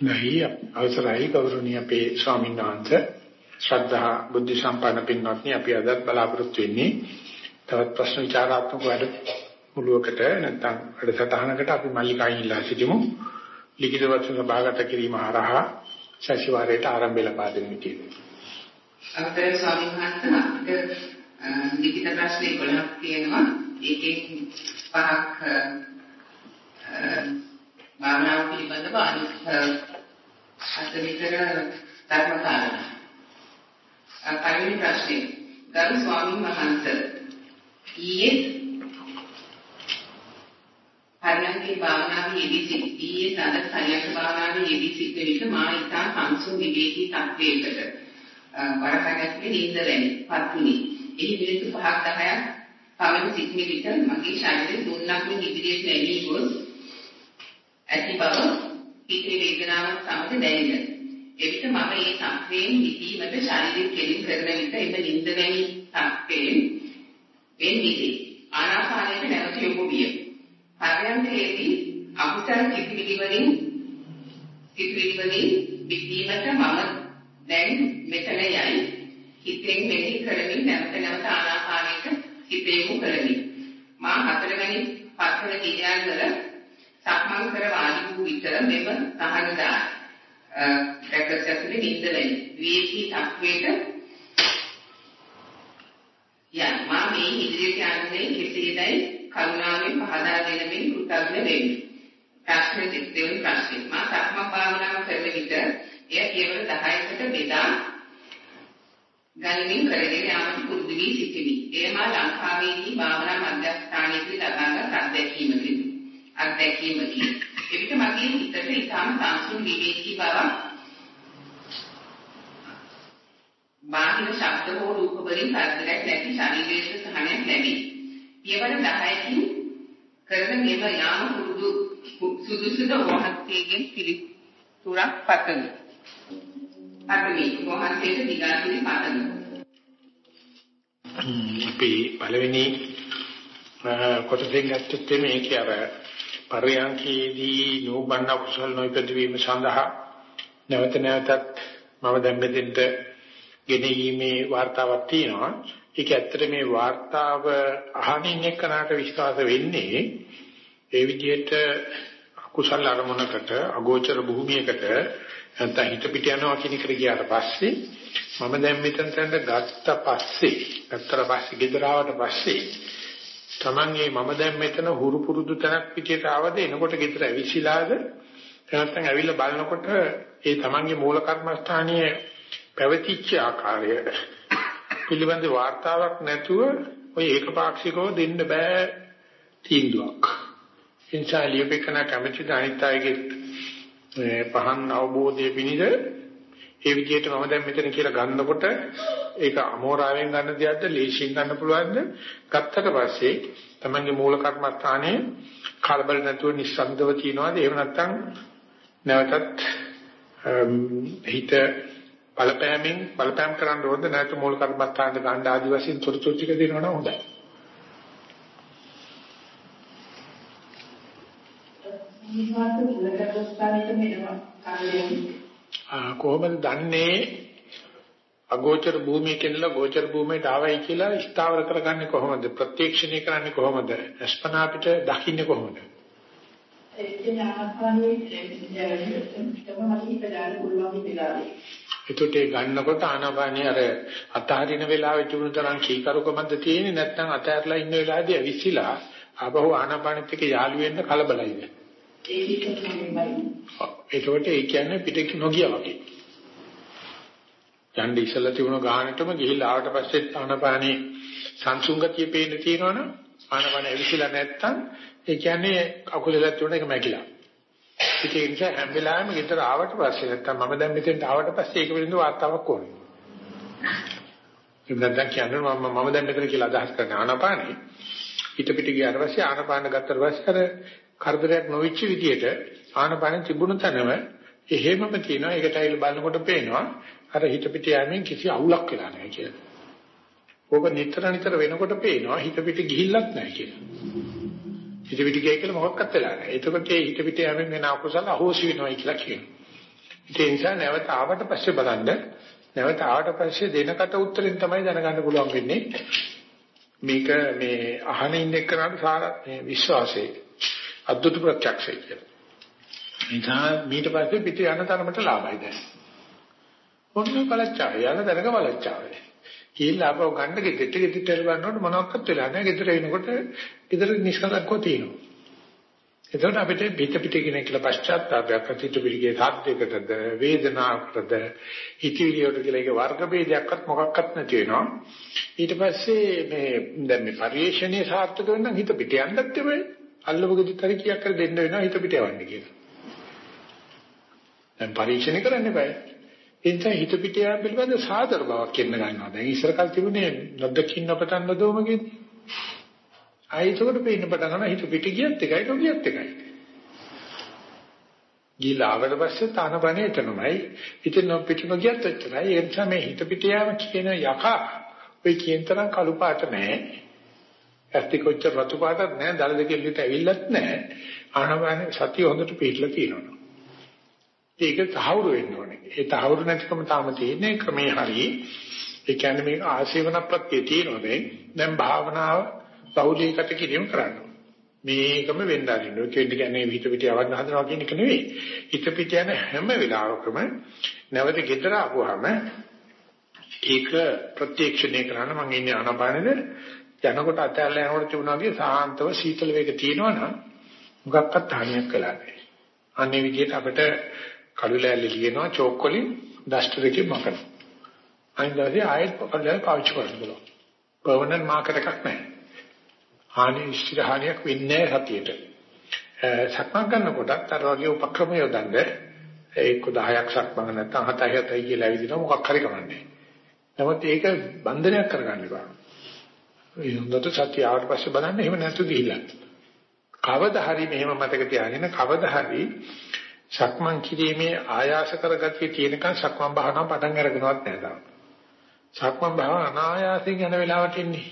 නැහි අවසරයි ගෞරවනීය අපේ ස්වාමීන් වහන්සේ. ශ්‍රද්ධා බුද්ධ සම්පන්න පින්වත්නි අපි අද බලාපොරොත්තු වෙන්නේ තවත් ප්‍රශ්න විචාරාත්මක වැඩ මුලුවකට නැත්නම් වැඩසටහනකට අපි මල්ලිකායින් ඉල්ලා සිටිමු. ලිඛිත වචන සභාගත කිරීම හරහා සැසිවාරයට ආරම්භය ලබා දෙන්න කියලා. අපේ ස්වාමීන් වහන්සේ අපිට ලිඛිත ප්‍රශ්න 11ක් තියෙනවා. ඒකෙන් පහක් භාවනාව පිළිබඳව අනිත් අත විතර ධර්ම කාරණා. පළවෙනි ප්‍රශ්නේ ගරු ස්වාමීන් වහන්සේ ඊයේ පරණකේ භාවනාවේ යෙදී සිටියේ සඳ සරියක භාවනාවේ යෙදී සිටින විට මා ඉතා සංසුන් විවේකී තත්වයකට වරකගත්තේ නිින්ද වැනි පත්ුනි. එහි මිනිත්තු 5ක් 10ක් පමණ සිටින විට මගේ ශරීරය දුන්නක් ඉදිරියට නැගී ගොස් ඇති බව පිටේ වේදනාවක් සමග දැනෙන. එවිට මම ඒ සංවේගයෙන් නිදීමට ශරීරය කෙලින් කරන විට එම නිින්ද වැනි තත්ත්වයෙන් වෙන්නේ. ආනාපානයට නැවත යොමු විය. පරයන්කේදී අකුසල කිපිලි වලින් කිපිලි වලින් පිටීමට මම දැන් මෙතන යයි. හිතෙන් මෙහි කරමින් නැවත නැවත ආනාපානයට හිත යොමු කරමි. මා හතරවෙනි පස්වන කිරියන් වල සක්මන් කර වාඩි වූ විට මෙම සහනදා රැකසැසුනේ නිින්ද වෙයි. වීති තත්වයට යන් මා මේ ඉදිරියට යන්නේ කෙසේදයි කරුණාවෙන් පහදා දෙනමින් කෘතඥ වෙමි. ප්‍රශ්න දෙකෙන් ප්‍රශ්නේ මා සක්මන් භාවනාව කරන විට එය කෙවල 10කට බෙදා ගණනින් කරගෙන යාමට පුරුදු වී සිටිමි. එය මා ලංකාවේදී භාවනා මධ්‍යස්ථානයේදී ලබාගත් අත්දැකීමකි. අත්දැකීමකි. එවිට මගේ හිතට ඉතාම සංසුන් විවේකී බවක් බාහිර ශබ්ද හෝ රූප වලින් කරදරයක් නැති ශරීරයේ සහනයක් ලැබේ. පියවර 10කින් කරන මෙව යාම පුරුදු සුදුසුද වහන්සේගෙන් පිළිතුරක් පතමි. අපි වහන්සේට දිගාසිරි පතමි. අපි පළවෙනි කොටසෙන් ගත්තොත් මේකේ අර පරයන්කේදී නෝබන්න කුසල් නොයිපදවීම සඳහා නැවත නැවතත් මම දැන් මෙතෙන්ට ගෙනීමේ වார்த்தාවක් තියෙනවා. ඒක ඇත්තට මේ වார்த்தාව අහමින් එක්කනට විශ්වාස වෙන්නේ ඒ විදිහට කුසල් අරමුණකට අගෝචර භූමියකට නැත්නම් හිත පිට යනවා කියන එකට ගියාට පස්සේ මම දැන් මෙතනට ගත්ත පස්සේ ගත්තට පස්සේ ගෙදර ආවට පස්සේ Taman මේ මම දැන් මෙතන හුරු පුරුදු තැනක් පිටියට ආවද එනකොට ගෙදර ඇවිසිලාද නැත්නම් ඇවිල්ලා බලනකොට ඒ Tamanගේ මූල කර්මස්ථානීය පැවතිච්ච ආකාරය පිළිබඳ වාර්තාවක් නැතුව ඔය ඒකපාක්ෂිකව දෙන්න බෑ තීන්දුවක්. එනිසා ලියපෙකන කැමැති අනිත්‍යයේ පහන් අවබෝධයේ පිණිස ඒ විදිහට මම දැන් මෙතන කියලා ගන්නකොට ඒක අමෝරාවෙන් ගන්න දෙයක්ද ලේසියෙන් ගන්න පුළුවන්ද? ගත්තට පස්සේ තමන්ගේ මූල කර්මස්ථානයේ කලබල නැතුව නිස්සන්දව තියනවාද? එහෙම නැත්නම් නැවතත් හිත බලපෑමෙන් බලපෑම් කරන්න ඕනද? නැත්නම් මූල කර්මස්ථානයේ ගන්න ආදි වශයෙන් තොරතුරු ටික දෙනවනම් හොඳයි. විශ්වාස මූල කර්මස්ථානයේ මෙනවා කාර්යයෙන් කොහොමද දන්නේ? අගෝචර භූමියක ඉඳලා ගෝචර භූමියට ආවයි කියලා ස්ථාවර කරගන්නේ කොහොමද? ප්‍රත්‍යක්ෂණය කරන්නේ කොහොමද? අස්පනා පිට දකින්නේ කොහොමද? එතකොට ඒ ගන්නකොට ආනාපානිය අර අතහරින වෙලාවෙ තිබුණු තරම් කීකරුකමක්ද තියෙන්නේ නැත්නම් අතහැරලා ඉන්න වෙලාවේදී ඇවිස්සලා ආපහු ආනාපානෙත් එක්ක යාළු වෙන්න කලබලයිද ඒකට ඒ කියන්නේ පිට නොගියා වගේ. යන්නේ ඉස්සලා තිබුණ ගානටම ගිහිල්ලා ආවට පස්සේ ආනපානේ සංසුංගතිය පේන්න තියෙනවනම් ආනපාන ඇවිසිලා නැත්තම් ඒ කියන්නේ අකුලලත් තුන එක මැකිලා. ඒ නිසා හැම වෙලාවෙම ගෙදර ආවට පස්සේ නැත්තම් මම දැන් මෙතෙන්ට ආවට පස්සේ ඒක පිළිබඳව වාර්තාවක් ඕනේ. එහෙනම් දැන් කියන්නේ මම මම දැන් මෙතන කියලා අදහස් කරන ආනපානේ පිට පිට ගියාට පස්සේ ආනපාන ගත්තට පස්සේ අර කරදරයක් නොවිච්ච විදියට ආනපන තිබුණු තැනම එහෙමම තියෙනවා. ඒකට ඇවිල්ලා බලනකොට පේනවා අර හිත පිට යෑමෙන් කිසි අවුලක් වෙලා නැහැ කියලා. ඕක නිතර නිතර වෙනකොට පේනවා හිත පිට ගිහිල්ලක් නැහැ කියලා. හිත පිට ගියයි කියලා මොකක්වත් වෙලා නැහැ. එතකොට ඒ හිත පිට යෑමෙන් වෙන අකුසල අහෝසි වෙනවා කියලා කියනවා. ඒ නිසා නැවත ආවට පස්සේ බලන්න නැවත ආවට පස්සේ දෙනකට උත්තරෙන් තමයි දැනගන්න පුළුවන් වෙන්නේ මේක මේ අහන ඉන්න එක්කනට සාර මේ විශ්වාසයේ අද්දුට ප්‍රත්‍යක්ෂය කියලා. නිසා මීට පස්සේ පිට යන තරමට ලාභයි දැන්. ඔන්න බලච්චාවේ යන දැනක බලච්චාවේ. කියලා අපව ගන්න ගෙදෙට්ට ගෙදෙට්ට බලනකොට මොනවක්වත් වෙලා නැහැ. ගෙදර එනකොට ගෙදර නිෂ්කලංකව තියෙනවා. එතකොට අපිට පිට පිට කියන කියලා පශ්චාත්තාපයක් අතීත පිළිගේ සාධ්‍යයකටද වේදනාවකටද හිතවිලියට කියලා ඒක වර්ග ભેදයක්වත් මොකක්වත් නැති වෙනවා. ඊට පස්සේ මේ දැන් මේ පරිේශණයේ සාර්ථක වෙන්න හිත පිට යන්නත් එපේ. අල්ලපගෙදි තර කීයක් කර දෙන්න වෙනවා හිත පිට යවන්න කියලා. දැන් පරීක්ෂණ කරන්න බෑ. ඒ නිසා හිත පිට යාම පිළිබඳ සාදර බවක් එන්න ගන්නවා. දැන් ඉස්සර කල් තිබුණේ නොදකින්න පටන් නොදොම කියන්නේ. ආයෙත් පේන්න පටන් ගන්නවා හිත පිට ගියත් එකයි නොගියත් එකයි. ගිලාවට පස්සේ තානපනේ එතනමයි. ඉතින් පිට නොගියත් එච්චරයි. ඒ නිසා මේ හිත පිට යාම කියන යකා ඔය කියන තරම් කළු පාට නැහැ. ඇත්ති කොච්චර රතු පාටක් නැහැ. දල දෙකෙන් ලිට ඇවිල්ලත් නැහැ. ආනපනේ සතිය හොඳට පිටලා තියෙනවා. ඒක තහවුරු වෙන්න ඕනේ. ඒ තහවුරු නැතිකම තාම තියෙන්නේ ක්‍රමේ හරියි. ඒ කියන්නේ මේක ආශීවන ප්‍රත්‍ය තියෙනවනේ. දැන් භාවනාව බෞද්ධීකත කිරීම කරන්න. මේකම වෙන්න ආරින්න. ඒ කියන්නේ හිත පිට යවන්න හදනවා කියන එක නෙවෙයි. හිත පිට යන හැම වෙලාවකම නැවත ගෙදර ආවම ඒක ප්‍රත්‍යක්ෂණය කරන්න මම ඉන්නේ ආනපානෙද යනකොට අතල්ලා යනකොට තිබුණා වගේ සාන්තව සීතල වේග තියෙනවනම් මොකක්වත් හානියක් කළා නැහැ. අන්නේ විදිහට අපිට කළු ලෑල්ල ලියනවා චෝක් වලින් ඩස්ටර් එකකින් මකනවා. අනිත් දවසේ ආයෙත් කළු ලෑල්ල පාවිච්චි කරන්න පුළුවන්. පර්මනන්ට් මාකර් එකක් නැහැ. හානි ඉස්තිර හානියක් වෙන්නේ නැහැ සතියේට. සක්මන් කරනකොටත් අර වගේ උපක්‍රම යොදන්න ඒක 10ක් සක්මන් නැත්නම් 7යි 7යි කියලා ඇවිදිනවා මොකක් හරි කමන්නේ. නමුත් ඒක බන්ධනයක් කරගන්න එපා. ඒ හොඳට සතිය ආවට පස්සේ බලන්න එහෙම නැතු ගිහිල්ලා. කවදා හරි මෙහෙම මතක තියාගෙන කවදා හරි සක්මන් කිරීමේ ආයාස කරගතිය තියෙනකන් සක්මන් භාවනාව පටන් අරගෙනවත් නැහැ තාම. සක්මන් භාවනාව අනායාසයෙන් යන වෙලාවට ඉන්නේ.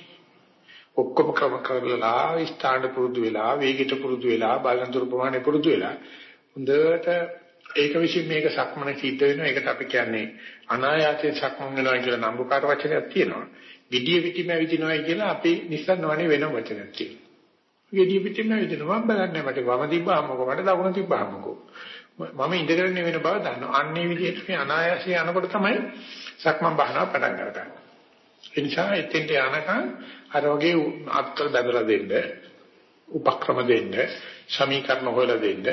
ඔක්කොම ක්‍රම කරලා ස්ථාන පුරුදු වෙලා වේගිත පුරුදු වෙලා බලන්තර ප්‍රමාණය පුරුදු වෙලා හොඳට ඒක විසින් මේක සක්මන සිද්ධ වෙනවා ඒකට අපි කියන්නේ අනායාසයෙන් සක්මන් වෙනවා කියලා නම්බුකාර වචනයක් තියෙනවා විදිය පිටිම ඇවිදිනවා කියලා අපි නිස්සන්නවනේ වෙන වචනයක් තියෙනවා විදිය පිටිම ඇවිදිනවා මම බලන්නේ මට වම තිබ්බාමකෝ මට දකුණ තිබ්බාමකෝ මම ඉඳගෙන වෙන බව දන්නවා අන්නේ විදිහට මේ අනායාසය යනකොට තමයි සක්මන් භාවනාව පටන් ගන්න. ඒ නිසා එතෙන්ට යනකම් අර වගේ අත්කල බඳලා දෙන්න, උපක්‍රම දෙන්න, සමීකරණ හොයලා දෙන්න.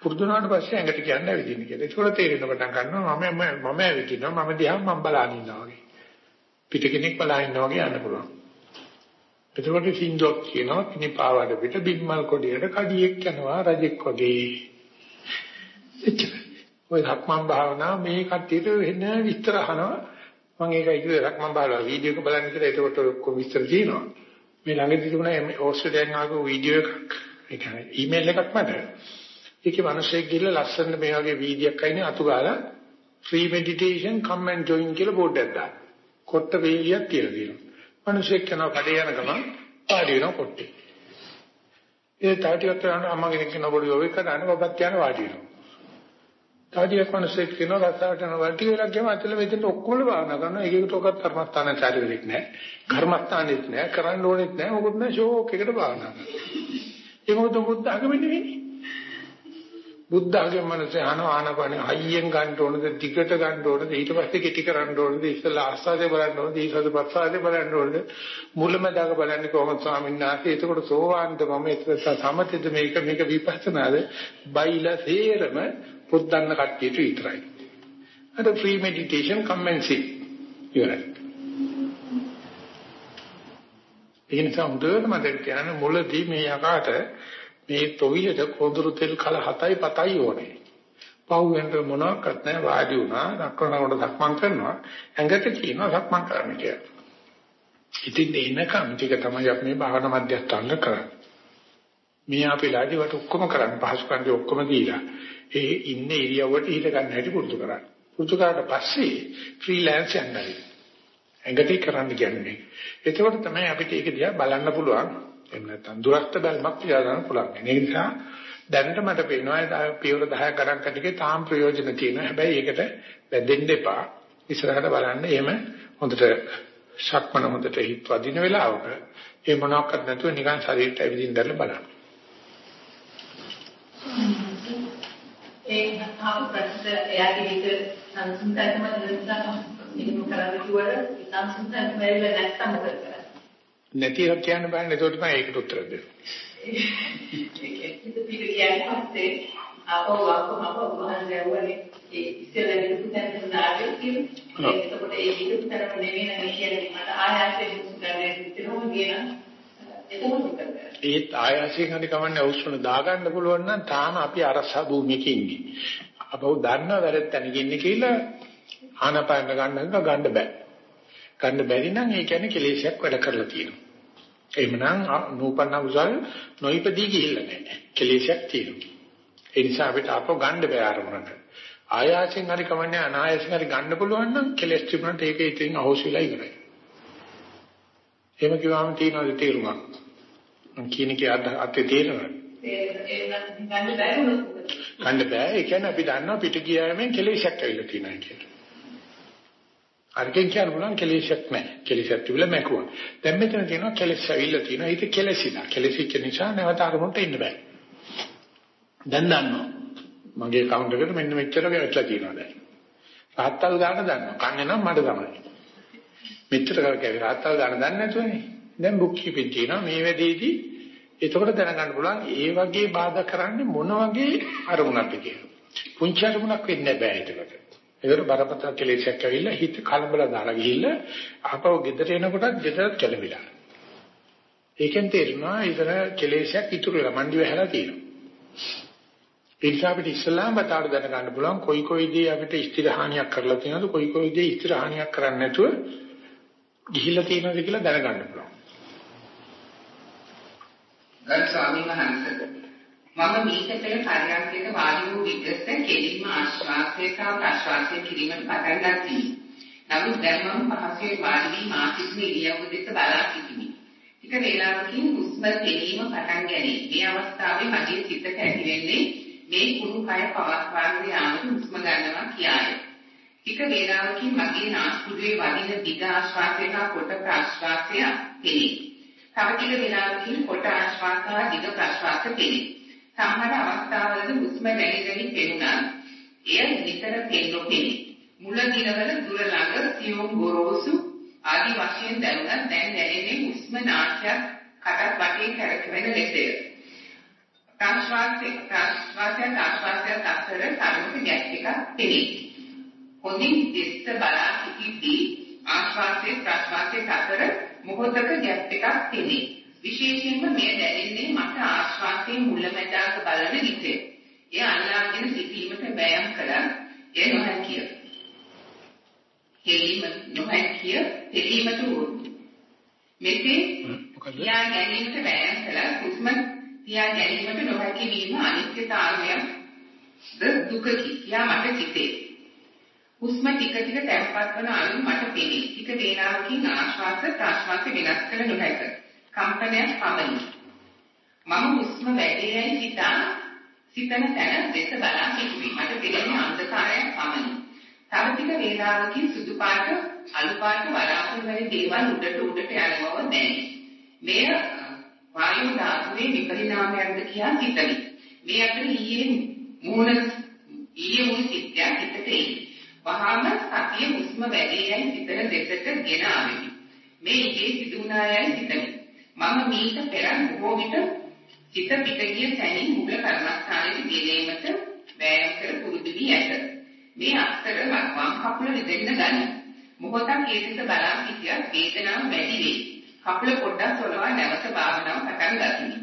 පුරුදුනාට පස්සේ ඇඟට කියන්න ඇවිදින්න කියලා. ඒකෝල තේරෙන පටන් ගන්නවා මම මම ඇවිදිනවා මම දිහා මම බලන ඉන්නවා වගේ. පිට කෙනෙක් බලන ඉන්නවා වගේ යන්න පුළුවන්. එතකොට සින්දුවක් කියනවා කිනිපාවඩ පිට බිම්මල් කොඩියට කඩියෙක් යනවා රජෙක් වගේ. එච්චරයි. ඔය ධක්මන් භාවනාව මේ කට්ටියට වෙන විස්තර අහනවා මම ඒකයි කිව්වේ රක්මන් බාලා වීඩියෝ එක බලන්න කියලා ඒකට ඔක්කොම විස්තර තියෙනවා. මේ ළඟදී තිබුණා ඕස්ට්‍රේලියාවෙන් ආපු වීඩියෝ එකක් ඒ කියන්නේ ඊමේල් එකක් මට. ඒකේ මිනිස්සෙක් ගිහලා ලස්සන මේ වගේ වීඩියෝක් අයිනේ අතු ගාලා free meditation come and join කියලා බෝඩ් එකක් දාන්න. කොට්ට වේලියක් කියලා දෙනවා. මිනිස්සෙක් යනවා කඩේ යන ගමන් පාඩි වෙනවා කොට්ටේ. ඒ තාටියක් කරන අම්මා කෙනෙක් කෙනා බොඩි ඔය කරන්නේ බබත් යන වාඩි වෙනවා. තාඩියක් මිනිස්සෙක් කියනවා රස්සාවට යන වටි වෙලක් ගියම අතල මෙතන ඔක්කොම භාවනා කරනවා. ඒකකට ඔකත් කර්මස්ථානචාරි වෙලෙක් නෑ. කර්මස්ථානෙත් නෑ. කරන්න ඕනෙත් නෑ. මොකොත් නෑ. ෂෝක් එකට භාවනා කරනවා. ඒක මොකද බුද්ධ ආගමෙන් නෙවෙයි. බුද්ධ ආගම මනසේ ආනපාන හයියෙන් ගන්න ඕනද ටිකට ගන්න ඕනද ඊට පස්සේ කෙටි කරන්න ඕනද ඉස්සලා ආස්වාදේ බලන්න ඕනද ඊසද ප්‍රසාදේ බලන්න ඕනද මුලමදාග බලන්නේ කොහොමද ස්වාමීන් වහන්සේ එතකොට සෝවාන්ද මම ඒක සමතෙද මේක මේක විපස්සනාද බයිලා තේරම පොද්දන්න කට්ටියට විතරයි. අර free meditation come and see. ඉවරයි. ඒ නිසා හොඳට මතක තියාගන්න මුලදී මේ යකාට මේ තොවිලට කොඳුරු තෙල් කල 7යි 7යි ඕනේ. පහුවෙන්ට මොනවාක්වත් නැහැ වාඩි වුණා දක්වනකොට සක්මන් කරනවා ඇඟට කියනවා සක්මන් කරන්න කියලා. ඉතින් එනකම් ටික තමයි අපි මේ භාවනා මධ්‍යස්ථාංග කරන්නේ. මේ අපේ ලාඩි වට ඔක්කොම කරන්නේ පහසුකම් ඔක්කොම දීලා ඒ ඉන්නේ ඉරියව්වට හිත ගන්න හැටි පුරුදු කරන්න. පුරුදු කරාට පස්සේ ෆ්‍රීලෑන්ස් යන්නයි. ඇඟට කරන්න කියන්නේ. එතකොට තමයි අපිට ඒක දිහා බලන්න පුළුවන්. එහෙම නැත්නම් දුරස්ත බැලමක් තියා ගන්න පුළුවන්. ඒ නිසා දැනට මට පේනවා පියවර 10ක් ගණන් කටකේ තාම ප්‍රයෝජන තියෙනවා. හැබැයි ඒකට වැදෙන්න එපා. ඉස්සරහට බලන්න එහෙම හොඳට ශක්මන හොඳට හිත වදින වෙලාවක ඒ මොනවාක්වත් නැතුව නිකන් ශරීරයට ඇවිදින්න දැරලා බලන්න. ඒ ආපු ප්‍රශ්න එයාගේ විතර සංසුන්තරම නිසා මෙහෙම කරලා කිව්වට සංසුන්තරම වෙලා නැත්තම් මොකද කරන්නේ? නැතිව කියන්න බෑනේ ඒකට මම ඒකට උත්තර දෙන්න. ඒක පිට කියන්නේ පස්සේ ආපහු ආපහු ආපහු වහන්සේ වුණේ ඒ ඉස්සෙල්ලා විදුපු තැනට නාවේ කියන්නේ. එතකොට ඒ විදුපු තැනම නෙවෙයි නම් කියන්නේ මට ආයාසයෙන් මුස්ගන්නේ විතරම කියන එතකොට මොකද? ඒත් ආයාසයෙන් හරි කමන්නේ අවශ්‍යන දාගන්න පුළුවන් නම් තාම අපි අරසා භූමියක ඉන්නේ. අපව දන්න වැරද්ද තැනක ඉන්නේ කියලා ආනපාන ගන්න ගන්න බෑ. ගන්න බැරි නම් ඒ කියන්නේ කෙලෙසයක් වැඩ කරලා තියෙනවා. එහෙමනම් නූපන්න කුසල් නොයිපදී ගිහිල්ලා නැහැ. කෙලෙසයක් තියෙනවා. ඒ නිසා අපිට අපව ගන්න බෑ අරමුණට. ආයාසයෙන් හරි කමන්නේ අනායාසයෙන් හරි ගන්න පුළුවන් නම් කෙලෙස් තිබුණාට ඒක ඉතින් අහෝස් වෙලා ඉවරයි. එහෙම කිව්වම තියෙනවද තේරුමක්? මම කියන එකේ අර්ථය තේරෙනවද? ගන්න බෑ. ඒ කියන්නේ අපි දන්නවා පිට ගියාමෙන් කෙලෙසයක් ඇවිල්ලා තියෙනවා කියලා. අරකින් කියන්න පුළුවන් කෙලෙසයක් නැහැ. කෙලෙසයක් තිබිලා මැකුවා. දැන් මෙතන තියෙනවා කෙලෙස් ඇවිල්ලා තියෙනවා. ඒක කෙලෙසිලා. කෙලෙසිච්ච නිසා නැවත අරමුණට ඉන්න බෑ. දැන් දන්නවා. මගේ account එකට මෙන්න මෙච්චර වැටලා තියෙනවා දැන්. රාත්තල් ගන්න දන්නවා. කන්නේ නම් මට තමයි. මෙච්චර කරකැවි රාත්තල් ගන්න දන්නේ නැතුවනේ. දැන් බුක් කීපින් තියෙනවා මේ වෙලේදී එතකොට දැනගන්න පුළුවන් ඒ වගේ බාධා කරන්නේ මොන වගේ අරමුණක්ද කියලා. පුංචි අරමුණක් වෙන්න බෑ ඒකට. ඒකට බරපතල කෙලෙසයක් ඇවිල්ලා හිත කලබල දාලා ගිහිල්ලා ආපහු ගෙදර එනකොටත් ගෙදරත් කැළඹිලා. ඒකෙන් තේරෙනවා ඉතන කෙලෙසයක් ඉතුරු වෙලා මණ්ඩි වැහැලා තියෙනවා. ඒ නිසා අපිට ඉස්ලාම් බතාවට දැනගන්න පුළුවන් කොයි කොයි දේ අපිට ස්ථිර හානියක් කරලා තියෙනවද කොයි කොයි දේ ස්ථිර හානියක් කරන්නේ නැතුව ගිහිල්ලා තියෙනවද කියලා දැනගන්න පුළුවන්. ගරු ස්වාමීන් වහන්සේ මම මීට පෙර පරියන්කයට වාඩි වූ විගත කෙලින්ම ආශ්වාසය සහ ප්‍රශ්වාසය කිරීමට පටන් ගත්තා. නමුත් දැන් මම පහසුවෙන් වාඩි වී මා සිටින ඉරියව්ව දෙස බලා සිටිමි. ටික වේලාවකින් හුස්ම තෙලීම පටන් ගැනේ. මේ අවස්ථාවේ මගේ සිත කැටිවෙන්නේ මේ කුණු කය පවත්වාගෙන යාමට හුස්ම ගන්නවා කියයි. ටික වේලාවකින් මගේ නාස්පුඩුවේ වදින දිග ආශ්වාසය හා කොට ප්‍රශ්වාසය පෙනේ. තව ටික වේලාවකින් කොට ආශ්වාස හා දිග ප්‍රශ්වාස පෙනේ. සමහර අවස්ථාවලදී හුස්ම දැනි දැනි පෙනුණා. එය නිතර පෙන්නොපෙනි. මුල දිනවල දුර ළඟ සියුම් ගොරෝසු ආදි වශයෙන් දැනුණා දැන් දැනෙන්නේ හුස්ම නාට්‍යයක් කටක් වටේ කරකවෙන ලෙසය. ප්‍රශ්වාසයේ ප්‍රශ්වාසය ආශ්වාසය අතර තරමක ගැප් එකක් පෙනේ. හොඳින් දෙස්ස බලා සිටිද්දී ආශ්වාසයේ ප්‍රශ්වාසයේ අතර මොහොතක ගැප් එකක් පෙනේ. විශේෂයෙන්ම මෙය දැනෙන්නේ මට ආශ්වාසයේ මුලැමැදාක බලන විටය. එය අල්ලාගෙන සිටීමට බෑම් කළා. එය නොහැකිය. කෙලීම නොහැකිය. කෙලීමට. මෙසේ තියා ගැනීමට බෑම් කළා. හුස්ම තියා ගැනීමට නොහැකි වීම අනිත්‍යතාවය දුකකි කියා මට සිතේ. හුස්ම ටික ටික තැම්පත් වන අයුරු මට පෙනේ. ටික වේලාවකින් ආශ්වාස ප්‍රාශ්වාස වෙනස් කළ නොහැක. කම්පනයක් පමණි. මම හුස්ම වැඩි යයි සිතා සිතන තැන දෙස බලා සිටුවි. මට පෙනෙන අන්ධකාරයක් පමණි. තව ටික වේලාවකින් සුදු පාට, අලු පාට වලාකුළු වැනි දේවල් උඩට උඩට යන බව දැනේ. මෙය වායු ධාතුවේ විපරිණාමයක්ද කියා හිතමි. මේ අතර ඊයේ මූණ ඊයේ වූ සිත්යක් හිතට එයි. වහාම සතිය හුස්ම වැඩි යයි සිතන දෙසට ගෙන ආවෙමි. මේ ඊයේ සිදුුණායයි හිතමි. මම මීට පෙර බොහෝ විට සිත පිට ගිය තැනින් මුල කර්මස්ථානයේ ගෙනීමට වෑයම් කර පුරුදු වී ඇත. මේ අත්තර වම් කකුල රිදෙන්න ගනී. මොහොතක් ඒ දෙස බලා සිටියත් වේදනාව වැඩි වේ. කකුල පොඩ්ඩක් සොලවා නැවත භාවනාව පටන් ගතිමි.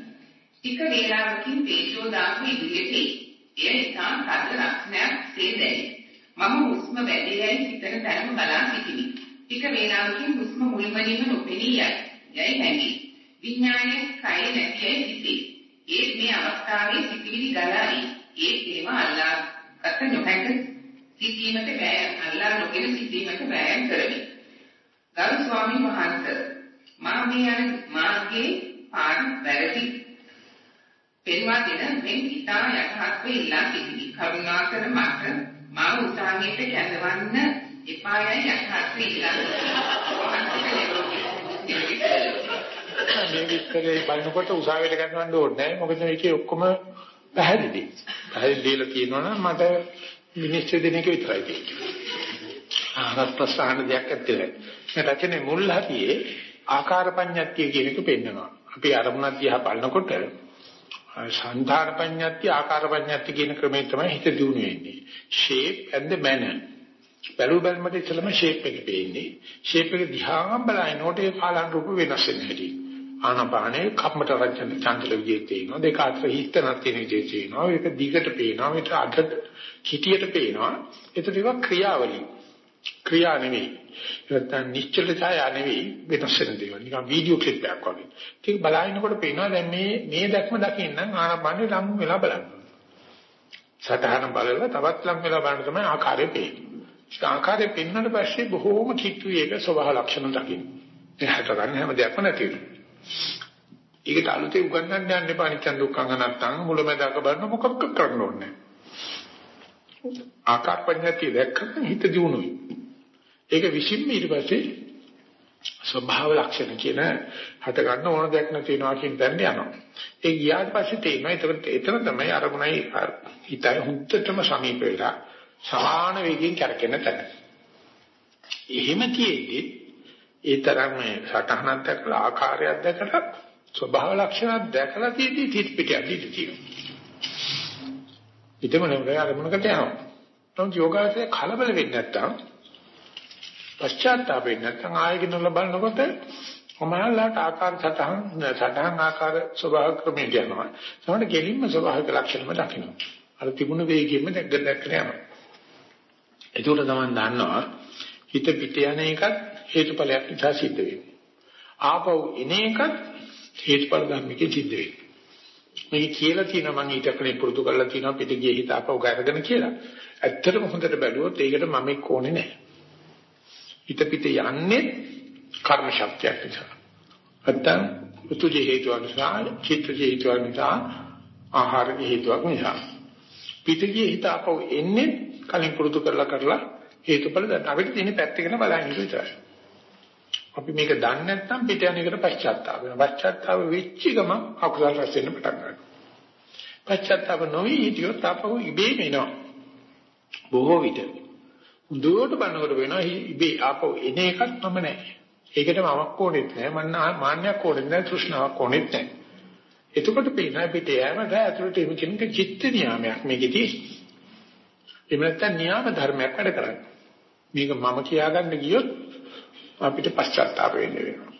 ටික වේලාවකින් තේජෝ දාපු ඉදිරියට එය ඉතාම තද ලක්ෂණයක් සේ දැනේ. මම හුස්ම වැඩි යයි සිතන තැනම බලා සිටිමි. ටික වේලාවකින් හුස්ම මුල්මනින්ම නොපෙනී යයි. යයි හැඟේ. විඥානයේ කය නැතියි සිටේ. ඒ මේ අවස්ථාවේ සිටිවිලි ගලායි. ඒ ඒව අල්ලා ගත නොහැක සිටීමට බෑ අල්ලා නොගෙන සිටීමට බෑම් කරමි. ගරු ස්වාමීන් වහන්සේ මා මේ යන මාර්ගයේ පාඩ වැරදි පෙන්වා දෙන මෙන් ඉතා යටහත්ව ඉල්ලා සිටිනි. කරුණාකර මට මා උසාවියට කැඳවන්න එපායයි යටහත්ව ඉල්ලා. මේ විස්තරේ බලනකොට උසාවියට ගන්නවන්න ඕනේ නැහැ. මොකද මේකේ ඔක්කොම පැහැදිලි. පැහැදිලි දීලා තියෙනවා නම් මට මිනිස්සු දෙන එක විතරයි තියෙන්නේ. ආහත් ප්‍රසන්න දෙයක් ඇත්තේ. මේ රචනයේ මුල් හරියේ ආකාර පඤ්ඤාත්තිය කියන එක පෙන්නනවා. අපි අරමුණක් දිහා බලනකොට සංධාන පඤ්ඤාත්ති ආකාර පඤ්ඤාත්ති කියන ක්‍රමයෙන් තමයි හිත දියුණු වෙන්නේ. shape and the manner. බැලු බැලමට ඉතලම shape එක පේන්නේ. shape එක දිහා බලනකොට ඒ කාලන් රූප වෙනස් වෙන හැටි. ආනපානේ කම්මට රචන චංචල විදිහේ තියෙනවා. දෙක අතර හිස්තනක් තියෙන විදිහේ තියෙනවා. ඒක දිගට පේනවා. මේක අද කිටියට පේනවා. ඒතර ඒවා ක්‍රියාවලිය. ක්‍රියා නෙවෙයි. නැත්තම් නිශ්චල ඡායා නෙවෙයි වෙනස් වෙන දේවල්. නිකන් වීඩියෝ ක්ලිප් එකක් වගේ. ඒක බලනකොට පේනවා දැන් මේ මේ දැක්ම දකින්නම් ආනපානේ ලඟු වෙලා බලන්න. සතහන බලලා තවත් ලඟ වෙලා බලන්න තමයි ආකාරය පේන්නේ. ඒක ආකාරය පෙන්වන්න පස්සේ බොහෝම කිට්ටුයි ඒක ස්වභාව ලක්ෂණ දකින්න. එහාට ගන්න හැම දෙයක්ම නැති වෙනවා. ඒකට අලුතෙන් උගන්වන්න යන්න එපා නිකන් දුක්ඛංග නැත්තම් මුලමෙදාක බලන මොකක් කරන්න ඕනේ. ආකාර පඤ්ඤාතිය දැක්කම හිත දියුණුයි. ඒක විසින්ම ඊට පස්සේ ස්වභාව ලක්ෂණ කියන හට ගන්න ඕන දෙයක් නැතිනවා කියන තැනට යනවා. ඒ ගියාට පස්සේ තේරෙනවා ඒකට එතන තමයි අරමුණයි හිතයි හුත්තටම සමීප වෙලා සමාන වේගයෙන් කරකින තැන. එහෙම තියෙද්දි ඒ තරම් මේ සටහනක් දැකලා ආකාරයක් දැකලා ස්වභාව ලක්ෂණක් දැකලා තියෙද්දි තිත් පිට යද්දි තියෙනවා. ඊටම නෙවෙයි අරමුණකට යනවා. නමුත් යෝගාචරය කලබල වෙන්නේ නැත්තම් පශ්චාත්තාප වෙන්නේ නැත්නම් ආයෙකිනුල බලනකොට ඔමහල්ලාට ආකාර සතහන් සතහන් ආකාර ස්වභාව ක්‍රමයට යනවා. සමහරට ගෙලින්ම ස්වභාවික ලක්ෂණම දකින්න. අර තිබුණ වේගෙම දැක්ක දැක්කන යනවා. ඒකට තමයි දන්නවා හිත පිට යන එකත් හේතුඵලයක් නිසා සිද්ධ වෙන්නේ. ආපහු එන එකත් හේතුඵල ධර්මකේ සිද්ධ වෙන්නේ. මේක කියලා තියෙනවා මම ඊට කලින් පුරුදු කරලා තියෙනවා පිට ගියේ හිත ආපහු ගෑරගෙන කියලා. ඇත්තටම හොඳට බැලුවොත් ඒකට මම එක්ක ඕනේ නැහැ. හිත පිට යන්නේ කර්ම ශක්තියක් නිසා. නැත්තම් උතුජ හේතුවක් නිසා, චිත්තජ හේතුවක් නිසා, ආහාර හේතුවක් නිසා. පිටගියේ හිත අපව එන්නේ කලින් පුරුදු කරලා කරලා හේතුඵල දැන් අපිට තියෙන පැත්තකන බලන්න විතරයි. අපි මේක දන්නේ නැත්නම් පිට යන එකට පශ්චාත්තාප වෙනවා. පශ්චාත්තාප වෙච්ච ගම අකුසල රැස් වෙන්න පටන් ගන්නවා. පශ්චාත්තාප නොවි හිටියොත් අපහු ඉබේම එනවා. බොහෝ විට දුවට බලනකොට වෙනවා ඉබේ ආපහු එන එකක් මම නැහැ. ඒකට මමක් ඕනෙත් නැහැ. මන්න මාන්නයක් ඕනෙත් නැහැ. තෘෂ්ණාවක් ඕනෙත් නැහැ. එතකොට පේනවා පිට යෑමට ඇතුළට එමු කියන චිත්ත නියාමයක් මේකෙදී. එහෙම නැත්නම් නියාම ධර්මයක් වැඩ කරන්නේ. මේක මම කියාගන්න ගියොත් අපිට පශ්චාත්තාප වෙන්න වෙනවා.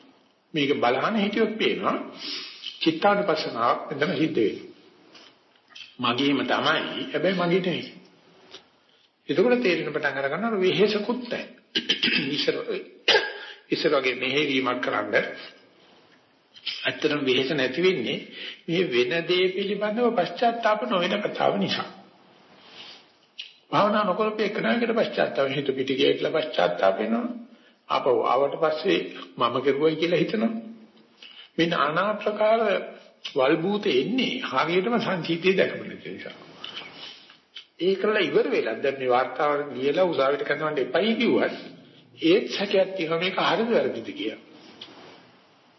මේක බලහන හිටියොත් පේනවා චිත්තානුපස්සනාවක් එතන සිද්ධ වෙනවා. මගේම තමයි. හැබැයි මගේ නෙවෙයි. එතකොට තේරෙන පටන් අර ගන්නවා වෙහෙසකුත් නැහැ. ඉස්සර ඉස්සර වගේ මෙහෙවීමක් කරන්න ඇත්තටම වෙහෙස නැති වෙන්නේ මේ වෙන දේ පිළිබඳව පශ්චාත්තාප නොවන කතාව නිසා. භාවනා නොකරපේ කෙනාකට පශ්චාත්තාප හිත පිට ගිය කියලා පශ්චාත්තාප වෙනවා. ආපහු ආවට පස්සේ මම කෙරුවයි කියලා හිතනවා. මේ নানা ප්‍රකාර වල්බූත එන්නේ හරියටම සංකීර්ණයේ දැකපු නිසා. ඒකල ඉවර වෙලා දැන් මේ වார்த்தාව ගියලා උසාවියට කරනවට එපයි කිව්වත් ඒත් සැකයක් තියෙනවා මේක හරිද වැරදිද කියලා.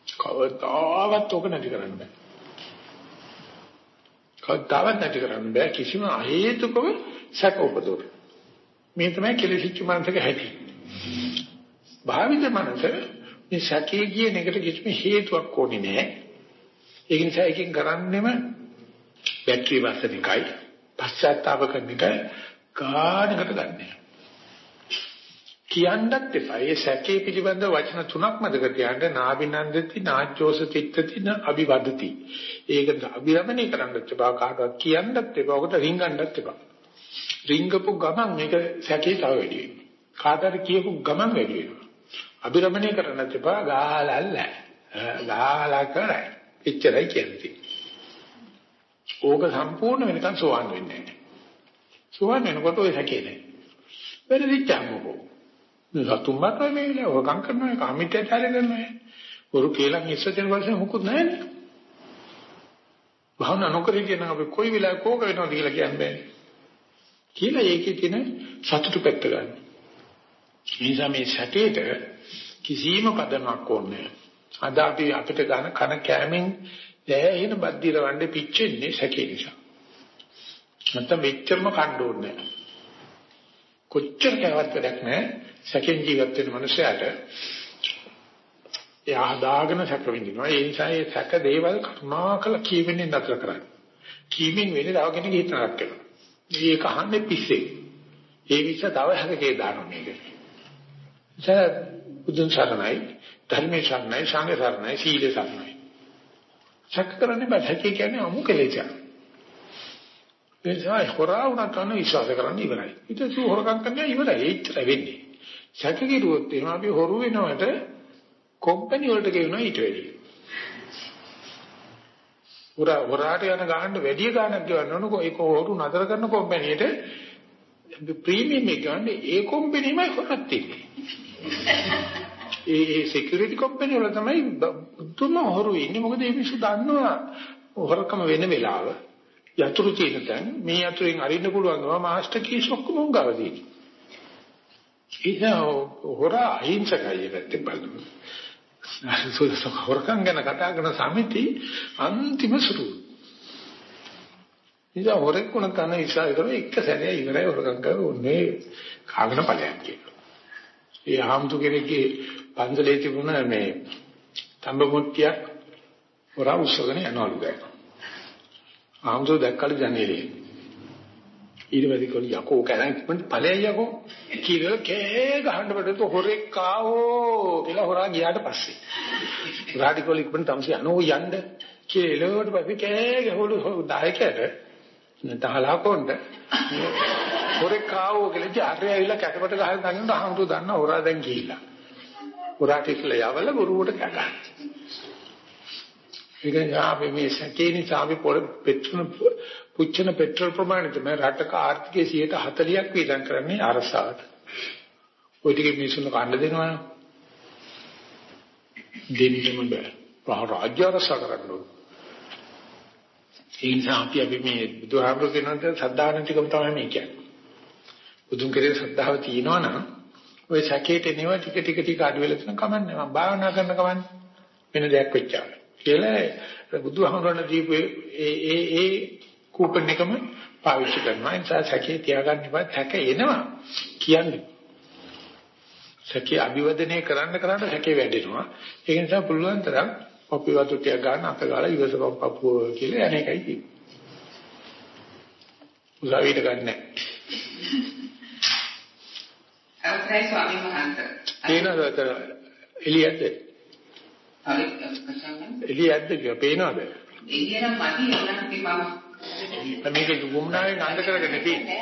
කවදාවත් ඔක නැති කරන්න බෑ. කවදාවත් නැති කරන්න බෑ කිසිම හේතුකම සැක උපදවන. මේ තමයි කෙලෙසිච්ච මනසක හැටි. භාවිත මනස මේ සැකේ කියන එකට කිසිම හේතුවක් ඕනේ නෑ. ඒ නිසා එකකින් කරන්නෙම බැටරි වස්තනිකයි පශ්චාත්තාප කරන එක ගානකට ගන්නෑ. කියන්නත් එපා. ඒ සැකේ පිළිබඳ වචන තුනක් මතක තියාගන්න නාබිනන්දති නාජ්ජෝස තිත්තති න අභිවදති. ඒක අභිරමණය කරන්නත් එපා කාටවත් කියන්නත් එපා. ඔකට රිංගන්නත් එපා. රිංගපු ගමන් මේක සැකේ තව වැඩි වෙනවා. කාටද කියපු ගමන් වැඩි වෙනවා. අභිරමණය කරන්නත් එපා ගාලල්ල. ගාලා කරයි. එච්චරයි කියන්නේ. ඕක සම්පූර්ණ වෙනකන් සෝවන් වෙන්නේ නැහැ. සෝවන් වෙනකොට ඔය සැකේ නැහැ. වෙරදිච්චාම මොකෝ. සතුම් මත මේ වෙලාව ඔකම් කරනවා කාමිත්‍යචාරය කරනවා. වරු කියලා ඉස්සතෙන් වලස මොකුත් නැහැ. භාවනා නොකර කියන අපි කොයි වෙලාවක කෝක වෙනවද කියලා කියන්නේ කියලා ඒකේ තියෙන සතුටු පැත්ත ගන්න. ඒ නිසා මේ සැකේට කිසිම පදනමක් ඕනේ අද අපි අපිට ගන්න කන කෑමෙන් දැහැින බද්දිර වණ්ඩේ පිච්චෙන්නේ සැකේ නිසා. නැත්නම් මෙච්චරම කණ්ඩ ඕනේ කොච්චර කෑවත් වැඩක් නැහැ සැකෙන් ජීවත් වෙන මනුස්සයාට එයා හදාගෙන සැක විඳිනවා. ඒ නිසා ඒ සැක දේවල් කරුණාකර කීවෙන්නේ නතර කරන්න. කීමෙන් වෙන්නේ තව කෙනෙක් හිතනක් කරනවා. මේක අහන්නේ පිස්සේ. ඒ නිසා තව හැකේ දානවා මේක. ඒ බුදුන් සරණයි, ධර්මයේ සරණයි, සංඝ සරණයි, සීල සරණයි. සැක කරන්නේ බෑ. සැක කියන්නේ අමු කෙලෙච. ඒ නිසා හොරා වුණා කරන විශ්වාස කරන්න ඉවරයි. ඊට පස්සේ හොරකම් කරන්න ඉවරයි. ඒච්චර වෙන්නේ. සැක කිරුවොත් එහෙනම් අපි හොරු වෙනවට කම්පැනි වලට ගෙවනවා ඊට වැඩිය. හොරා හොරාට යන ගානට වැඩි ගානක් ගෙවන්න ඕනකො ඒක හොරු නතර කරන කම්පැනියට ප්‍රීමියම් එක ගන්න ඒ කම්පැනිමයි හොරක් තියෙන්නේ. ඒ ඒ සිකියුරිටි කම්පැනි වල තමයි තුම හොරු ඉන්නේ මොකද මේ මිනිස්සු දන්නවා හොරකම වෙන වෙලාව යතුරු තියෙන තැන මේ යතුරුෙන් අරින්න පුළුවන් ගම මාස්ටර් කීස් ඔක්කොම උංගාව තියෙනවා. ඉතින් හොරා අහිංසකයි පැත්තෙන් බලන්න. හොරකම් ගැන කතා කරන සමිති අන්තිම සුළු. ඉතින් හොරෙක් වුණ තන ඉස්සර කරන එක සැරේ ඉවරයි හොරකම් කරන්නේ කාගෙන ඵලයක් කියනවා. ඒ ආම්තු කෙනෙක්ගේ පන්සලේ තිබුණ මේ තඹ මුට්ටියක් හොරා උස්සගෙන යනවලු දැන්. ආම්තු දැක්කලු ජනේලේ. ඊට පස්සේ කොහොම යකෝ කෑන ඉක්මනට ඵලයයි යකෝ. කියලා කෑ ගහන්න බඩට හොරෙක් ආවෝ කියලා හොරා ගියාට පස්සේ. රාඩිකෝල ඉක්මනට තමයි අනෝ යන්න. කියලා පස්සේ කෑ ගහවලු දායකයට. නැතහලා කොණ්ඩ හොරෙක් ආවෝ කියලා ජාරේ ඇවිල්ලා කැටපට ගහලා ගන්නකොට අහමුතු දන්න හොරා දැන් ගිහිල්ලා හොරාට ඉස්සලා යවල බොරුවට කෑ ඒක යාපේ මේ සැකේ නිසා අපි පෙට්‍රල් පුච්චන පෙට්‍රල් ප්‍රමාණය තමයි රටක ආර්ථිකයේ 40ක් වියදම් කරන්නේ අරසාවට. ওই ටිකේ මිනිස්සුන්ට කන්න දෙනවනේ. දෙන්නම බෑ. රාජ්‍ය අරසා කරන්න ඕන. ඒ නිසා අපි අපි මේ බුදුහාමුදුරු කියනන්ට සද්ධා නැතිකම තමයි මේ කියන්නේ. බුදුන් කෙරේ ශ්‍රද්ධාව තියෙනවා නම් ඔය සැකේට එනව ටික ටික ටික අඩු වෙලා තියෙන කමන්නේ මම භාවනා කරන කමන්නේ වෙන දෙයක් වෙච්චා. කියලා බුදුහාමුදුරන් දීපු ඒ ඒ ඒ කූපන් එකම පාවිච්චි කරනවා. ඒ නිසා සැකේ තියාගන්න ඉපත් සැක එනවා කියන්නේ. සැකේ අභිවදනය කරන්න කරන්න සැකේ වැඩෙනවා. ඒ නිසා පුළුවන් තරම් අපි වතු ටික ගන්න අත ගාලා ඉවසපම් පපුව කියලා යන එකයි තියෙන්නේ. උසාවියට ගන්න නැහැ. අවසරයි ස්වාමීන් වහන්සේ. පේනවද එළියද? හරි. එළියද කියලා පේනවද? එළියනම් මදි උනත් මම මේක ගුම්නාවේ නන්ද කරගෙන තියෙන්නේ.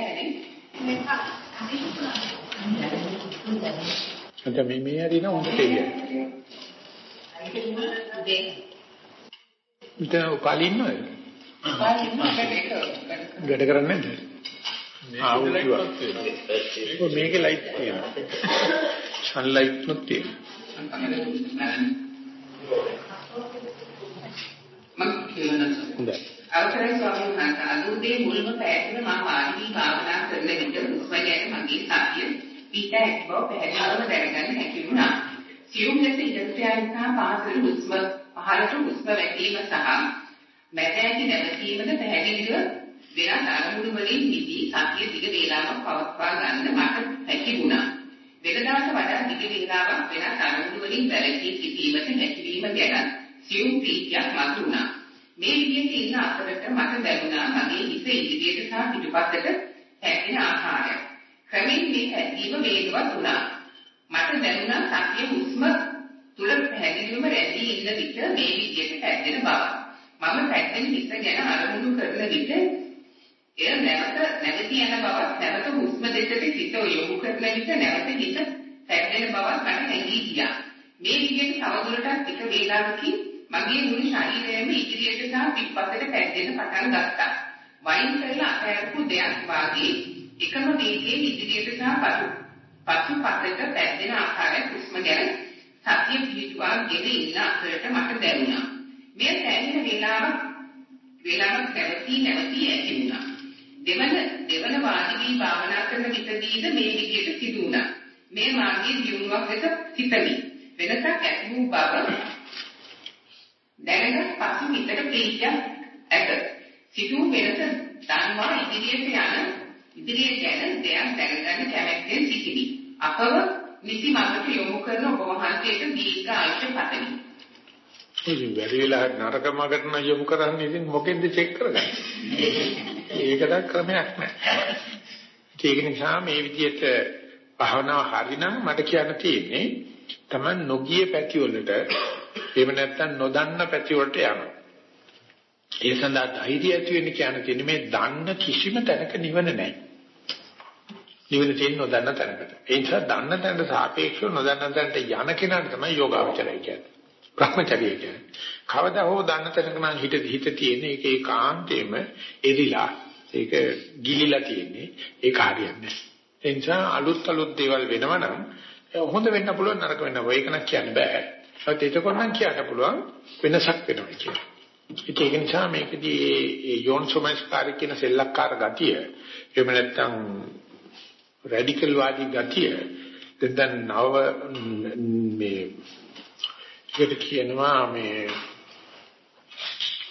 අද මේ මේ හරින උන්ට එළිය. ඉතින් උපාලින් නෝ. වැඩ කරන්නේ නැද්ද? මේකේ ලයිට් තියෙනවා. සන් ලයිට් නොත් තියෙනවා. මම කියනවා. අවසරයි ස්වාමීන් වහන්සේ අනුදේ මුල්ම පැයකම මම වාඩි භාවනා කරන විට ගැන මගේ සතිය පිට එක් බව පැහැදිලිවම දැනගන්න හැකි වුණා. සියුම් ලෙස යන පාසල හුස්ම පහළට හුස්ම වැටීම සහ මැද ඇති නැවතීමද පැහැදිලිව වෙනස් අරමුණු වලින් මිදී සතිය දිග වේලාවක් පවත්වා ගන්න මට හැකි වුණා. වෙනදාට වඩා දිග වේලාවක් වෙනස් අරමුණු වලින් වැළකී සිටීමට හැකියවීම ගැන සියුම් ප්‍රීතියක් මතුණා. මේ විදිහට ඉන්න අතරට මට දැනුණා මගේ හිත ඉදිරියට සහ පිටපතට හැදෙන ආකාරය. ක්‍රමෙන් මේ හැදීම වේගවත් වුණා. මට දැනුණා සතිය හුස්ම තුල පැහැදිලිවම රැඳී ඉන්න විට මේ විදිහට හැදෙන බව. මම පැත්තෙන් හිත ගැන අරමුණු කරන විට එය නැවත නැගී යන බවත් නැවත හුස්ම දෙකට හිත යොමු කරන විට නැවත හිත පැද්දෙන බවත් මට හැඟී ගියා. මේ විදිහට තවදුරටත් ටික වේලාවකින් මගේ මුළු ශරීරයම ඉදිරියට සහ පිටපතට පැද්දෙන්න පටන් ගත්තා. වයින් කරලා අතහැරපු දෙයක් වාගේ එකම වේගයෙන් ඉදිරියට සහ පසු පසුපසට පැද්දෙන ආකාරය හුස්ම ගැන සතිය පිහිටුවා ගෙන ඉන්න අතරට මට දැනුණා. මෙය සෑහෙන වේලාවක් වේලාවක් නැවතී නැවතී ඇති වුණා. දෙවන දෙවන වාදිකී භාවනා කරන විටදීද මේ විදියට සිදු වුණා. මේ මාර්ගයේ දියුණුවක් ලෙස සිතමි. වෙනසක් ඇති වූ බව දැනගත් පසු හිතට ප්‍රීතියක් ඇත. සිදු වෙනස දන්වා ඉදිරියට යන ඉදිරියට යන දෙයක් දැනගන්න කැමැත්තෙන් සිටිමි. අපව නිසි මඟට යොමු කරන ඔබ වහන්සේට දීර්ඝ ආයුෂ පතමි. ඉතින් වැඩි වෙලා නරක මගට නම් යොමු කරන්නේ ඉතින් මොකෙන්ද චෙක් කරගන්නේ? ඒකට ක්‍රමයක් නැහැ. ඒක නිසා මේ විදිහට භාවනාව හරිනම් මට කියන්න තියෙන්නේ Taman නොගිය පැති වලට එහෙම නැත්නම් නොදන්න පැති වලට යනවා. ඒ සඳහා ධෛර්යය ඇති වෙන්න කියන්න තියෙන්නේ මේ දන්න කිසිම තැනක නිවන නැහැ. නිවන තියෙන නොදන්න තැනකට. ඒ නිසා දන්න තැනට සාපේක්ෂව නොදන්න තැනට යන කෙනාට තමයි යෝගාවචරය කියන්නේ. භ්‍රමචර්යය කියන්නේ. කවදා හෝ දන්න තැනක නම් හිත හිත තියෙන ඒක ඒකාන්තයෙන්ම එරිලා ඒක ගිලිලා තියෙන්නේ. ඒක හරියන්නේ ඒ නිසා අලුත් අලුත් දේවල් වෙනවනම් හොඳ වෙන්න පුළුවන් නරක වෙන්න පුළුවන්. ඒක නම් කියන්න බෑ. ඒත් එතකොට නම් කියන්න පුළුවන් වෙනසක් වෙනවා කියලා. ඒක නිසා මේකදී ඒ යෝන්සෝමස්කාරී කියන සෙල්ලක්කාර ගතිය එහෙම නැත්නම් රැඩිකල් වාදී ගතිය දැන් නව මේ ඒකට කියනවා මේ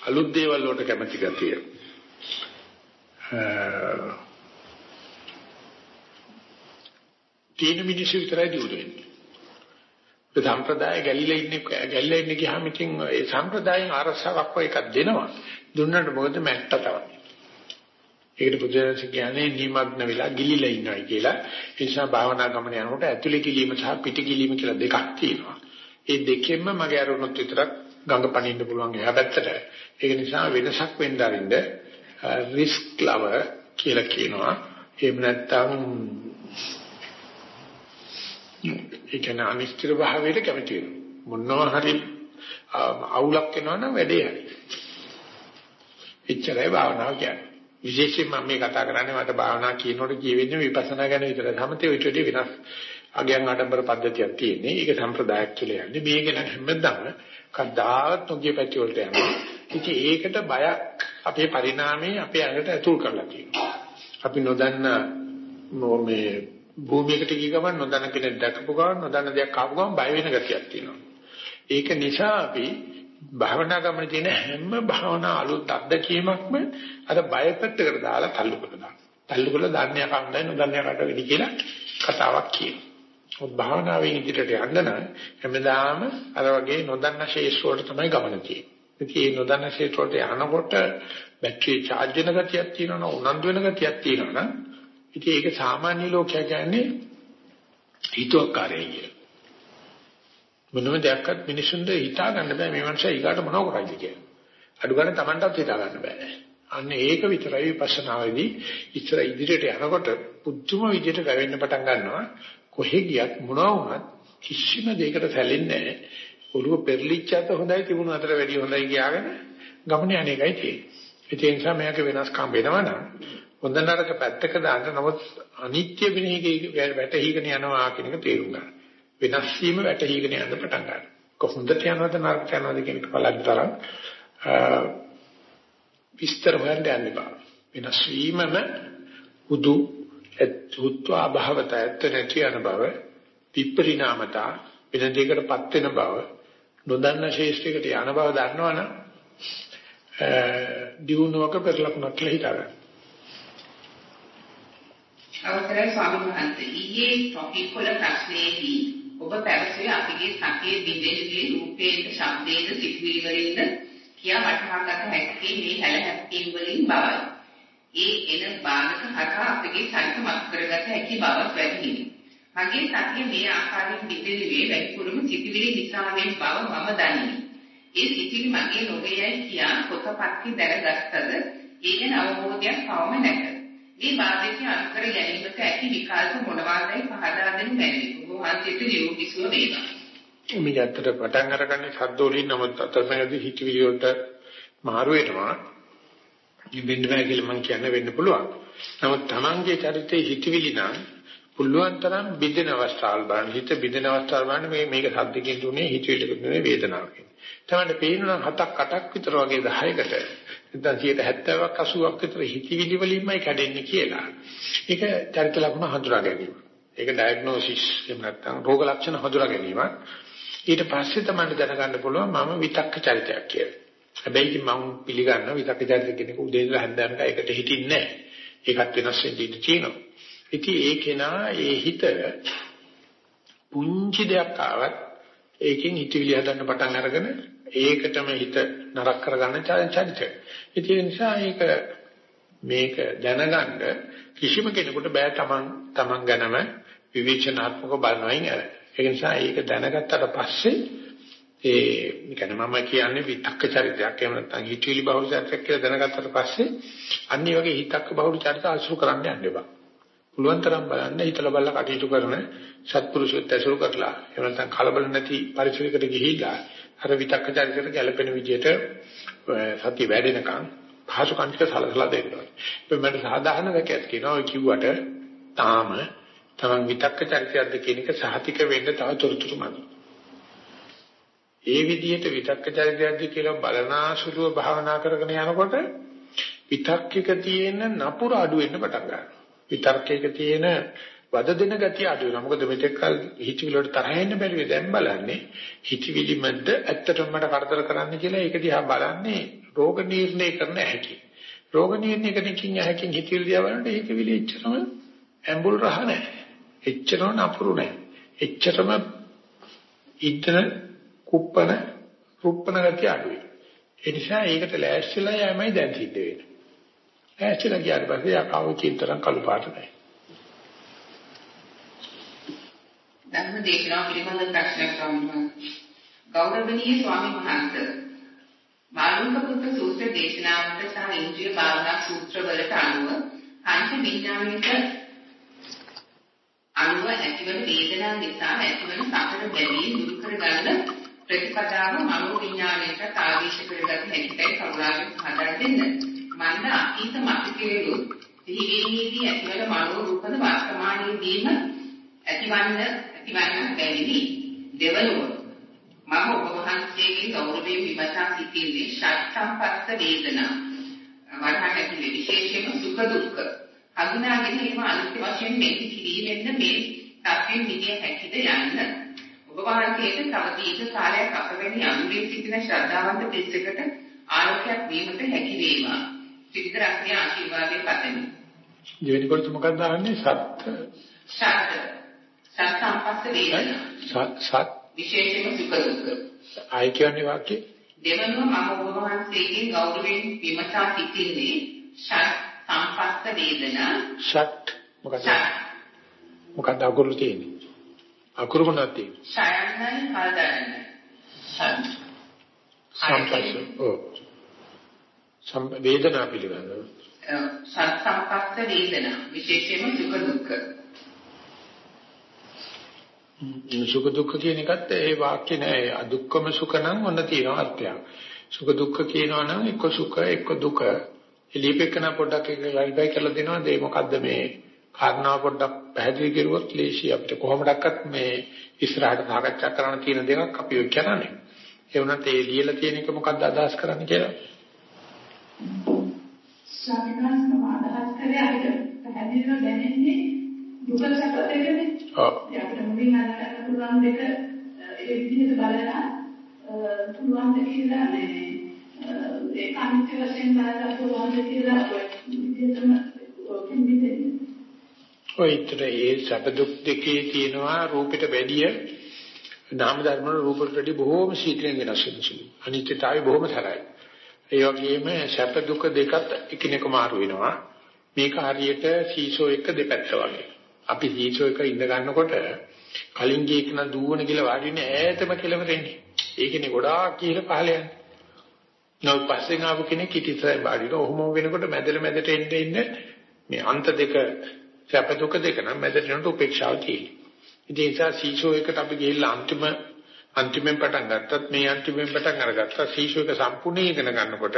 අලුත් දේවල් වලට කැමති ගතිය. තීන මිනිස්සු විතරයි දියුණු වෙන්නේ. ඒ සම්ප්‍රදාය ගැලිලා ඉන්නේ ගැලිලා ඉන්නේ ගියාම ඉතින් ඒ සම්ප්‍රදායෙන් අරසාවක් එකක් දෙනවා. දුන්නට මොකද මැට්ට තමයි. ඒකට බුදුරජාණන් කියන්නේ නිමග්න වෙලා ගිලිලා ඉන්නයි කියලා. ඒ නිසා භාවනා ගමන යනකොට ඇතුලේ කිලීම සහ පිට කිලීම කියලා දෙකක් තියෙනවා. ඒ දෙකෙන්ම මගේ අරුණොත් විතරක් ගඟ පනින්න පුළුවන් එහා පැත්තට. ඒක නිසා වෙනසක් වෙන්න අරින්න රිස්ක් ලවර් කියලා කියනවා. එහෙම නැත්නම් ඒ කියන්නේ අනිශ්චිත භාවයට කැමති වෙනවා. මොනවා හරි අවුලක් වෙනවනම් වැඩේ හරි. එච්චරයි භාවනාව කියන්නේ. විශේෂයෙන් මම මේ කතා කරන්නේ මට භාවනා කියනකොට කියවෙන්නේ විපස්සනා ගැන විතරයි. සමතේ විතර වෙනස් අගයන් ආඩම්බර පද්ධතියක් තියෙන්නේ. ඒක සම්ප්‍රදායක් කියලා යන්නේ. මේක නම් හැමදාම කද්දාවත් නොගිය පැති වලට යනවා. ඉතින් ඒකට බයක් අපේ පරිණාමයේ අපේ ඇඟට ඇතුල් කරලා තියෙනවා. අපි නොදන්න මේ භූමියකට ගිය ගමන් නොදන්න කෙනෙක් දැකපු ගමන් නොදන්න දෙයක් ආපු ගමන් බය වෙන ගතියක් තියෙනවා. ඒක නිසා අපි භාවනා ගමනේ තියෙන හැම භාවනා අලුත් අත්දැකීමක්ම අර බය පැත්තකට දාලා තල්ලු කරනවා. තල්ලු කරලා දන්නේ කණ්ඩාය නොදන්නේ කට වෙඩි කියලා කතාවක් කියනවා. මොකද භාවනාවෙන් ඉදිරියට යන්න නම් හැමදාම අර වගේ නොදන්න ශේෂ්ඨ වලට තමයි ගමන තියෙන්නේ. ඉතින් මේ නොදන්න ශේෂ්ඨ වලට යනකොට බැටරිය charge වෙන ගතියක් තියෙනවා උනන්දු වෙන ගතියක් තියෙනවා ඉතින් ඒක සාමාන්‍ය ලෝකයා කියන්නේ හිතුවක්කාරය කිය. මොනම දෙයක්වත් මිනිසුන්ට හිතා ගන්න බෑ මේ මනුස්සයා ඊගාට මොනව කරයිද කියලා. අඩු ගන්න Tamanටත් හිතා ගන්න බෑ. අන්න ඒක විතරයි විපස්සනාවේදී ඉස්සර ඉදිරියට යනකොට පුදුම විදිහට වැවෙන්න පටන් ගන්නවා. කොහෙ ගියත් මොනවා වුණත් කිසිම දෙයකට සැලෙන්නේ නැහැ. ඔළුව පෙරලිච්චත් හොඳයි තිබුණ අතර වැඩි හොඳයි කියාගෙන ගමනේ අනේකයි තියෙන්නේ. ඒ නිසා මේක වෙනස්කම් වෙනවනම් හොඳ නරක පැත්තක දාන්න නමුත් අනිත්‍ය විනීගේ වැටහිගෙන යනවා කියන එක තේරුම් ගන්න. වෙනස් වීම වැටහිගෙන යන්න පටන් ගන්න. කොහොමද යනවද නරක යනවද කියන එක බලද්දී විස්තර හොයන්න යන්න බෑ. වෙනස් වීමම උදු උත්වා භවත ඇත්ත නැති යන බව විපරිණාමතා වෙන දෙයකටපත් වෙන බව නොදන්න ශේෂ්ත්‍රයකට යන බව දන්නවනම් දිනුවක පෙරලකුණක් කියලා හිතාගන්න. අවසරයි ස්වාමීන් වහන්සේ ඊයේ ටොපික් වල ප්‍රශ්නයේදී ඔබ පැවසුවේ අපගේ සතියේ දිවෙන්නේ රූපේද ශබ්දේද සිතුවිලි වලින්ද කියා වටහාගත හැකි මේ හැල හැප්පීම් වලින් බවයි. ඒ එන බාධක හරහා අපගේ චරිත මත් කරගත හැකි බවක් වැටහිණි. මගේ සතිය මේ ආකාරයෙන් පිටෙන්නේ වැඩිපුරම සිතිවිලි නිසා වේ බව මම දනිමි. ඒ සිතිවිලි මගේ නොවේයයි කියා පොතපත්ති දැනගත්තද ඒ ගැන අවබෝධයක් තවම නැත. මේ බාධකයේ අනුකර ගැනීමට ඇති විකල්ප මොනවාදයි පහදා දෙන්න බැරි. ඔබ වහන්සේට නිරෝගී සුව වේවා. මේ ඇත්තට පටන් අරගන්නේ සද්දෝලින් නමුත් අතරමැදි හිතවිලි වලට මාරු වෙනවා. වෙන්න බෑ කියලා මම කියන්න වෙන්න පුළුවන්. නමුත් Tamange චරිතේ හිතවිලි නම් පුළුවන් තරම් බිඳෙන අවස්ථාවල් බලන්න හිත බිඳෙන අවස්ථාවල් බලන්න මේ මේක සද්දකින් දුන්නේ හිතවිලිකින් දුන්නේ වේදනාවකින්. තමයි පේනවා හතක් අටක් විතර වගේ 10කට නැත්නම් 70ක් 80ක් විතර හිතවිලි වලින්මයි කැඩෙන්නේ කියලා. ඒක චරිත ලක්ෂණ හඳුනා ගැනීම. ඒක ඩයග්නොසිස් එහෙම නැත්නම් රෝග ලක්ෂණ හඳුනා ගැනීම. ඊට පස්සේ තමයි දැනගන්න පුළුවන් මම විතක්ක චරිතයක් කියලා. හැබැයි මම පිළිගන්න විතක්ක චරිත කෙනෙකු උදේ ඉඳලා හැන්දෑනක එකට හිටින්නේ නැහැ. ඒකත් වෙනස් වෙන්න ඉඩ තියෙනවා. ඉතින් ඒ කෙනා ඒ හිත පුංචි දෙයක් ආවත් ඒකෙන් හිතවිලි හදන්න පටන් අරගෙන ඒකටම හිත නරක කරගන්න චරිතය. ඒ නිසා ඒක මේක දැනගන්න කිසිම කෙනෙකුට බෑ තමන් තමන් ගැනම විවේචනාත්මකව බලනවයින් අර. ඒ නිසා ඒක දැනගත්තට පස්සේ ඒ කියන්නේ මම කියන්නේ විතක්ක චරිතයක් එහෙම නැත්නම් හිතවිලි බහුල චරිතයක් කියලා දැනගත්තට පස්සේ අන්න ඒ වගේ හිතක්ක බහුල චරිත අසුරු කරන්න යන්න එපා. පුළුවන් තරම් බලන්න හිතලා බලලා කටයුතු කරන සත්පුරුෂයත් ඇසුරු කරලා එහෙම නැත්නම් කලබල නැති පරිසරයකට ගිහිල්ලා අර විතක්ක චරිතයට ගැළපෙන විදිහට සතිය වැඩෙනකන් පහසු කන්තික සලසලා දෙන්න ඕනේ. මට සාධාරණ වැකයක් කියනවා ඔය කිව්වට තාම තමන් විතක්ක චරිතයක්ද කියන එක සහතික වෙන්න තව තොරතුරු මදි. ඒ විදිහට විතක්ක චරිතයක්දී කියලා බලනාසුලුව භාවනා කරගෙන යනකොට විතක්කක තියෙන නපුර අඩු වෙන්න පටන් ගන්නවා. විතක්කයක තියෙන වද දෙන ගතිය අඩු වෙනවා. මොකද මෙතෙක් කල හිතවිලි වලට තරහ වෙන්න බැරිවේ දැන් බලන්නේ හිතවිලි මැද්ද ඇත්තටම මට කරදර කරන්න කියලා ඒක දිහා බලන්නේ රෝග නිర్ణය කරන හැටි. රෝග නිర్ణය කරනකින් හැකින් හිතවිලි දිහා බලනකොට හිතවිලි එච්චරම ඇඹුල් රහ නැහැ. එච්චරම නපුරු නැහැ. එච්චරම ඉතන කුප්පන රුප්පන ගතිය අඩුයි. ඒ නිසා ඒකට ලෑස්තිලා යෑමයි දැන් සිද්ධ වෙන්නේ. ලෑස්තිලා ගියාට පස්සේ යකාව චින්තරම් කළු පාට නැහැ. ධර්ම දේශනාව පිළිබඳ ප්‍රශ්නයක් වුණා. ගෞරවනීය ස්වාමීන් වහන්සේ මාළුක පුත්‍ර සූත්‍ර දේශනාවට සහ ඉන්ද්‍රිය භාවනා සූත්‍ර වලට අනුව පංච විඥානික අනුව ඇතිවන වේදනා නිසා ඇතිවන සතර බැඳීම් දුරු කරගන්න ප්‍රතිපදාව මනෝ විඥාණයට ආදේශ කරගත හැකියි කරුණාවෙන් හදා දෙන්න. මන්ද අතීත මතකයේ සිහිවීමේදී ඇතිවන මනෝ රූපද වර්තමානයේදීම ඇතිවන්න ඇතිවන්න බැරිනි. දෙවනුව මම ඔබ වහන්සේගේ ගෞරවයෙන් විමසා සිටින්නේ ෂට් සම්පස්ස වේදනා. වරහන් ඇතුලේ විශේෂයෙන්ම සුඛ දුක්ඛ හඳුනාගෙන ඒව අනිත්‍ය වශයෙන් මෙහි කිරීමෙන්ද මේ තත්ත්වෙන් මිදිය හැකිද යන්න. ඔබ වහන්සේට තව දීර්ඝ කාලයක් අපවැනි අනුරේ සිටින ශ්‍රද්ධාවන්ත පිරිසකට ආලෝකයක් වීමට හැකි වේවා. සිද්ධ රත්නය ආශිර්වාදයෙන් පතමි. දෙවෙනි කොටස මොකක්ද අහන්නේ? සත් සත් සත් සම්පස්ස වේදනා. සත් සත් විශේෂයෙන්ම සුඛ දුක්ඛ. ආයි කියන්නේ වාක්‍ය දෙවනුව මම ඔබ වහන්සේගේ ගෞරවයෙන් විමසා සිටින්නේ ෂත් සම්පස්ස වේදනා ෂට් මොකක්ද? මොකක්ද අකුරු තියෙන්නේ? අකුරු මොනවද තියෙන්නේ? ෂයන්නයි කල්දරන්න. ෂත් සම්පස්ස. ඔව්. සම් වේදනා පිළිබඳව. සත් සම්පස්ස වේදනා විශේෂයෙන්ම සුඛ දුක්ඛ. සුඛ දුක්ඛ කියන එකත් ඒ වාක්‍ය නෑ අදුක්කම සුඛ නම් ඔන්න තියෙනවා අර්ථයක්. සුඛ දුක්ඛ කියනවා නම් එක්ක සුඛ එක්ක දුක. එලිපෙකන පොඩ්ඩක් එක ලයිබයි කරලා දෙනවා දෙය මොකද්ද මේ කාරණා පොඩ්ඩක් පැහැදිලි කරුවොත් ලේසි අපිට කොහොමඩක්වත් මේ ඉස්සරහට සාකච්ඡා කරන්න තියෙන දේක් අපි ඔය කරන්නේ. ඒ වුණත් ඒ ලියලා තියෙන එක මොකද්ද අදහස් කරන්නේ කියලා. ස්වාමීන් අදහස් කරේ අපිට පැහැදිලිව දැනෙන්නේ දුක සැප දෙකනේ. ඔව්. අපිට මුලින් අල්ලගන්න පුළුවන් දෙක ඒ විදිහට බලලා පුළුවන් ද කියලා මේ ඒ අනිත්‍ය වශයෙන් බලලා පුළුවන් ද කියලා ඔය විදිහටම ඔකින් විදිහට ඔයිතර ඒ සැප දුක් දෙකේ තියෙනවා රූපෙට වැඩිය නාම ධර්ම වල රූපෙට වැඩිය බොහෝම ශීඝ්‍රයෙන් වෙනස් වෙනවා. අනිත්‍යතාවය බොහෝම සරලයි. ඒ වගේම සැප දුක දෙකත් එකිනෙක මාරු වෙනවා. මේක හරියට සීසෝ එක දෙපැත්ත වගේ. අපි සීසෝ එක ඉඳ ගන්නකොට කලින් ගිය එකන දුවන කියලා වාඩි වෙන්නේ ඈතම කෙලවරෙන්නේ. ඒකනේ ගොඩාක් කියලා පහල යන්නේ. නෝ පස්සෙන් ආපු කෙනෙක් ඉතිසයි වාඩිලා ඔහොම වෙනකොට මැදල මැදට එන්න එන්න මේ අන්ත දෙක සැප දුක දෙක නම් මැදට යනට උපේක්ෂාව තියෙනවා. ඉතින් ඒ නිසා සීසෝ එකට අපි ගිහිල්ලා අන්තිම අන්තිමෙන් පටන් ගත්තත් මේ අන්තිමෙන් පටන් අරගත්තා සීසෝ එක සම්පූර්ණ ඉගෙන ගන්නකොට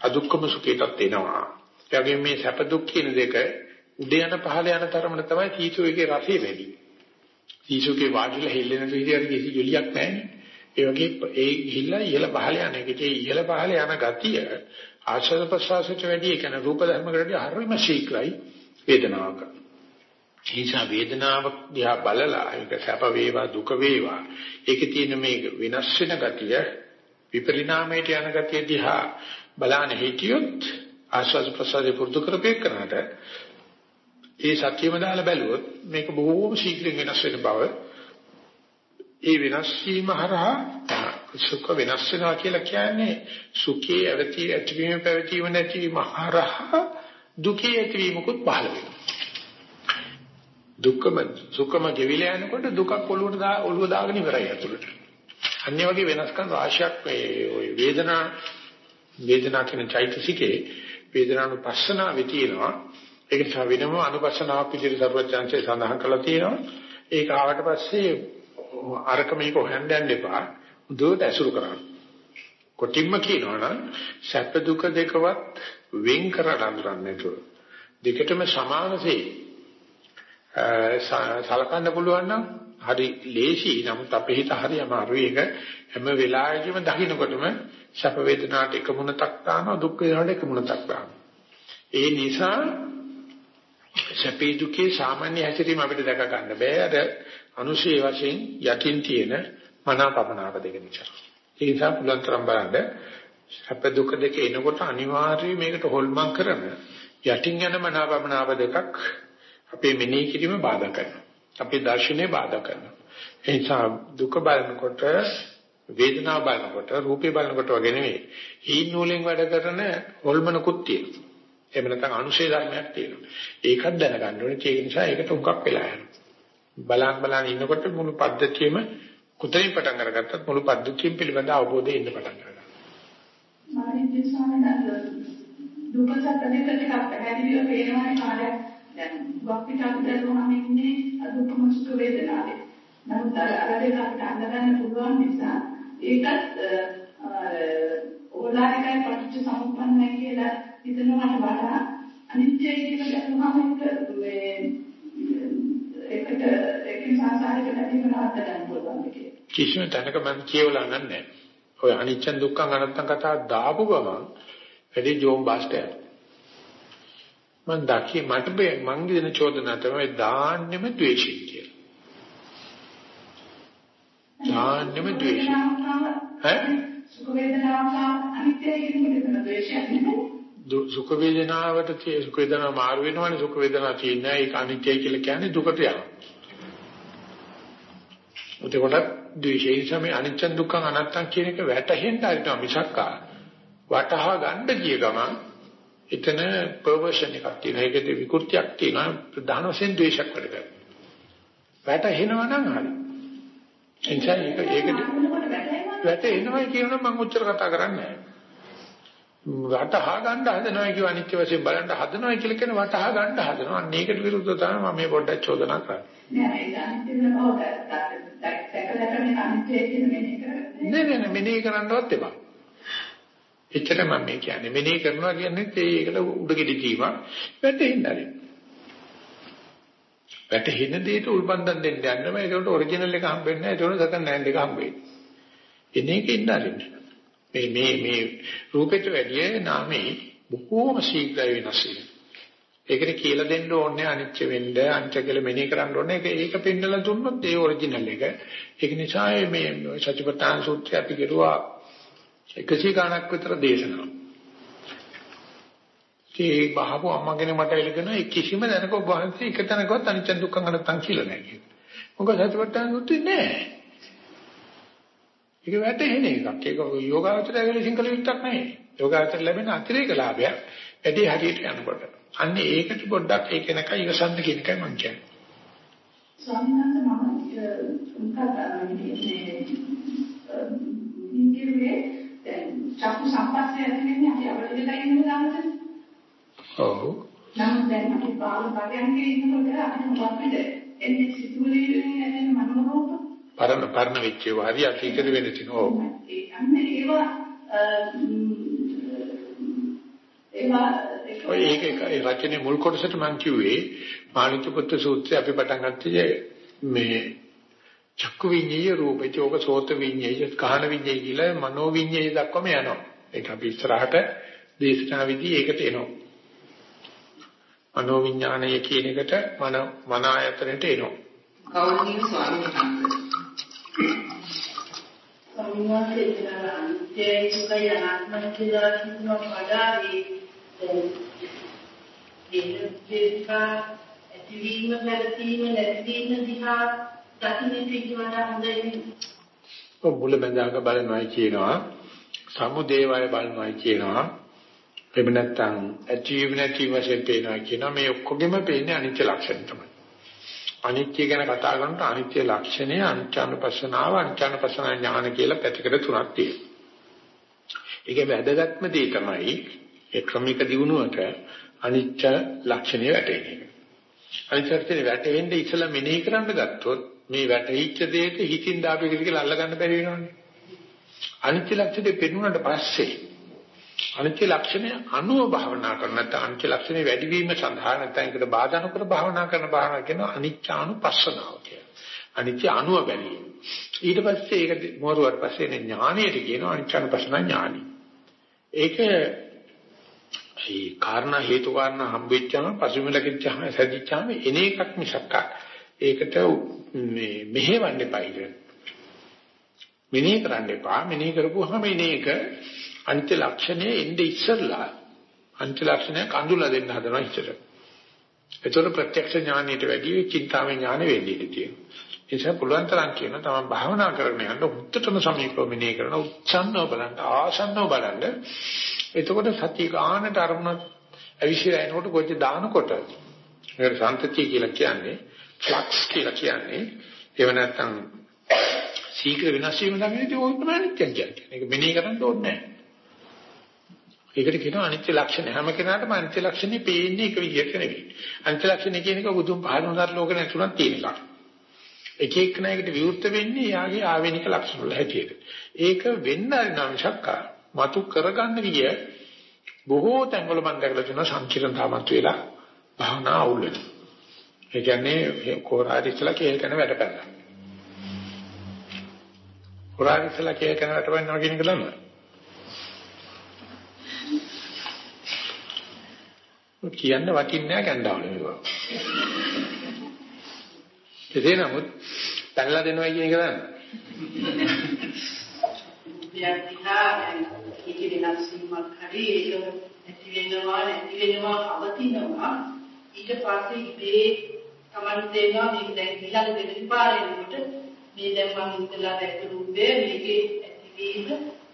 අදුක්කම සුඛයටත් එනවා. ඒ වගේම මේ සැප දුක් කියන දෙක උඩ යන පහළ යන තරමට තමයි සීසෝ එකේ රසය වැඩි. සීසෝගේ වාඩිලා හෙල්ලෙන විදිහට කිසි ජොලියක් නැහැ. ඒ වගේ ඒ ගිහිල්ලා ඉහළ පහළ යන එකේ ඉහළ පහළ යන ගතිය ආශ්‍රද ප්‍රසවාසයට වැඩි ඒ කියන්නේ රූප ධර්මකට හරිම ශීක්‍රයි වේදනාවක. ඒ නිසා වේදනාව දිහා බලලා ඒක සැප වේවා දුක වේවා ඒකේ තියෙන මේ වෙනස් වෙන ගතිය විපරිණාමයට යන ගතිය දිහා බලන හිටියොත් ආශ්වාස ප්‍රශ්වාසය පුරුදු කරපේකනට ඒ සත්‍යම දාලා බැලුවොත් මේක බොහෝම ශීඝ්‍රයෙන් වෙනස් වෙන බව ඒ වෙනස් වීම හරහා සුඛ වෙනස් වෙනවා කියලා කියන්නේ සුඛයේ ඇති ඇතිවීම පැවතීම නැතිවීම හරහා දුකේ ඇතිවීමකුත් පහළ වෙනවා දුක්කම සුඛම ගෙවිලා යනකොට දුකක් ඔළුවට දා ඔළුව දාගෙන ඉවරයි අතුලට. අන්නේ වගේ වෙනස්කම් රාශියක් මේ ওই වේදනා වේදනා කියන චෛතසිකේ වේදනානුපස්සනාවේ තියෙනවා. ඒක නිසා වෙනම අනුපස්සනාවක් විදිහට සර්වඥාන්සේ සඳහන් කරලා තියෙනවා. ඒක ආවට පස්සේ අරක මේක හොයන්න යන්න එපා. දුවට ඇසුරු කරන්න. කොටින්ම කියනවනම් සැප දුක දෙකවත් වෙන් කරලා අඳුරන්නේ නැතුව. දෙකටම සමානසේ සලකන්න පුළුවන් නම් හරි ලේසි. නමුත් අපේ හිත හරි අමාරුයි. ඒක හැම වෙලාවෙදිම දකින්නකොටම සැප වේදනාවට එක මුණතක් දානවා දුක් වේදනාවට එක මුණතක් දානවා. ඒ නිසා සැපේ දුකේ සාමාන්‍ය හැසිරීම අපිට දැක ගන්න බෑ. අර අනුශේ වශයෙන් යටින් තියෙන මනාපමනාප දෙක නිසා. ඒ නිසා පුළුවන් තරම් බලන්න සැප දුක දෙක එනකොට අනිවාර්යයෙන් මේකට හොල්මන් කරන යටින් යන මනාපමනාප දෙකක් අපේ මෙනෙහි කිරීම බාධා කරනවා. අපේ දර්ශනය බාධා කරනවා. ඒ නිසා දුක බලනකොට වේදනාව බලනකොට රූපේ බලනකොට වගේ නෙවෙයි. හීන නූලෙන් වැඩ කරන හොල්මනකුත් තියෙනවා. එහෙම නැත්නම් අනුශේ ධර්මයක් තියෙනවා. ඒකත් දැනගන්න ඕනේ. ඒ නිසා ඒකට උගක් වෙලා යනවා. බලන් බලන් ඉන්නකොට මුළු පද්ධතියම කුතරින් පටන් අරගත්තත් මුළු පද්ධතියම පිළිබඳ අවබෝධය එන්න පටන් ගන්නවා. මාරින් ස්වාමීන් දුක සත්‍ය දෙක ටිකක් පැහැදිලිව පේනවානේ කාලයක් දැන් වක්පිට අපිට දුවම ඉන්නේ අදුපම සුඛ වේදනාවේ. නමුත් අර අර දෙක අපිට අඳගන්න පුළුවන් නිසා ඒකත් ඕලාරිකයි පටිච්ච සමුප්පන්නයි කියලා හිතනවට වඩා අනිත්‍යයි කියලා දැනුමම එක මේ ඒකට ඒකේ සංසාරික නැතිව නවත්ත ගන්න පුළුවන් කියලා. කිසිම තැනක මම කියවලා නැහැ. ඔය අනිච්ච දුක්ඛ අනත්තං කතාව දාපු ගමන් වැඩි ජෝම් බාස්ටර් මම දැකි මට මං දෙන චෝදනා තමයි දාන්නෙම ද්වේෂය කියලා. දාන්නෙම ද්වේෂය. ඈ? සුඛ වේදනාවක් අනිත්‍යයි කියන ද්වේෂයක් නෙමෙයි. සුඛ වේදනාවට tie සුඛ වේදනාව මාරු වෙනවනේ සුඛ වේදනාව තියෙන්නේ ඒක අනිත්‍යයි කියලා කියන්නේ දුකට යනවා. උතේකොට ද්වේෂය සමේ අනිච්ච දුක්ඛ අනත්තං කියන එක වැටහෙන්න හරිනවා මිසක්කා වටහා ගන්න කිය ගමන් එතන පර්වර්ෂන් එකක් තියෙනවා. ඒකේ විකෘතියක් තියෙනවා. ප්‍රධාන වශයෙන් ද්වේෂයක් වැඩ කරනවා. වැටෙනවා නම් හරි. එනිසා ඒක ඒකට වැටෙනවා කියනනම් මම උච්චර කතා කරන්නේ නැහැ. වටහා ගන්න හදනවා කියව අනිත්‍ය වශයෙන් බලන්න හදනවා කියලා කියන වටහා ගන්න හදනවා. අන්න ඒකට විරුද්ධව තමයි මම මේ පොඩ්ඩක් චෝදනා කරන්නේ. නෑ ඒක අනිත්‍ය වෙනවද? අනිත්‍ය කියන මෙනෙහි කරන්නේ. නෑ නෑ මෙනෙහි කරන්නවත් එපා. එච්චර මම මේ කියන්නේ මෙනෙහි කරනවා කියන්නේ ඒකට උඩගෙඩි දීම වැටෙන්න හරි. වැටෙන දෙයට උල්පන්දම් දෙන්න යන්නම ඒකට ඔරිජිනල් එක හම්බෙන්නේ නැහැ ඒකට සෙකන්ඩ් හෑන්ඩ් එක හම්බෙන්නේ. එන්නේ කින්න හරින්න. මේ මේ මේ රූපෙට වැඩිය නාමේ බොහෝම ශීඝ්‍රයි වෙනස් වෙනවා. ඒකට කියලා දෙන්න ඕනේ අනිච්ච වෙන්න අනිච්ච කියලා මෙනෙහි කරන්න ඕනේ ඒක ඒක පෙන්නලා දුන්නොත් ඒ ඔරිජිනල් එක. ඒක නිසා මේ සත්‍යපට්ඨාන සූත්‍රය අපි කරුවා 100 ගණක් විතර දේශනා. ඒ බහපු අම්මගෙන මට එළගෙන කිසිම දැනක ඔබ වහන්සේ එක තැනකවත් අනිච්ච දුක්ඛ අනත්තං කියලා නැහැ කියන්නේ. මොකද සතිපට්ඨාන සූත්‍රේ නැහැ. ඒක වැටෙන එකක්. ඒක යෝගාවචරය කියලා සිංහල විතරක් නෙවෙයි. යෝගාවචර ලැබෙන අතිරේක ලාභයක් වැඩි හරියට යනකොට. අන්න ඒකට පොඩ්ඩක් ඒක නකයි ඉවසන්න කියන එකයි මම කියන්නේ. ස්වාමීන් වහන්සේ මම දැන් චක්කු සම්පස්සේ ඇති වෙන්නේ අපි අවබෝධයෙන් ඉන්න දාන්නද? ඔව්. නම් දැන් අපි බාල පරයන්කේ ඉන්නකොට අපිට මොකක්ද එන්නේ සිතුවිලි එන්නේ මනෝරූප පරණ පරණ වෙච්ච ඒවා හරි අතීතෙ වෙන්න තියෙනවා. ඔව්. අන්න ඒවා ඔය ඒක ඒ රචනයේ මුල් කොටසට මම කිව්වේ මානික පුත්‍ර සූත්‍රය අපි පටන් ගත්තේ මේ චක්කු විඤ්ඤාය රූපේ ඕක සෝත විඤ්ඤාය කහන විඤ්ඤාය කියලා මනෝ විඤ්ඤාය දක්වම යනවා. ඒක අපි ඉස්සරහට දේශනාවිදී ඒකට එනවා. මනෝවිඥාණය කියන එකට මන මන ආයතනයට එනවා. ගෞරවනීය ස්වාමීන් වහන්සේ. ස්වාමීන් වහන්සේ කියන අනිත්‍යයි සුඛයි අනාත්මයි කියලා කියන පදාවේ දෙක ඇතිවීම නැතිවීම නැතිවීම දිහා දකින්න පිටවඩා හොඳයි. ඔබ මුල බඳාක බලනවායි කියනවා සමුදේවය බලනවායි කියනවා එහෙම නැත්නම් ඇචීව් නැති වශයෙන් පේනවා කියනවා මේ ඔක්කොගෙම පේන්නේ අනිත්‍ය ලක්ෂණ තමයි. අනිත්‍ය ගැන කතා කරනකොට අනිත්‍ය ලක්ෂණය අනිත්‍යනුපස්සනාව අනිත්‍යනුපස්සන ඥාන කියලා පැතිකඩ තුනක් තියෙනවා. ඒකේ වැදගත්ම දේ තමයි ඒ ක්‍රමික දියුණුවට අනිත්‍ය ලක්ෂණය වැටෙන එක. අනිත්‍ය ලක්ෂණය වැටෙන්නේ ඉස්සලා මෙනෙහි කරන්න ගත්තොත් මේ වැටහිච්ච දෙයට හිතින් දාපු එක කියලා අල්ලගන්න බැරි වෙනවනේ. අනිත්‍ය ලක්ෂණය පෙන්වුණාට පස්සේ අනිත්‍ය ලක්ෂණය අනුව භාවනා කරන නැත්නම් අනිත්‍ය ලක්ෂණය වැඩි වීම සඳහා නැත්නම් ඒකට බාධා නොකර භාවනා කරන භාවනා කියනවා අනිත්‍යානුපස්සනාව කියලා. අනිත්‍ය අනුව බැලීම. ඊට පස්සේ ඒක මොරුවට පස්සේ ඥානයට කියනවා අනිත්‍යානුපස්සන ඥානි. ඒක ඒ කාරණා හේතු කාරණා හම්බෙච්චාම පසුබිමලකින්චාම සැදිච්චාම එන එකක් මිසක් ඒකට මේ මෙහෙවන්න එපා ඉතින්. මෙනෙහි කරන්න එපා. මෙනෙහි කරපුවාම එන එක අනිත්‍ය ලක්ෂණය එන්නේ ඉස්සරලා අනිත්‍ය ලක්ෂණය කඳුලා දෙන්න හදනවා ඉස්සර. ඒතර ප්‍රත්‍යක්ෂ ඥානයට වැඩිය චින්තාවේ ඥාන වෙන්නේ තියෙනවා. ඒ නිසා පුළුවන් තරම් කියන තමයි භාවනා කරගෙන යන්න උත්තරම සමීපව මෙනෙහි කරන උච්ඡන්නව බලන්න ආසන්නව බලන්න. එතකොට සතිය ගානට අරමුණ අවිශ්වය එනකොට කොච්ච දානකොට ඒකට සම්තතිය කියලා කියන්නේ ෆ්ලක්ස් කියලා කියන්නේ ඒව නැත්තම් ශීඝ්‍ර වෙනස් වීම තමයි ඕක තමයි අනිත්‍ය කියන්නේ. ඒක මෙනෙහි කරන්න ඕනේ නැහැ. ඒකට කියනවා අනිත්‍ය ලක්ෂණ. හැම කෙනාටම අනිත්‍ය ලක්ෂණේ පේන්නේ එක විදිහට නෙවෙයි. අනිත්‍ය ලක්ෂණ කියන එක බුදුන් පහළ වුණාට ලෝක නැතුණක් තියෙන එකක්. එක එක්කෙනායකට විවෘත වෙන්නේ යාගේ ආවේනික ලක්ෂණ වල හැටියට. ඒක වෙන්න නම් ශක්කා මතු කරගන්න විදිය බොහෝ තැන්වල මම දැකලා තියෙනවා සංකීර්ණතාවක් වෙලා භාවනා අවුල් වෙනවා. ඒ කියන්නේ කොහොරාදි ඉස්සලා කේල් කරන වැඩ කරනවා. කොහොරාදි ඉස්සලා කේල් කරන වැඩ කරනවා කියන එක දන්නවද? කියන්න වටින්නේ නැහැ කැන්දාවල මේවා. එසේ නමුත් පැනලා දෙනවා කියන එක දන්න. විද්‍යාර්ථීලා ඒකේ වෙනස් වීමක් හරි ඒක ඇති වෙනවා නැති වෙනවා අවතිනවා ඊට පස්සේ ඉබේ Taman තේනවා මේක දැන් ඊළඟ දෙවෙනි පාරේනකොට මේ දැන් මම ඉඳලා දැක්ක රූපේ මේකේ ඇතිවීම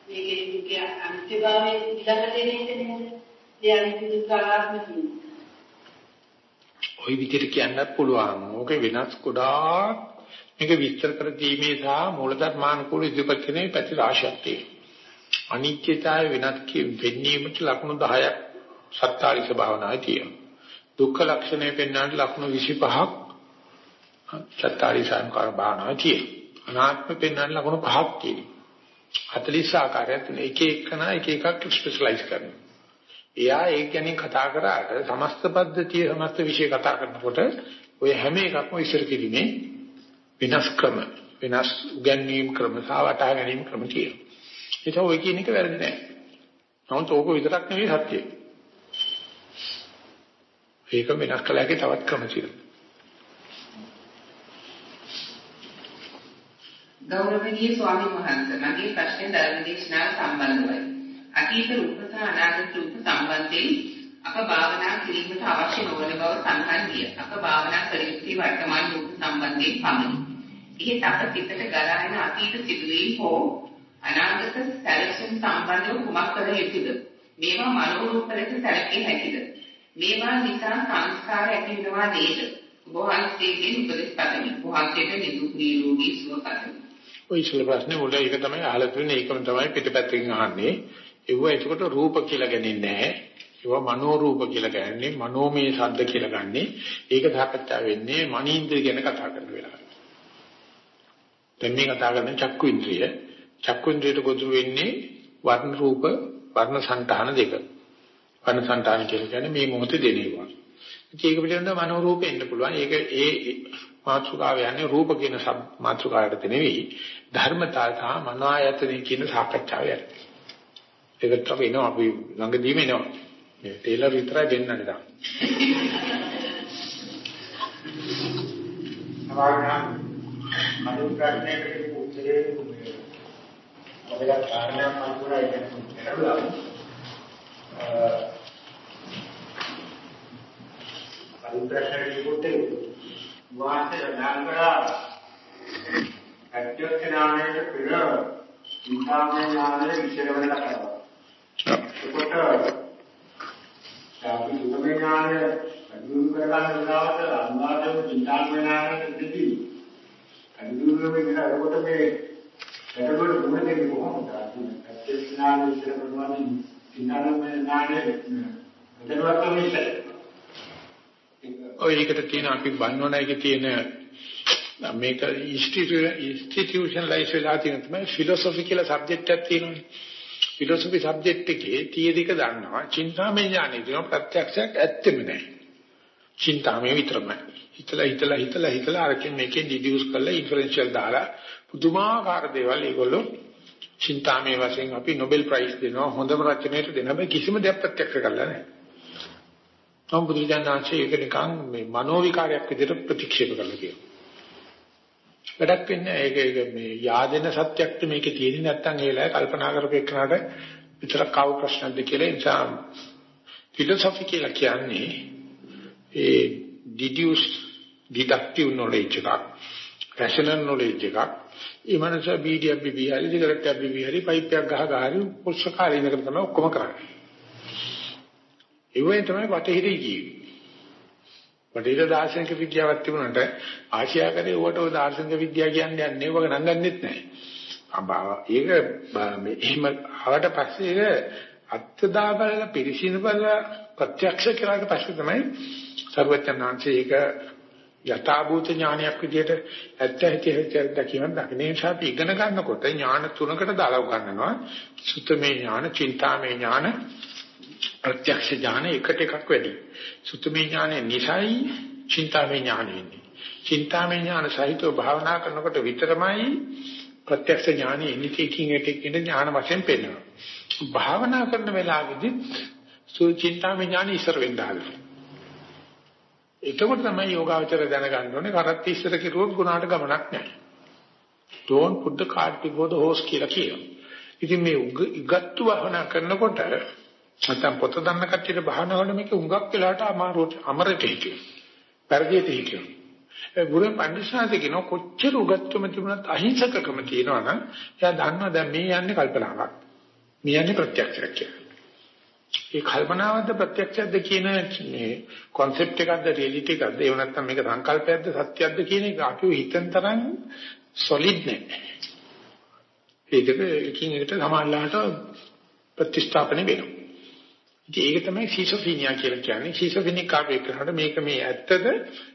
මේකේ මේකේ අනිත්‍යභාවය ඊළඟට එන එක නේද ඒ අනිත්‍ය දුක්ඛාත්ම කියන්නේ. ওই විදිහට කියන්නත් පුළුවන්. ඕකේ වෙනස් ගොඩාක් මේක විස්තර කර දීමේ සහ මූලධර්මානුකූල ඉදිරිපත් කිරීමේ පැති රාශියක් තියෙනවා. අනිත්‍යතාවය වෙනස් වෙන්නීමට ලක්ෂණ 10ක් සත්‍තාරිස භාවනාවේ තියෙනවා. දුක්ඛ ලක්ෂණය පෙන්වන්නට ලක්ෂණ 25ක් සත්‍තාරිසංකාර භාවනාවේ තියෙනවා. අනාත්ම පෙන්වන්න ලක්ෂණ 5ක් තියෙනවා. 40 ආකාරයක් එක එකන එක එකක් ස්පෙෂලායිස් කරනවා. එයා ඒක ගැන කතා කරාට සමස්ත පද්ධතිය සමස්ත විෂය කතා කරනකොට ඔය හැම එකක්ම ඉස්සර කිරීමේ වෙනස් ක්‍රම වෙනස් උගන්වීම් ක්‍රම සහ වටහා ගැනීම ක්‍රම තියෙනවා. ඒක ඔය කියන එක වැරදි නෑ. නමුත් ඕක විතරක් නෙවෙයි සත්‍යය. ඒක වෙනස් කළ හැකි තවත් ක්‍රම තියෙනවා. ගෞරවනීය ස්වාමීන් වහන්සේ මගේ ප්‍රශ්නේ ධර්ම දේශනාව සම්බන්ධවයි. අතීත රූප සහ අනාගත රූප සම්බන්ධයෙන් අප භාවනා කිරීමට අවශ්‍ය නොවන බව සඳහන් විය. අප භාවනා කර යුත්තේ වර්තමාන රූප සම්බන්ධයෙන් පමණි. එහෙත් අප සිතට ගලා එන අතීත සිදුවීම් හෝ අනාගත සැලසුම් සම්බන්ධව කුමක් කළ යුතුද? මේවා මනෝ රූප ලෙස සැලකිය හැකිද? මේවා නිසා සංස්කාර ඇති වෙනවා නේද? බොහන්සේගෙන් උපදෙස් පදමි. බොහන්සේට නිදුක් නිරෝගී සුව පදමි. ඔය ඉස්සෙල්ලා ප්‍රශ්නේ මුල ඒක තමයි අහලා තියෙන්නේ ඒකම තමයි පිටපැත්තකින් අහන්නේ. ඒව එතකොට රූප කියලා ගන්නේ නැහැ. ඒවා මනෝ රූප කියලා කියන්නේ මනෝමය ශබ්ද කියලා ගන්නෙ. ඒක සාකච්ඡා වෙන්නේ මනීන්ද්‍රිය ගැන කතා කරන වෙලාවට. දැන් මේ කතා කරන්නේ චක්කු ඉන්ද්‍රිය. චක්කු ඉන්ද්‍රියට ගොදුරු වෙන්නේ වර්ණ රූප වර්ණ සංතාන දෙක. වර්ණ සංතාන කියන්නේ මේ මොහොතේ දෙනේවා. ඒක පිළිබඳව මනෝ රූපෙ එන්න පුළුවන්. ඒක ඒ මාත්‍රකාව යන්නේ රූප කියන මාත්‍රකාවට නෙවෙයි ධර්මතාව සහ මනෝ ආයතනෙ කියන සාකච්ඡාව යන්නේ. ඒකට අපි එනවා අපි ළඟදීම එනවා. මේ ටේලර් විතරයි දෙන්නනේ තා. සමාවෙනා අනුන් ප්‍රශ්නයකට උත්තරේ දුන්නේ. ඔබලා කාරණා මතුරයි කියනවා. අනුන් ප්‍රශ්නකට උත්තරේ වාස්තව දානකරා අධ්‍යක්ෂ නාමයට පෙර ඉන්දාමේ නාමයේ විශේෂ වෙනලා කරනවා. එතකොට අපි සුතමේ ඥානය අනුරු කරගන්න වෙලාවට අනුවාදව චින්තාමය ඥානයට ඉඳී අනුරු වෙන එතකොට මේ එතකොට මොකද දෙන්නේ කොහොමද අත්‍යවශ්‍ය ඥානය විතර ප්‍රමාණය චින්තාමය ඥානය එතනවත් තමයි ඔය එකට තියෙන අපි බන්නවන එකේ තියෙන මේක ඉන්ස්ටිටියුෂනලයිස් වෙලා තියෙන තමයි ෆිලොසොෆි කියලා සබ්ජෙක්ට් එකක් තියෙනවානේ. ෆිලොසොෆි සබ්ජෙක්ට් එකේ තියදික දන්නවා. චින්තාමය ඥානෙ කියන ප්‍රත්‍යක්ෂයක් ඇත්තෙම නැහැ. චින්තාමය විතරමයි. හිතලා හිතලා හිතලා හිතලා අරකින් මේකෙන් ඩිඩියුස් කරලා ඉන්ෆරෙන්ෂල් දාලා පුදුමාකාර දේවල් ඒගොල්ලෝ චින්තාමය වශයෙන් අපි නොබෙල් ප්‍රයිස් දෙනවා හොඳම රචනයට දෙන හැබැයි කිසිම දෙයක් ප්‍රත්‍යක්ෂ කරලා නැහැ. නම් බුදුජානනාංශයේ ඒක නිකන් මේ මනෝ විකාරයක් විදිහට ප්‍රතික්ෂේප කරලා කියනවා. වැඩක් වෙන්නේ ඒක ඒක මේ yaadena සත්‍යක්ද මේකේ තියෙන්නේ නැත්නම් ඒ වෙලාවේ කල්පනා කරපේකනට විතරක් ආව ප්‍රශ්නක්ද කියලා ඒ නිසා ෆිලොසොෆි කියලා කියන්නේ ඒ deduce deductive knowledge එකක් rational knowledge එකක්. ඒ මනස බීඩියක් බිබිහරි සිගරට් එකක් බිබිහරි පයිප් එකක් ගහ ගහ හරි පුස්තකාලීනකට තමයි ඔක්කොම කරන්නේ. ඒ වගේ තමයි වටහිරි ජීවි. වටේට දාර්ශනික විද්‍යාවක් තිබුණාට ආසියාකරේ උවට ඔය දාර්ශනික විද්‍යාව කියන්නේ යන්නේ වගේ නංගන්නෙත් නැහැ. අබා ඒක මේ එහෙම ආවට පස්සේ ඒක අත්දා බලලා පිරිසිදු බලලා ප්‍රත්‍යක්ෂ කරාට පස්සේ තමයි සර්වඥාන්සේ ඒක යථාභූත ඥානයක් විදිහට ඇත්ත ඇති ඇති දකින්න දකින්න නිසා අපි ඉගෙන ගන්නකොට ඥාන තුනකට දාලා උගන්වනවා සුත්තමේ ඥාන, චින්තාමේ ඥාන, ප්‍රත්‍යක්ෂ ඥාන එකට එකක් වැඩි. සුත්තමේ ඥානෙ නිසයි චින්තාමේ ඥානෙ ඉන්නේ. චින්තාමේ ඥාන සහිතව භාවනා කරනකොට විතරමයි ප්‍රත්‍යක්ෂ ඥානෙ ඉනිතිකින් එකකින් ඥාන වශයෙන් පෙන්වනවා. භාවනා කරන වෙලාවෙදි සුචින්තාමේ ඥානෙ ඉස්සර වෙන්න හදනවා. එතකොට තමයි යෝගාවචර දැනගන්න ඕනේ කරත් ඉස්සර කිරුවොත් ගුණාට ගමනක් නැහැ. don't put the cart before the horse කියලා කියනවා. ඉතින් මේ ඉගත්තු භාවනා කරනකොට නැත්නම් පොත දන්න කට්ටියට බහනවල මේක උඟක් වෙලාට අමාරුවට අමරට හිටියෝ. පරිදියට හිටියෝ. ඒ ගුරු පඬිස්සාද කියන කොච්චර උගත්කම තිබුණත් අහිංසකකම තියෙනවා නම් එයා දන්නවා දැන් මේ යන්නේ කල්පනාවක්. මේ යන්නේ ප්‍රත්‍යක්ෂයක් කියලා. ඒ කල්පනාවක්ද ප්‍රත්‍යක්ෂයක්ද කියන මේ concept එකක්ද reality එකක්ද ඒව නැත්නම් මේක සංකල්පයක්ද සත්‍යයක්ද කියන එක අපිව හිතන තරම් solid නෑ. ඒක එකින් එකට සමානලාට ප්‍රතිස්ථාපන වෙනවා. ඉතින් ඒක තමයි ෂිසොෆීනියා කියලා කියන්නේ. ෂිසොෆීනික් කාර්යය කරනකොට මේක මේ ඇත්තද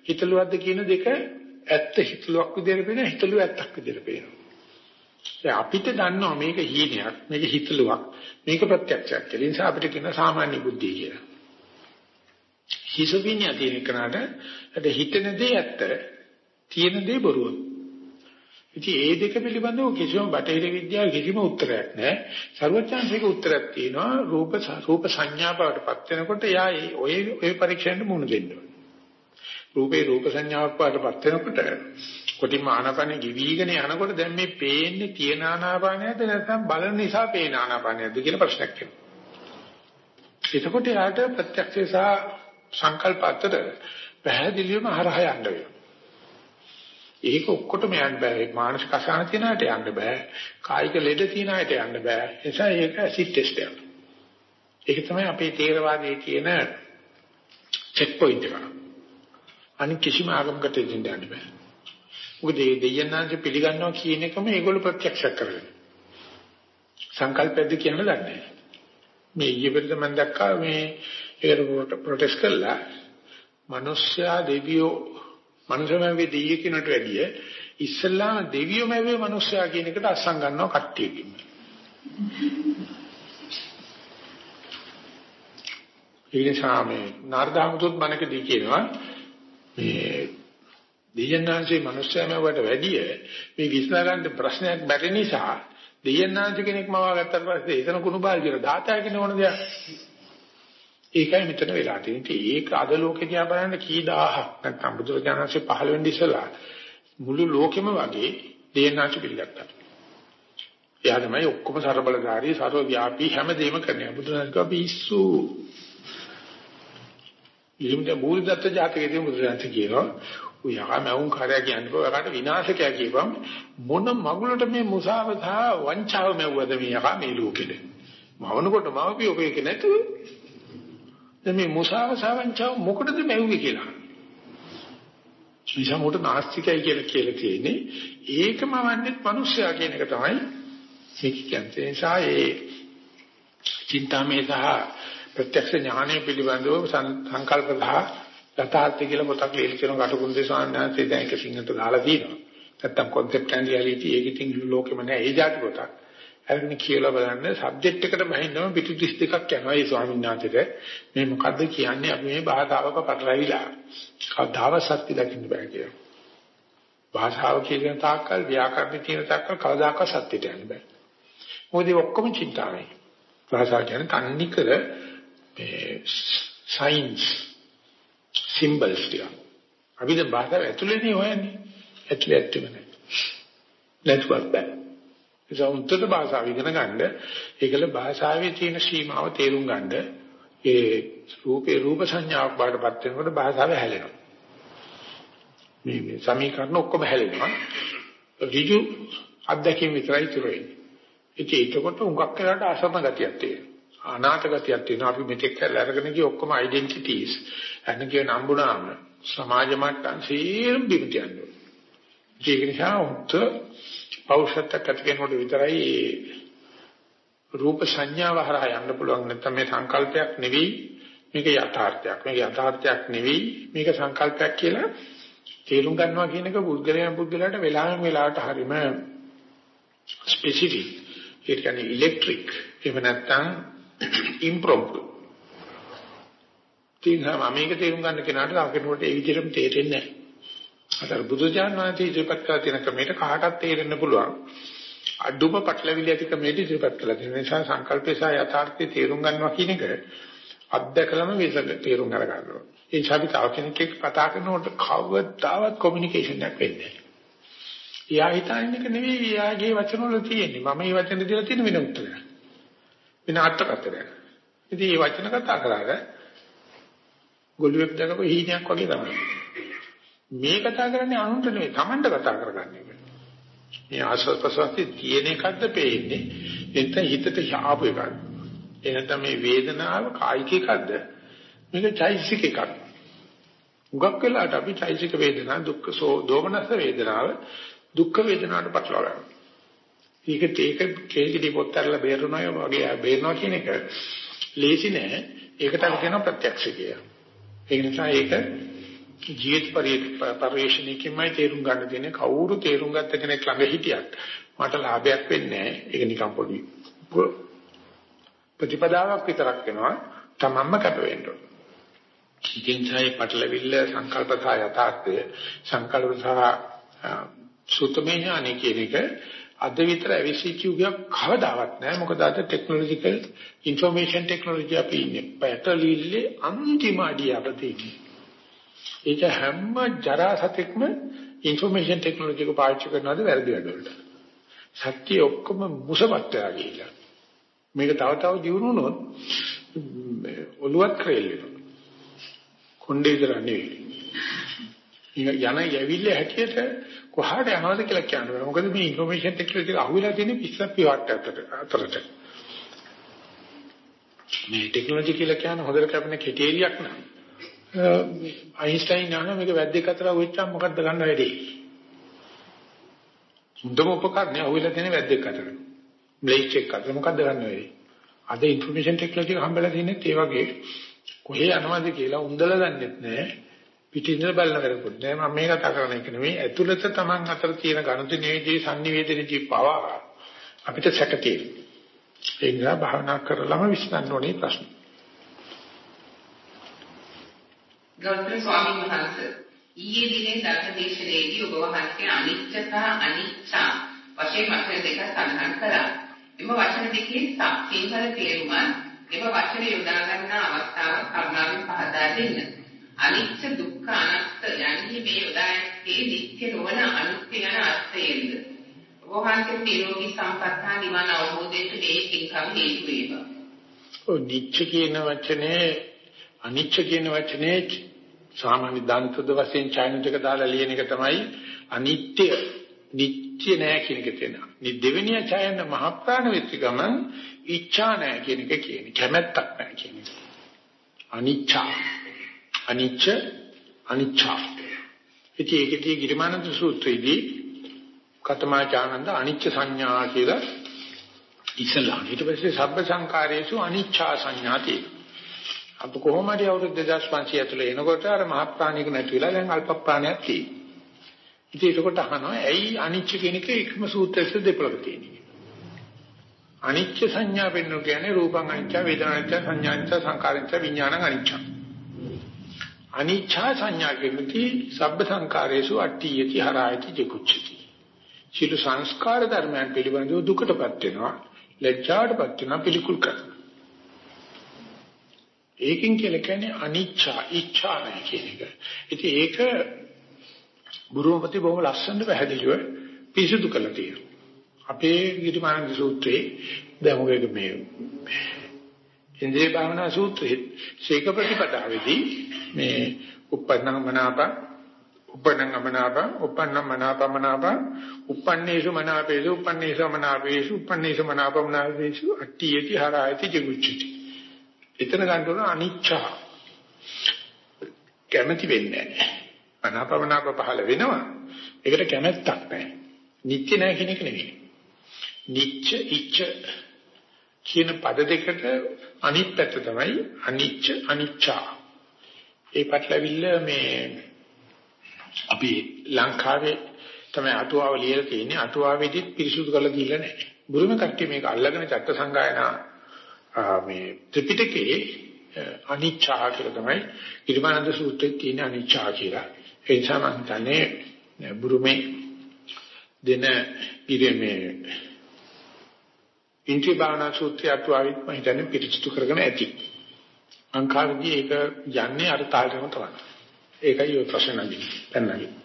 හිතලුවක්ද කියන දෙක ඇත්ත හිතලුවක් විදිහට පේන හිතලුව ඇත්තක් විදිහට පේනවා. දැන් අපිට දන්නවා මේක හීනයක්, මේක හිතලුවක්, මේක ප්‍රත්‍යක්ෂයක් කියලා. ඒ නිසා අපිට කියන සාමාන්‍ය බුද්ධිය කියලා. ෂිසොෆීනියා තියෙන කෙනාට හිතන දේ ඇත්ත, තියෙන දේ බොරුවක්. ඉතින් ඒ දෙක පිළිබඳව කිසිම බටහිර විද්‍යාවේ කිසිම උත්තරයක් නැහැ. සර්වඥාන්සේක උත්තරයක් තියෙනවා රූප රූප සංඥා බවටපත් වෙනකොට යා ඔය ඔය පරීක්ෂණයට මුහුණ දෙන්න ඕනේ. රූපේ රූප සංඥාවක් බවටපත් වෙනකොට කොටිම ආනාපානෙ ගිවිගෙන යනකොට දැන් මේ පේන්නේ තියෙන ආනාපානයද නැත්නම් බලන නිසා පේන ආනාපානයද කියලා ප්‍රශ්නයක් එනවා. එතකොට යාට ප්‍රත්‍යක්ෂ සහ සංකල්ප අතර පැහැදිලිවම හරහා යන්න වෙනවා. ඒක ඔක්කොටම යන්න බෑ. මානසික අසහන තියෙන අයට යන්න බෑ. කායික ලෙඩ තියෙන අයට යන්න බෑ. ඒ නිසා ඒක ඇසිඩ් ටෙස්ට් එකක්. ඒක තමයි අපේ තේරවාදයේ තියෙන චෙක් පොයින්ට් එක. අනික කිසිම ආගමකට දෙන්න යන්න බෑ. මොකද මේ දෙයයන්ාංශ පිළිගන්නවා කියන එකම ඒගොල්ලෝ ප්‍රත්‍යක්ෂ කරගෙන. සංකල්පයක්ද කියන දන්නේ නැහැ. මේ ඊපෙරද මම දැක්කා මේ ඒකට ප්‍රොටෙස්ට් කළා. මිනිස්සයා දෙවියෝ මනුෂ්‍යමවේ දෙවිය කියනට වැඩිය ඉස්සල්ලාම දෙවියෝ මැවේ මනුෂ්‍යයා කියන එකට අස්සම් ගන්නවා කට්ටියකින්. ඒ නිසා මේ නාරදාමතුත් මනකදී කියනවා මේ දෙයන්නාංශේ මිනිස්සයමවට වැඩිය මේ විසඳගන්න ප්‍රශ්නයක් බැරි නිසා දෙයන්නාංශ කෙනෙක් මවා ගත්තට පස්සේ එතන කුණු බාල්දියට දාතය කියන ඕන දෙයක්. ඒකයි මෙතන වෙලා තියෙන්නේ. ඒක අද ලෝකේ දිහා බලන්න කී දහහක් නැත්නම් බුදුරජාණන්සේ පහළ වෙන්න ඉස්සලා මුළු ලෝකෙම වගේ දෙයන්නාංශ පිළිගත්තා. එයා තමයි ඔක්කොම ਸਰබලකාරී ਸਰව ව්‍යාපී හැමදේම කරන්නේ. බුදුරජාණන් කිව්වා පිස්සු ඉලිමද මූලිකත්ව ජාතකයේදී බුදුරජාණන් කියනවා උයා මවුන් කාර්යය කියන්නේ කොහොමකට විනාශකයා කියපම් මොන මගුලට මේ මුසාවතා වංචාව මෙව්වද මේ යකා මේ ලෝකෙද? මවනකොට මවපිය ඔබේක නැතුව. දැන් මේ මුසාව සවංචාව මොකටද මෙව්වේ කියලා? නිසා මොකට නාස්තිකයි කියලා කියලා තියෙන්නේ. ඒකම වන්නේ මිනිස්සයා කියන එක තමයි මේක කියන්නේ. ඒ නිසා ඒ චින්තාමේ සහ ප්‍රත්‍යක්ෂ ඥානය පිළිබඳව සංකල්ප සහ යථාර්ථය කියලා පොතක් ලියලා තියෙන කටුකුරුන්දේ ස්වාමීන් වහන්සේ දැන් ඒක සිංහලට දාලා තියෙනවා. නැත්තම් concept and reality ඒක ඉතින් ලෝකෙම නෑ ඒ જાති පොතක්. අරගෙන කියලා බලන්න සබ්ජෙක්ට් එකට බහින්නම පිටු 32ක් යනවා ඒ ස්වාමීන් වහන්සේට. මේ මොකද්ද කියන්නේ අපි මේ භාෂාවක පටලවිලා. කවදාව සත්‍ය දකින්න බෑ කියලා. භාෂාව කියන තාක්කල් ව්‍යාකරණ කියන තාක්කල් කවදාකවත් සත්‍යයට යන්න බෑ. මොකද ඔක්කොම චින්තාවයි. භාෂාව කියන්නේ තන්නිකර මේ සයින්ස් සිම්බල්ස් ටික. අපි දැන් භාෂාව ඇතුළේදී හොයන්නේ. ඇතුළේ ඇත්තෙම නැහැ. නැත්නම් බෑ. ඒ උත්තර භාෂාව ඉගෙන ගන්න ඒකල භාෂාවේ තියෙන සීමාව තේරුම් ගන්න ඒ රූපේ රූප සංඥාවක් බාටපත් වෙනකොට භාෂාව හැලෙනවා. මේ මේ සමීකරණ ඔක්කොම හැලෙනවා. ඍජු අත්දැකීම් විතරයි ඉතුරු වෙන්නේ. ඉතින් ඒකකොට උඟක් කරලා අසම ගතියක් තියෙනවා. අනාථ ගතියක් තියෙනවා. අපි මෙතෙක් කරලා අරගෙන ගිය ඔක්කොම ඩෙන්ටිටිස් අන්න කියන නම්බුනාම සමාජ මට්ටම් සියලු බිමට යනවා. ඒක නිසා උත් පෞෂත්වයක් ඇති කෙනෙකුට විතරයි රූප සංඥාව හරහා යන්න පුළුවන් නැත්නම් මේ සංකල්පයක් නෙවෙයි මේක යථාර්ථයක්. මේක යථාර්ථයක් නෙවෙයි මේක සංකල්පයක් කියලා තේරුම් ගන්නවා කියන එක පුද්ගලයන් පුද්ගලයාට වෙලාවෙන් වෙලාවට හරීම ස්පෙસિෆික්. ඒ කියන්නේ ඉලෙක්ට්‍රික්. එහෙම නැත්නම් ඉම්ප්‍රොම්ප්ටු. තියෙනවා මේක තේරුම් ගන්න කෙනාට තව කෙනෙකුට ඒ විදිහටම තේරෙන්නේ නැහැ. අතර බුදුජාන විශ්වවිද්‍යාලයේ ඉදිරිපත් කළ තියෙන ක්‍රමයට කාටත් තේරෙන්න පුළුවන්. අඩුම පටලවිලි ඇති ක්‍රමයට ඉදිරිපත් කළා. ඒ නිසා සංකල්පය සහ යථාර්ථය තේරුම් ගන්නවා කියන එක අත්දැකලම විසක තේරුම් අරගන්නවා. ඒ නිසා අපි තව කෙනෙක් එක්ක කතා කරනකොට කවදාවත් කොමියුනිකේෂන් එකක් වෙන්නේ නැහැ. එයා හිතන්නේ එක නෙවෙයි එයාගේ වචන වල තියෙන්නේ. මම මේ වචන දෙලා තියෙන වෙන උත්තරයක්. වෙන අර්ථකථනයක්. ඉතින් මේ වචන කතා කරාට ගොළුෙක් දැකපු හීනයක් වගේ තමයි. මේ කතා කරන්නේ අනුන්ට නෙවෙයි Tamanට කතා කරගන්නේ. මේ ආස්වාද ප්‍රසවාසයේ තියෙන එකක්ද පේන්නේ එතන හිතට ශාප එකක්. එනතම මේ වේදනාව කායික එකක්ද මේක චෛසික එකක්. උගක් වෙලාට අපි චෛසික වේදනා දුක්ඛ සෝ දෝමනස වේදනාව දුක්ඛ වේදනාවට පටලවා ගන්නවා. ඒකට ඒක කේන්ති පොත් අරලා බේරනවා වගේ බේරනවා කියන එක ලේසි නෑ. ඒකට අපි කියනවා ප්‍රත්‍යක්ෂ කියලා. ඒ නිසා ඒක ජීවිත පරිශ්‍රණයකින්මයි තේරුම් ගන්න තියෙන්නේ කවුරු තේරුම් ගත්ත කෙනෙක් ළඟ හිටියත් මට ලාභයක් වෙන්නේ නැහැ. ඒක නිකන් පොඩි ප්‍රතිපදාවක් විතරක් වෙනවා. තමන්ම කැප වෙන්න ඕන. ඉතින් තමයි පටලවිල්ල සංකල්ප සහ යථාර්ථය සංකල්ප සහ සුතමේ ඥාන කියන එක අද විතර ඇවිසිච්ච යුගයක් කවදාවත් නැහැ. මොකද අද ටෙක්නොලොජිකල් ইনফরমේෂන් ටෙක්නොලොජි අපි ඉන්නේ. පැටලිල්ලේ අන්තිම අඩිය අපතේ. ඒක හැම ජරා සතෙක්ම ইনফরমේෂන් ටෙක්නොලොජි එක පාවිච්චි කරනවාද වැරදි වැඩවලට. සත්‍ය ඔක්කොම මුසපත්තරා ගිහිලා. මේක තව තව දියුණු වුණොත් ඔලුවත් ක්‍රේල් වෙනවා. කොණ්ඩේ විතර නෙවෙයි. යන යවිල්ල හැටියට කොහාට යනවද කියලා කියන්න බෑ. මොකද මේ ইনফরমේෂන් ටෙක්නොලොජි එක අහුවෙලා තියෙන්නේ පිස්සප්පි වට අතරට. මේ ටෙක්නොලොජි කියලා කියන්නේ හොඳට කැපෙන කෙටි එළියක් නෑ. අයින්ස්ටයින් නම් මේක වැද්දෙක් අතර වෙච්චා මොකද්ද ගන්න වැඩේ. සුද්ධම උපකරණය අහුවෙලා තියෙන වැද්දෙක් අතර. බ්ලේක් එක අතර මොකද්ද ගන්න වැඩේ. අද ইনফরমේෂන් ටෙක්නොලොජි හම්බෙලා තියෙන්නේ ඒ වගේ කොහේ යනවද කියලා උන්දලා දන්නෙත් නෑ. පිටින්ද බලන කරපොත් නෑ මම මේ කතා කරන එක නෙවෙයි ඇතුළත Taman අතර තියෙන ගනුදෙනුවේදී sannivedanදී පවා අපිට සැක තියෙනවා ඒ නිසා භාවනා කරලම විශ්ලන්න ඕනේ ප්‍රශ්න ගෞතම ස්වාමීන් වහන්සේ ඊයේ දිනේ ධර්මදේශනයේදී ඔබ වහන්සේ අනිත්‍යතා අනිච්චා වශයෙන් වචන දෙකක් සඳහන් කළා. එම වචන දෙකේ සිංහල තේරුම එම වචන යොදා ගන්නා අවස්ථාව කරුණාවෙන් පහදා දෙන්න. අනිච්ච දුක්ඛ අනාත්ම යන්නේ මේ යොදායන්නේ නිත්‍ය නොවන අනිත්‍ය යන අර්ථයෙන්ද. වහන්සේ නිරෝගී සම්පත්තා නිවන අවබෝධයට මේ පින්කම් හේතු වේවා. ඔය නිච්ච කියන වචනේ අනිච්ච කියන වචනේ සාමාන්‍ය දන්තද වශයෙන් ඡායනික දාලා ලියන එක තමයි අනිත්‍ය නිත්‍ය නෑ කියන එක තියෙනවා. මේ දෙවෙනි ඡායන මහ ප්‍රාණ වෙච්ච ගමන් ඉච්ඡා නෑ කියන එක කියන්නේ. කැමැත්තක් නෑ කියන එක. අනිච්චා. අනිච්ච අනිච්චා. ඉතින් ඒකදී ගිරිමානන්ද සූත්‍රයේදී කතමාචානන්ද අනිච්ච සංඥා කියලා ඉස්සලා ඊට පස්සේ සබ්බ සංකාරයේසු අනිච්චා සංඥාති අප කොහොම හරි අවුරුදු 2500 ඇතුළේ එනකොට අර මහ ප්‍රාණික නැති වෙලා දැන් අල්ප ප්‍රාණයක් තියෙනවා. ඉතින් ඒකට අහනවා ඇයි අනිච්ච කියන එක එකම සූත්‍රයේ දෙපළක තියෙන්නේ? අනිච්ච සංඥා වෙන්නු කියන්නේ රූපං අනිච්ච වේදනා අනිච්ච සංඥා අනිච්ච සංකාර අනිච්ච විඥාන අනිච්ච. අනිච්ච සංඥා කියන්නේ සබ්බ සංකාරයේසු අට්ඨියති හරායති ජිකුච්චති සියලු සංස්කාර ධර්මයන් පිළිබඳව දුකටපත් වෙනවා ලැජ්ජාටපත් වෙනවා පිළිකුල් කරනවා ඒකෙන් කියලා කියන්නේ අනිච්චා ඉච්ඡා නැහැ කියන එක. ඉතින් ඒක බුරුමපති බොහොම ලස්සනට පැහැදිලිව පිරිසුදු කරලා තියෙනවා. අපේ ගිරිමානන්ද සූත්‍රයේ දැන් ඔයක මේ ඉන්ද්‍රිය භාවනා සූත්‍රයේ ශේක ප්‍රතිපදාවේදී මේ උපන්නං මනාප උපන්නං මනාප උපන්නං මනාප මනාප උපන්නේසු මනාපේසු උපන්නේසු මනාපේසු උපන්නේසු මනාප මනාපේසු අට්ඨියති හරායති ජිගුච්චති එතන ගන්න ඕන අනිච්චා කැමැති වෙන්නේ නැහැ. මනාපමනාප පහළ වෙනවා. ඒකට කැමැත්තක් නැහැ. නිත්‍ය නැහැ කියන එක නෙවෙයි නිච්ච ඉච්ච කියන පද දෙකට අනිත් පැත්ත තමයි අනිච්ච අනිච්චා ඒ පැටලවිල්ල මේ අපි ලංකාවේ තමයි අටුවාව ලියලා තියෙන්නේ අටුවාවේදී පිරිසුදු කරලා දීලා නැහැ. බුරුම කට්ටිය මේක අල්ලගෙන චත්ත සංගායනා මේ ත්‍රිපිටකයේ අනිච්චා කියලා තමයි ඉරිමානන්ද සූත්‍රයේ තියෙන අනිච්චා කියලා. ඒ නිසා මම හිතන්නේ බුරුමේ දෙන ඉරමේ ඉන්ද්‍රිය භාවනා සූත්‍රය අටුවාවෙත් මම හිතන්නේ පිරිසුදු කරගෙන ඇති. අංකාරදී ඒක යන්නේ අර තාලෙම තමයි. ඒකයි ඔය ප්‍රශ්න නගින්නේ. දැන් නගින්නේ.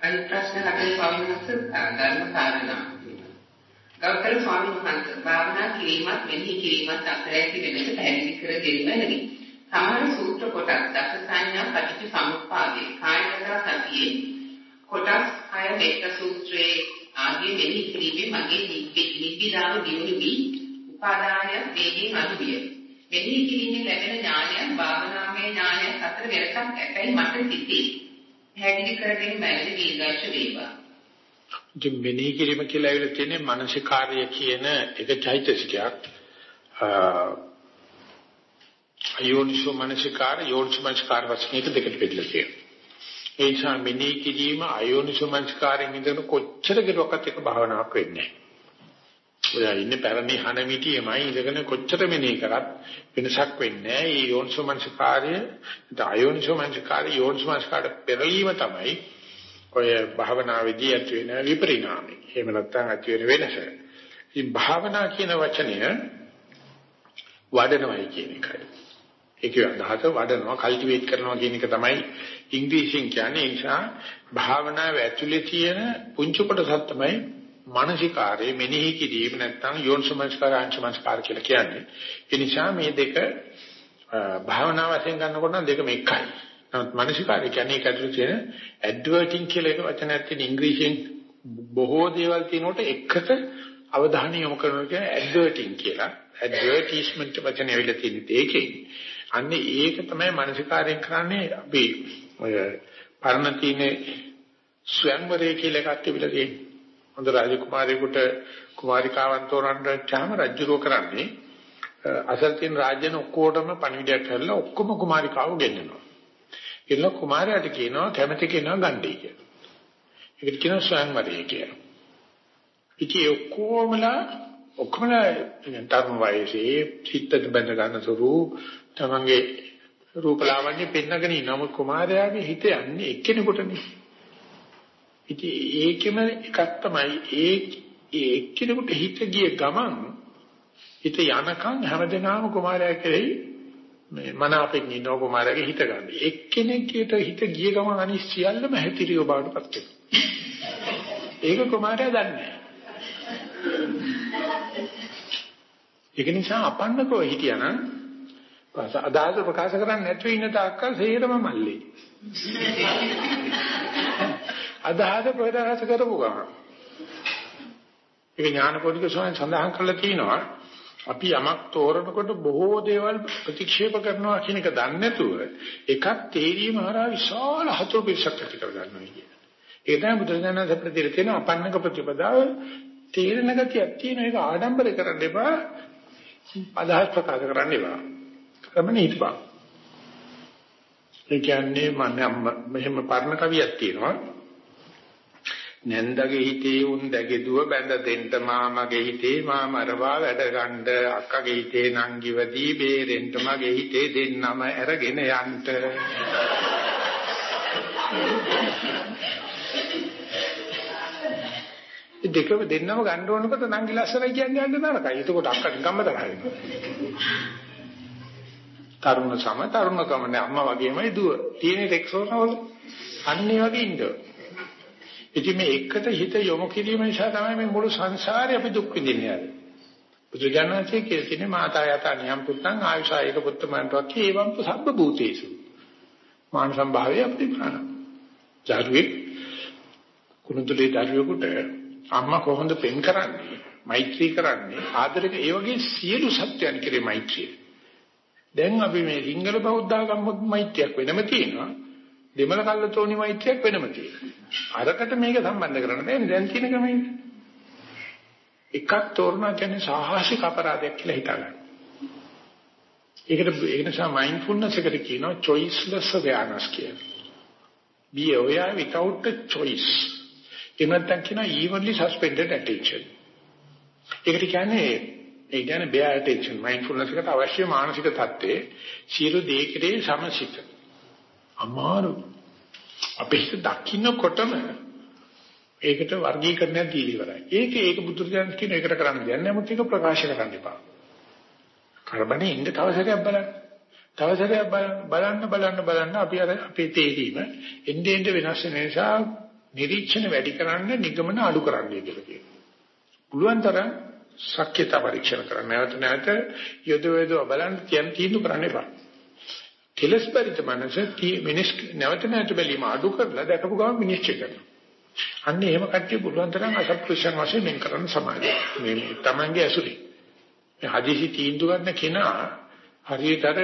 අනිත් ප්‍රශ්න හතේ ස්වාමීන් වහන්සේ ධර්ම කාරණා. ගෞතම ස්වාමීන් වහන්සේ භාවනා කිරීමත් මෙහි කිරීමත් අතර ඇති වෙනස පැහැදිලි කර දෙන්න ලැබි. සමහර සූත්‍ර කොටස් දස සංඥා පටිච්ච සමුප්පාදේ කායගත සතියේ කොටස් හය මේක සූත්‍රයේ ආදී මෙහි කිරීමේ මගේ නිබ්බිදාව දියුණු වී උපාදානය වේගින් අඩුවිය. මෙහි කිරීමේ ලැබෙන ඥානයන් භාවනාමය ඥානයන් අතර වෙනසක් ඇතැයි මට සිතේ. පැහැදිලි කරගෙන බැලි දීර්ඝාෂ වේවා. ඉතින් මෙනෙහි කිරීම කියලා ඇවිල්ලා තියෙන්නේ මානසිකාර්ය කියන එක චෛතසිකයක්. අයෝනිසෝ මානසිකාර යෝනිසෝ මානසිකාර වශයෙන් එක දෙකට බෙදලා තියෙනවා. ඒ නිසා මෙනෙහි කිරීම අයෝනිසෝ මානසිකාරයෙන් ඉඳන් කොච්චර කෙරුවක්වත් එක භාවනාවක් වෙන්නේ නැහැ. ඔයා ඉන්නේ පැරණි හන මිටියමයි ඉඳගෙන කොච්චර මෙනෙහි කරත් වෙනසක් වෙන්නේ නැහැ. මේ යෝනිසෝමනසිකාර්ය, අයෝනිසෝමනසිකාර්ය, යෝනිසෝමනසිකාර්ය පෙරලීම තමයි ඔය භාවනාවේදී ඇති වෙන විපරිණාමය. එහෙම නැත්නම් ඇති වෙන වෙනස. ඉතින් භාවනා කියන වචනය වඩනවයි කියන එකයි. ඒකේ අදහස වඩනවා, කල්ටිවේට් කරනවා කියන එක තමයි ඉංග්‍රීසියෙන් කියන්නේ. ඒ නිසා භාවනාව ඇතුලේ තියෙන පුංචි කොටසක් තමයි මානසිකාරයේ මෙනෙහි කිරීම නැත්නම් යෝනිසමස්කාර ආංශමස්කාර කියලා කියන්නේ. ඒ නිසා මේ දෙක භාවනා වශයෙන් ගන්නකොට නම් දෙකම එකයි. නමුත් මානසිකාරය කියන්නේ ඒක ඇතුළේ තියෙන ඇඩ්වර්ටිං කියලා එක වචනයක් තියෙන ඉංග්‍රීසියෙන් බොහෝ දේවල් තියෙනකොට එකට අවධානය යොමු කරනවා කියන්නේ ඇඩ්වර්ටිං කියලා. ඇඩ්වර්ටයිස්මන්ට් වචනේ ඇවිල්ලා තියෙන්නේ ඒකේ. අන්නේ ඒක තමයි මානසිකාරයෙන් කරන්නේ අපි ඔය පරණ තියෙන ස්වයංවරය කියලා එකක් තිබිලා තියෙන්නේ. හොඳ රාජකුමාරයෙකුට කුමාරිකාවන් තෝරන්න චාම රජුරෝ කරන්නේ අසල් තියෙන රාජ්‍යන ඔක්කොටම පණිවිඩයක් කරලා ඔක්කොම කුමාරිකාව ගෙන්නනවා. ගෙනලා කුමාරයාට කියනවා කැමති කෙනා ගන්නයි කියලා. ඒකට කියනවා ස්වයංවරය කියලා. ඉතින් ඔක්කොමලා ඔක්කොමලා තරුණ වයසේ චිත්තද බඳ ගන්න සුරු තමන්ගේ රූපලාවන්‍ය පෙන්නගෙන ඉන්නම කුමාරයාගේ හිත යන්නේ එක්කෙනෙකුටනේ. ඉතින් ඒකෙම එකක් තමයි ඒ ඒ එක්කෙනෙකුට හිත ගිය ගමන් හිත යනකම් හැමදෙනාම කුමාරයා කෙරෙහි මේ මන අපෙන් ඉන්න කුමාරයාගේ හිත ගන්න. එක්කෙනෙක්ට හිත ගිය ගමන් අනිත් සියල්ලම හැතිරියව බවටපත් වෙනවා. ඒක කුමාරයා දන්නේ නැහැ. ඒක නිසා අපන්නකෝ හිටියානම් අදාළ ප්‍රකාශ කරන්නේ නැතුව ඉන්න තාක්කල් සේරම මල්ලේ. අදාළ ප්‍රකාශ කරපු ගමන්. ඒක ඥානපෝධික ස්වාමීන් සඳහන් කරලා තිනවා අපි යමක් තෝරනකොට බොහෝ දේවල් ප්‍රතික්ෂේප කරනවා කියන එක දන්නේ නැතුව එකක් තේරීම හරහා විශාල හතුරු පිටසක් ඇති කර ගන්නවා කියන. ඒ තමයි බුදුරජාණන් අපිට දෙලා තියෙන අපන්නක ප්‍රතිපදාව තේරෙන ගතියක් තියෙන එක ආඩම්බර කරන්න එපා අදහස් ප්‍රකාශ කරන්න එපා. කරමනේ හිටපන්. ඒ කියන්නේ මම මෙහෙම පරණ කවියක් තියෙනවා. නැන්දගේ හිතේ උන් දැගෙදුව බැඳ දෙන්න මාමගේ හිතේ මාමරවා වැඩ ගන්න අක්කගේ හිතේ නංගිවදී බේරෙන්න මගේ හිතේ දෙන්නම අරගෙන යන්න දෙකම දෙන්නම ගන්න ඕනකොට නංගි ලස්සනයි කියන්නේ යන්න නරකයි. එතකොට අක්කට ගම්ම තරහිනවා. තරුණ සම තරුණකම නෑ අම්මා වගේමයි දුව. තියෙන ටෙක්සෝනවල අන්නේ වගේ ඉන්නවා. ඉතින් මේ එකට හිත යොමු කිරීම නිසා තමයි මේ මුළු සංසාරේ අපි දුක් විඳින්නේ. බුදුජානකසේ කියන්නේ මාතා යත නියම් පුත්තං ආයුෂායක පුත්තමන්ටවත් ඒවම් සබ්බ භූතේසු. මාන සම්භාවය අපිට ප්‍රාණ. ජාරුවේ කුණුතුලේ දරුවෙකුට අම්මා කොහොමද පෙන් කරන්නේ? මෛත්‍රී කරන්නේ ආදරක ඒ වගේ සියලු සත්‍යයන් කෙරේ මෛත්‍රිය. දැන් අපි මේ සිංහල බෞද්ධ ආගම මෛත්‍රියක් වෙනම තියෙනවා. දෙමළ කල්ලතෝනි මෛත්‍රියක් වෙනම තියෙනවා. අරකට මේක සම්බන්ධ කරන්න බෑනේ දැන් තියෙන ක්‍රමයෙන්. එකක් තෝරනවා කියන්නේ සාහසික අපරාධයක් කියලා හිතගන්න. ඒකට ඒ නිසා මයින්ඩ්ෆුල්නස් එකට කියනවා choiceless awareness කියලා. be aware without a choice. එනත්තම් කියනවා evenly suspended attention. ඒකට කියන්නේ ඒ කියන්නේ bare attention mindfulness එකට අවශ්‍ය මානසික தත්ත්වයේ සියලු දේ කෙරේ සමසිත. අමාරු. අපි හිත දකින්නකොටම ඒකට වර්ගීකරණයක් දීලා ඉවරයි. ඒක ඒක බුදුරජාණන් කියන එකට කරන්න දෙන්නේ නමුත් ඒක ප්‍රකාශ කරන්න එපා. කරබනේ ඉන්න තව සැරයක් බලන්න. තව සැරයක් බලන්න බලන්න බලන්න අපි අර අපේ තේරීම එන්නේ එන්නේ වෙනස් වෙන නිසා නිරීක්ෂණ වැඩි කරන්න නිගමන අඩු කරන්න කියලා කියනවා. පුළුවන් තරම් ශක්්‍යතා පරීක්ෂණ කරන්න. නැවත නැවත යොද වේදව බලන්න තියන් තීන්දුව කරන්න එපා. කෙලස් පරිත මනස මිනිස් නැවත නැවත බැලීම අඩු කරලා දැකපු ගමන් විනිශ්චය කරනවා. අන්න එහෙම කට්ටිය පුළුවන් තරම් අසත්පුරුෂයන් වශයෙන් වෙන් කරන්න සමාජය. මේ තමන්ගේ ඇසුරේ. මේ හදිසි තීන්දුව ගන්න කෙනා හරියට අර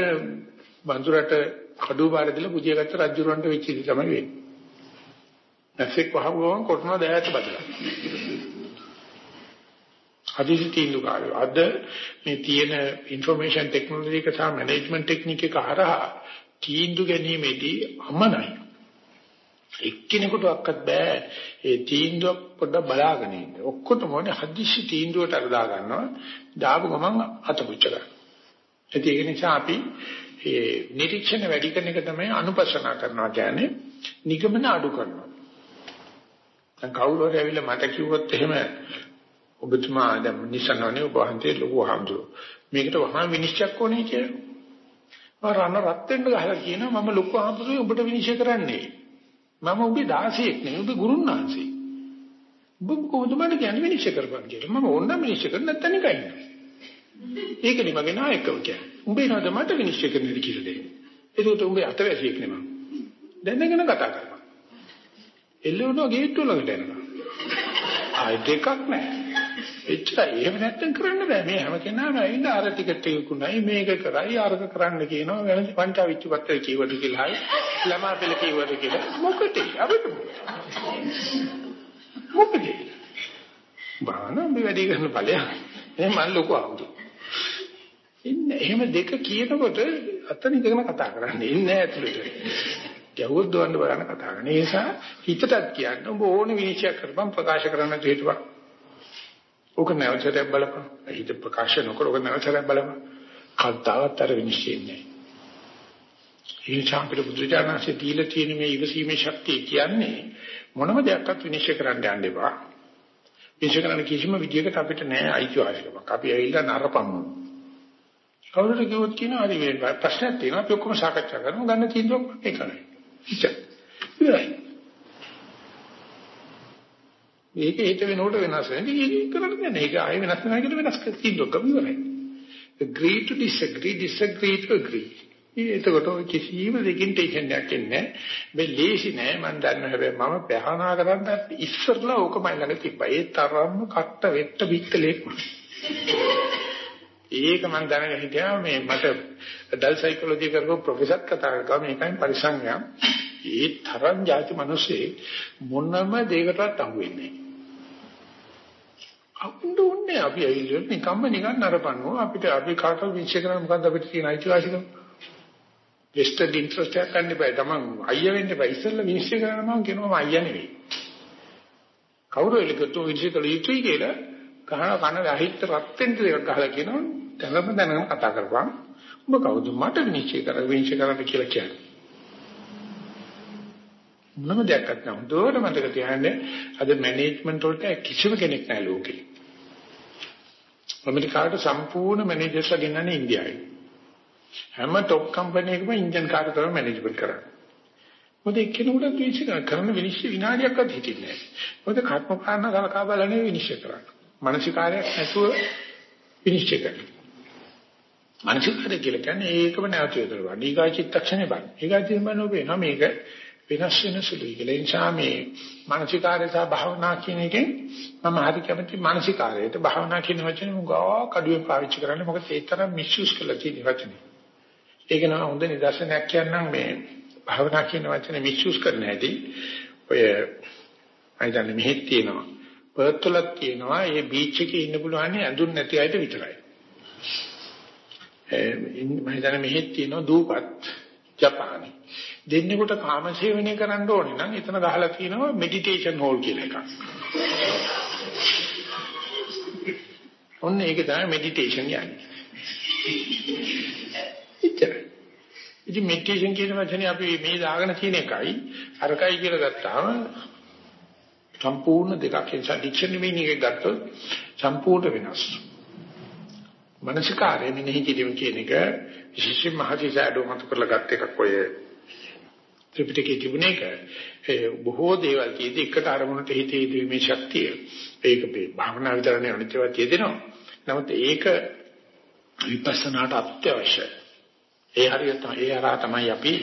බඳුරට කඩුව බාර දීලා පුදිය ගත්ත රජුරවන්ට වෙච්ච ඉති තමයි වෙන්නේ. නැසෙක් වහගුවම කොටන දැයට බදලා. හදිසි තීන්දුවකාරයෝ අද මේ තියෙන ইনফরমේෂන් ටෙක්නොලොජි එක සහ මැනේජ්මන්ට් ටෙක්නික් එක හරහා තීන්දුව ගැනීමේදී අමනයි. එක්කෙනෙකුට අක්කත් බෑ ඒ තීන්දුව පොඩ්ඩක් බලාගෙන ඉන්න. ඔක්කොටම ඕනේ හදිසි තීන්දුවට අර දා ගන්නවා. දාපු ගමන් අතපුච්ච ගන්න. ඒක නිසා අපි ඒ නිරීක්ෂණ වැඩි කරන එක තමයි අනුපස්සනා කරනවා කියන්නේ නිගමන අඩු කරනවා. දැන් කවුරු හරි ඇවිල්ලා මට කිව්වොත් එහෙම ඔබතුමා දැන් නිසනවනේ ඔබ හන්දේ ලොකු හඳු. මේකට වහා විනිශ්චයක් ඕනේ කියලා. මම රණ රත් වෙන්න ගහලා කියනවා මම ලොකු හඳුනේ ඔබට විනිශ්චය කරන්නේ. මම ඔබේ දාසියෙක් නෙවෙයි ඔබේ ගුරුනාන්සේ. ඔබ කොහොමද මට කියන්නේ විනිශ්චය කරපන් කියලා. මම ඕන නම් විනිශ්චය කරන්න නැත්නම් නිකන් ඉන්න. ඒකනේ මගේ නායකව කියන්නේ. උඹේ නේද මට විනිශ්චය කරන්න කියලා දෙන්නේ. ඒකට උඹේ අතවැසියෙක් නෙමෙයි. දැනගෙන කතා කරපන්. එල්ලුණා ගේට්ටුව ළඟට එනවා. ආයි දෙකක් නැහැ. එච්චරයි. එහෙම නැත්තම් කරන්න බෑ. මේ හැම කෙනාම ඇවිල්ලා අර ටිකට් එකකුණයි මේක කරයි අරක කරන්න කියනවා. වෙන පංචාවිච්ච පත්‍රය කියවද කියලා හරි. ළමා පෙළ කියවද කියලා. මොකටද? අපිට මොකද? බාන මේ වැඩි කරන ඵලයක්. එහෙනම් මම ලොකු ආවුද. ඉන්නේ එහෙම දෙක කියනකොට අතන ඉඳගෙන කතා කරන්නේ. ඉන්නේ ඇතුළට. ගැවුවොත් දවන්න බලන්න කතා කරන. ඒ නිසා හිතටත් කියන්න ඔබ ඕනේ විනිශ්චය කරපම් ප්‍රකාශ කරන්න හේතුවක්. ඕක නැවතට බලපන්. හිත ප්‍රකාශ නොකර ඕක නැවතට බලපන්. කද්දාවත් අර විනිශ්චය නැහැ. ඒ නිසා අපිට බුදුචානන්සේ දීලා තියෙන මේ ඉවසීමේ ශක්තිය කියන්නේ මොනම දෙයක්වත් විනිශ්චය කරන්න යන්න එපා. විනිශ්චය කරන්න කිසිම විදියකට අපිට නෑ අයිතිවාසිකමක්. අපි ඇවිල්ලා නරපම්මු. කවුරුද කිව්වොත් කියනවා හරි මේ ප්‍රශ්නයක් තියෙනවා අපි ඔක්කොම සාකච්ඡා කරමු ගන්න තීන්දුවක් ඒකයි. ඉතින් ඉවරයි. මේක හිත වෙනකොට වෙනස් වෙනවා. ඉතින් කරන්නේ නැහැ. ඒක ආයෙ වෙනස් වෙනවා කියන වෙනස් තීන්දුවක් ගමු ඉවරයි. agree to disagree disagree to agree. ඒකට කිසිම දෙකින් ටෙන්ෂන් එකක් එන්නේ මේ ලේසි නෑ මම දන්නවා හැබැයි මම පහනා කරන්න ඉස්සරලා ඕකමයි ළඟ තිබ්බා ඒ තරම්ම කට්ට වෙට්ට පිටකලෙක් ඒක මම දැනගෙන හිටියා මේ මට ඩල් සයිකොලොජි කරපු ප්‍රොෆෙසර් කතා කරා මේකෙන් පරිසංගයම් ඒ තරම් જાති මිනිස්සේ මොනම දෙයකටවත් අහු වෙන්නේ අකුණ්ඩුන්නේ අපි ඇවිල්ලා නිකම්ම නිකන් නරපන්නෝ අපිට අපි කාටවත් විශ්ය කරන්න මොකද්ද අපිට තියෙන අයිතිවාසිකම වෙස්ටඩ් ඉන්ට්‍රස්ට් එකක් ගන්න එපා. තමන් අයියා වෙන්න එපා. ඉස්සෙල්ලා විශ්ය කරන්න මම කියනවා මම අයියා නෙවෙයි. කවුරු එලකට විශ්ය කළ යුතුයි කියලා කහන කන රහිත රත්ෙන් දෙයක් ගහලා කියනවා. දැනම දැනම කතා කරපන්. ඔබ කවුද මට විශ්ය කර විශ්ය කරන්න කියලා කියන්නේ. මොනම දෙයක් නැත්නම් දෝර මතක තියාගන්න අද මැනේජ්මන්ට් වලට කිසිම කෙනෙක් නැහැ ලෝකේ. ඇමරිකාවට සම්පූර්ණ මැනේජර්ස්ලා ගෙන්නන්නේ ඉන්දියාවේ. හැම টොප් කම්පැනි එකම ඉන්ජන් කාර්ය තමයි මැනේජ්මන්ට් කරන්නේ. මොකද එක්කෙනෙකුට විනිශ්චය කරන විනිශ්චය විනාඩියක්වත් හිටින්නේ නැහැ. මොකද කර්ම කාරණා සලකා බලන්නේ විනිශ්චය කරන්නේ. මානසිකාරයක් නැතුව විනිශ්චය කරන්නේ. මානසිකාරය කියලා කියන්නේ ඒකම නැවත යොදවනවා. ඊගා චිත්තක්ෂණේ බලන්න. ඊගා චිත්තමනෝ වෙනවා මේක වෙනස් වෙන සුළුයි කියලා. ඒ නිසා මේ මානසිකාරය සහ භාවනා කියන එකෙන් මම හරි කැමති මානසිකාරයට භාවනා කියන වචනේ මුගා කඩුවේ පාවිච්චි කරන්නේ මොකද ඒ තරම් මිස්යුස් කරලා තියෙන වචනේ. ඒක නම් හොඳ නිදර්ශනයක් කියන්නම් මේ භාවනා කියන වචනේ මිස්යුස් කරන්න ඇති. ඔය අයිදන්නේ මෙහෙත් තියෙනවා. පර්ත් වලත් තියෙනවා. ඒ බීච් එකේ ඉන්න පුළුවන් ඇඳුම් නැති අයට විතරයි. මම හිතන්නේ මෙහෙත් තියෙනවා දූපත් ජපානයේ. දෙන්නෙකුට කාම සේවනය කරන්න ඕනේ නම් එතන ගහලා තියෙනවා මෙඩිටේෂන් හෝල් කියලා එකක්. ඔන්න ඒක තමයි මෙඩිටේෂන් යන්නේ. ඉතින් ඉතින් මෙඩිටේෂන් කියන වචනේ අපි මේ දාගෙන තියෙන එකයි අරකයි කියලා ගත්තාම සම්පූර්ණ දෙකක් නිසා ඩික්ෂනරි මීනින් එක ගත්තොත් සම්පූර්ණ වෙනස්. මනසිකාරය මෙනෙහි කිරීම කියන එක විශේෂයෙන් මහජීසාඩෝ මත කරලා ගත් එකක් ඔය ත්‍රිපිටකයේ තිබුණ එක බොහෝ දේවල් තියෙදි එකට අරමුණට හිතේ දීමේ ශක්තිය ඒක මේ භාවනා විතරනේ අනිත්‍යවත් තියෙනවා. නමුත් ඒක විපස්සනාට අත්‍යවශ්‍යයි. ඒ හරියට ඒ හරහා තමයි අපි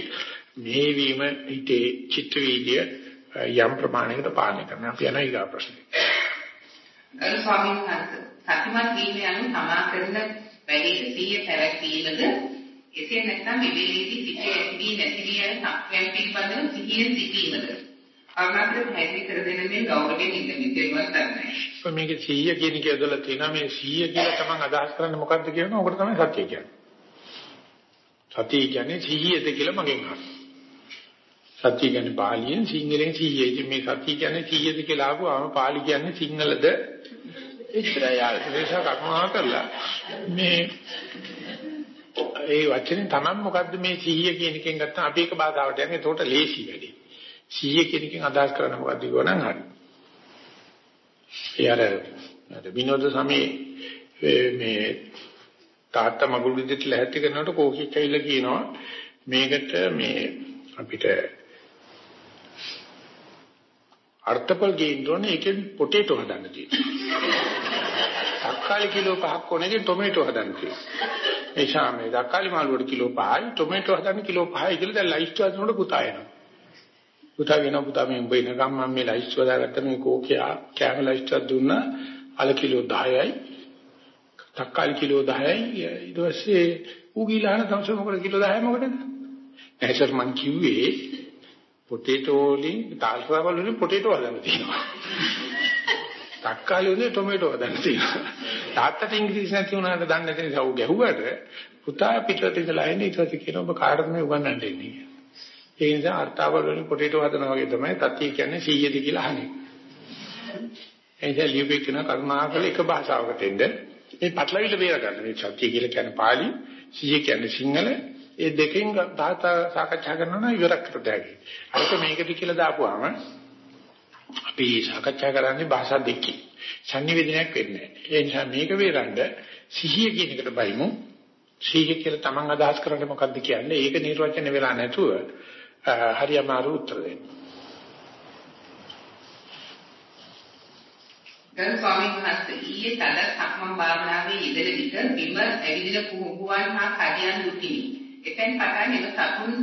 මේ වීම හිතේ චිත්ත වීදිය යම් ප්‍රමාණයකට පාලනය කරනවා. අපි යන ඊගා ප්‍රශ්නේ. ගරු ස්වාමීන් වහන්සේ සතිමත් වීම යනු තමා කරන වැඩේට සිහිය පැවැත්වීමද එසේ නැත්නම් මෙවැනි සිටේ ඇති නැති යන සත්‍යයන් පිළිබඳව සිහියෙන් සිටීමද අනාගත පැහැදිලි කර දෙන මේ ගෞරවයෙන් ඉඳන් තේරුම් ගන්නයි. මේක සිහිය කියන එක ඇදලා තියෙනවා මේ සිහිය කියලා තමන් අදහස් කරන්නේ මොකද්ද කියනවා ඔකට තමයි සත්‍ය කියන්නේ. සතිය කියන්නේ සිහියද කියලා මගෙන් අහනවා. සත්‍ය කියන්නේ පාලියෙන් සිංහලෙන් සිහිය. ඉතින් මේ සත්‍ය කියන්නේ සිහියද කියලා අහුවාම පාලි කියන්නේ සිංහලද එච්චරයි යාර. ඒක කරුණා කරලා මේ ඒ වචනේ Taman මොකද්ද මේ සිහිය කියන එකෙන් ගත්තා අපි එක භාෂාවට යන්නේ ඒකට ලේසි වැඩි. සිහිය කියන එකෙන් අදහස් කරන්නේ මොකද්ද කියවනම් හරි. ඒ අර විනෝද සමේ මේ තාත්තා මගුල් විදිහට ලැහැත්ති කරනකොට කෝකිච්ච ඇවිල්ලා කියනවා මේකට මේ අපිට අර්ථපල් ගේන්න ඕනේ ඒකෙන් පොටේටෝ හදන්න තියෙනවා. තක්කාලි කිලෝ පහක් කොනේකින් ටොමේටෝ හදන්න තියෙනවා. ඒ ශාමේ තක්කාලි මාළුවට කිලෝ 5යි ටොමේටෝ හදන්න කිලෝ 5යි කියලා දැන් ලයිස්ට් හදනකොට පුතා එනවා. පුතා කියනවා පුතා මේ උඹ එනකම් මම මේ ලයිස්ට් හදාගත්ත මේ කෝකියා කෑම ලයිස්ට් එකක් දුන්නා අල කිලෝ 10යි තක්කාලි කිලෝ 10යි ඊට පස්සේ ඌ ගිලාන තමයි මොකද කිලෝ 10 මොකටද? නැසර් මං කිව්වේ පොටේටෝ වලින් තාල්සාවල් වලින් පොටේටෝ හදන්න තියෙනවා. තක්කාලි වලින් ටොමේටෝ හදන්න තියෙනවා. තාත්තට ඉංග්‍රීසි නැති වුණාට දන්නේ නැති නිසා ඌ ගැහුවට පුතා පිටරට ඉඳලා එන්නේ ඊට පස්සේ කියනවා ඔබ කාටද මේ උගන්වන්න එන්නේ කියලා. ඒ නිසා අර්ථාවල් වලින් පොටේටෝ හදනවා වගේ තමයි තත්ත්වය කියන්නේ 100ද කියලා අහන්නේ. එනිසා ලියුපේ කියන කරුණාකර එක භාෂාවකට එන්න මේ පටලවිල්ල බේර ගන්න. මේ සත්‍ය කියලා කියන්නේ පාලි, 100 කියන්නේ සිංහල, ඒ දෙකෙන් තාතා සාකච්ඡා කරනවා නම් ඉවරක් කරතයි. අරක මේකද කියලා දාපුවාම අපි සාකච්ඡා කරන්නේ භාෂා දෙකකින්. සංනිවේදනයක් වෙන්නේ නැහැ. ඒ නිසා මේක වේරන්න සිහිය කියන එකට බයිමු. සිහිය කියලා Taman අදහස් කරන්නේ මොකද්ද කියන්නේ? ඒක නිර්වචනය වෙලා නැතුව හරි අමාරු උත්තර දෙන්න. ගරු ස්වාමීන් වහන්සේ ඊයේ තද සක්මන් භාවනාවේ යෙදෙන විට බිම ඇවිදින කුහුඹුවන් හා කඩියන් දුටිනි. එතෙන් පටන් එම සතුන්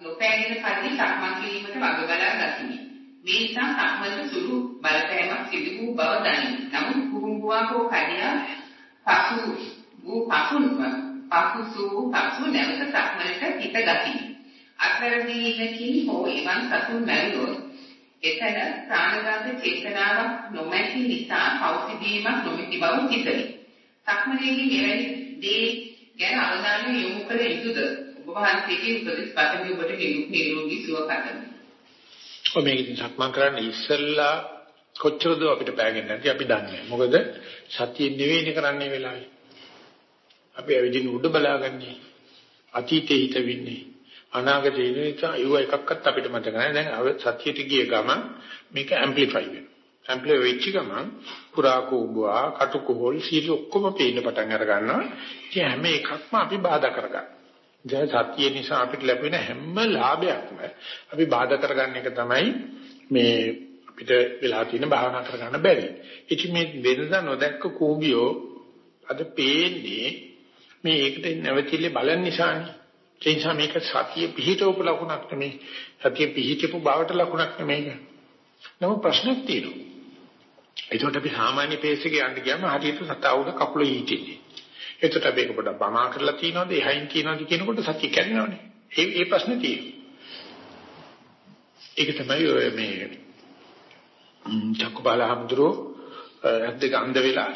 නොපෑගෙන පරිදි සක්මන් කිරීමට වග බලා ගතිමි. මේ නිසා සක්මන්ට සුළු බලපෑමක් සිදු වූ බව දනිමි. නමුත් කුහුඹුවා හෝ කඩියා පසු වූ පසුන් පසු වූ පසු නැවත සක්මනට හිත ගතිමි. අත්වැරදීමකින් හෝ එවන් සතුන් මැරුණොත් එතන ප්‍රාණඝාත චේතනාවක් නොමැති නිසා පෞසිදීමක් නොමැති බව හිතමි. සක්මනේදී මෙවැනි දේ ගැන අවධානය යොමු කළ යුතුද? ඔබ වහන්සේගේ උපදෙස් පතමි ඔබට නිරෝගී සුව පතමි. ඔය මේක ඉතින් සක්මන් කරන්න ඉස්සෙල්ලා කොච්චරද අපිට බෑගෙන නැති අපි දන්නේ. මොකද සතිය නෙවෙයිනේ කරන්නේ වෙලාවේ. අපි ඇවිදින උඩ බලාගන්නේ. අතීතේ හිත වින්නේ. අනාගතේ නිසා ඒව එකක්වත් අපිට මතක නැහැ. දැන් සතියට ගිය ගම මේක ඇම්ප්ලිෆයි වෙනවා. ඇම්ප්ලිෆයි වෙච්ච ගමන් පුරා කෝබුවා, කටුකොහල් සීල ඔක්කොම පේන්න පටන් අර ගන්නවා. ඉතින් හැම එකක්ම අපි බාධා කරගන්නවා. දැන් සතිය නිසා අපිට ලැබෙන හැම ලාභයක්ම අපි බාධා කරගන්න එක තමයි මේ අපිට වෙලා තියෙන භාවනා කරගන්න බැරි. ඉතින් මේ වෙනදා නොදැක්ක කෝබියෝ අද පේන්නේ මේ ඒකට නැවතිලි බලන නිසානේ. ඒ නිසා මේක සතිය පිහිටවපු ලකුණක් නෙමෙයි. සතිය පිහිටපු බවට ලකුණක් නෙමෙයි. නමුත් ප්‍රශ්නක් තියෙනවා. ඒකට අපි සාමාන්‍ය පේස් එකේ යන්න ගියාම හරියට සතාවුද කකුල ඊටින්නේ. ඒකට අපි ඒක පොඩ්ඩක් බමා කරලා තියනවාද එහයින් තියනවාද කියනකොට සතිය කැඩෙනවනේ. ඒ ඒ ප්‍රශ්නේ තියෙනවා. ඒක තමයි ඔය මේ චක්කබාල හඳුරෝ ඇද්දක අඳ වෙලා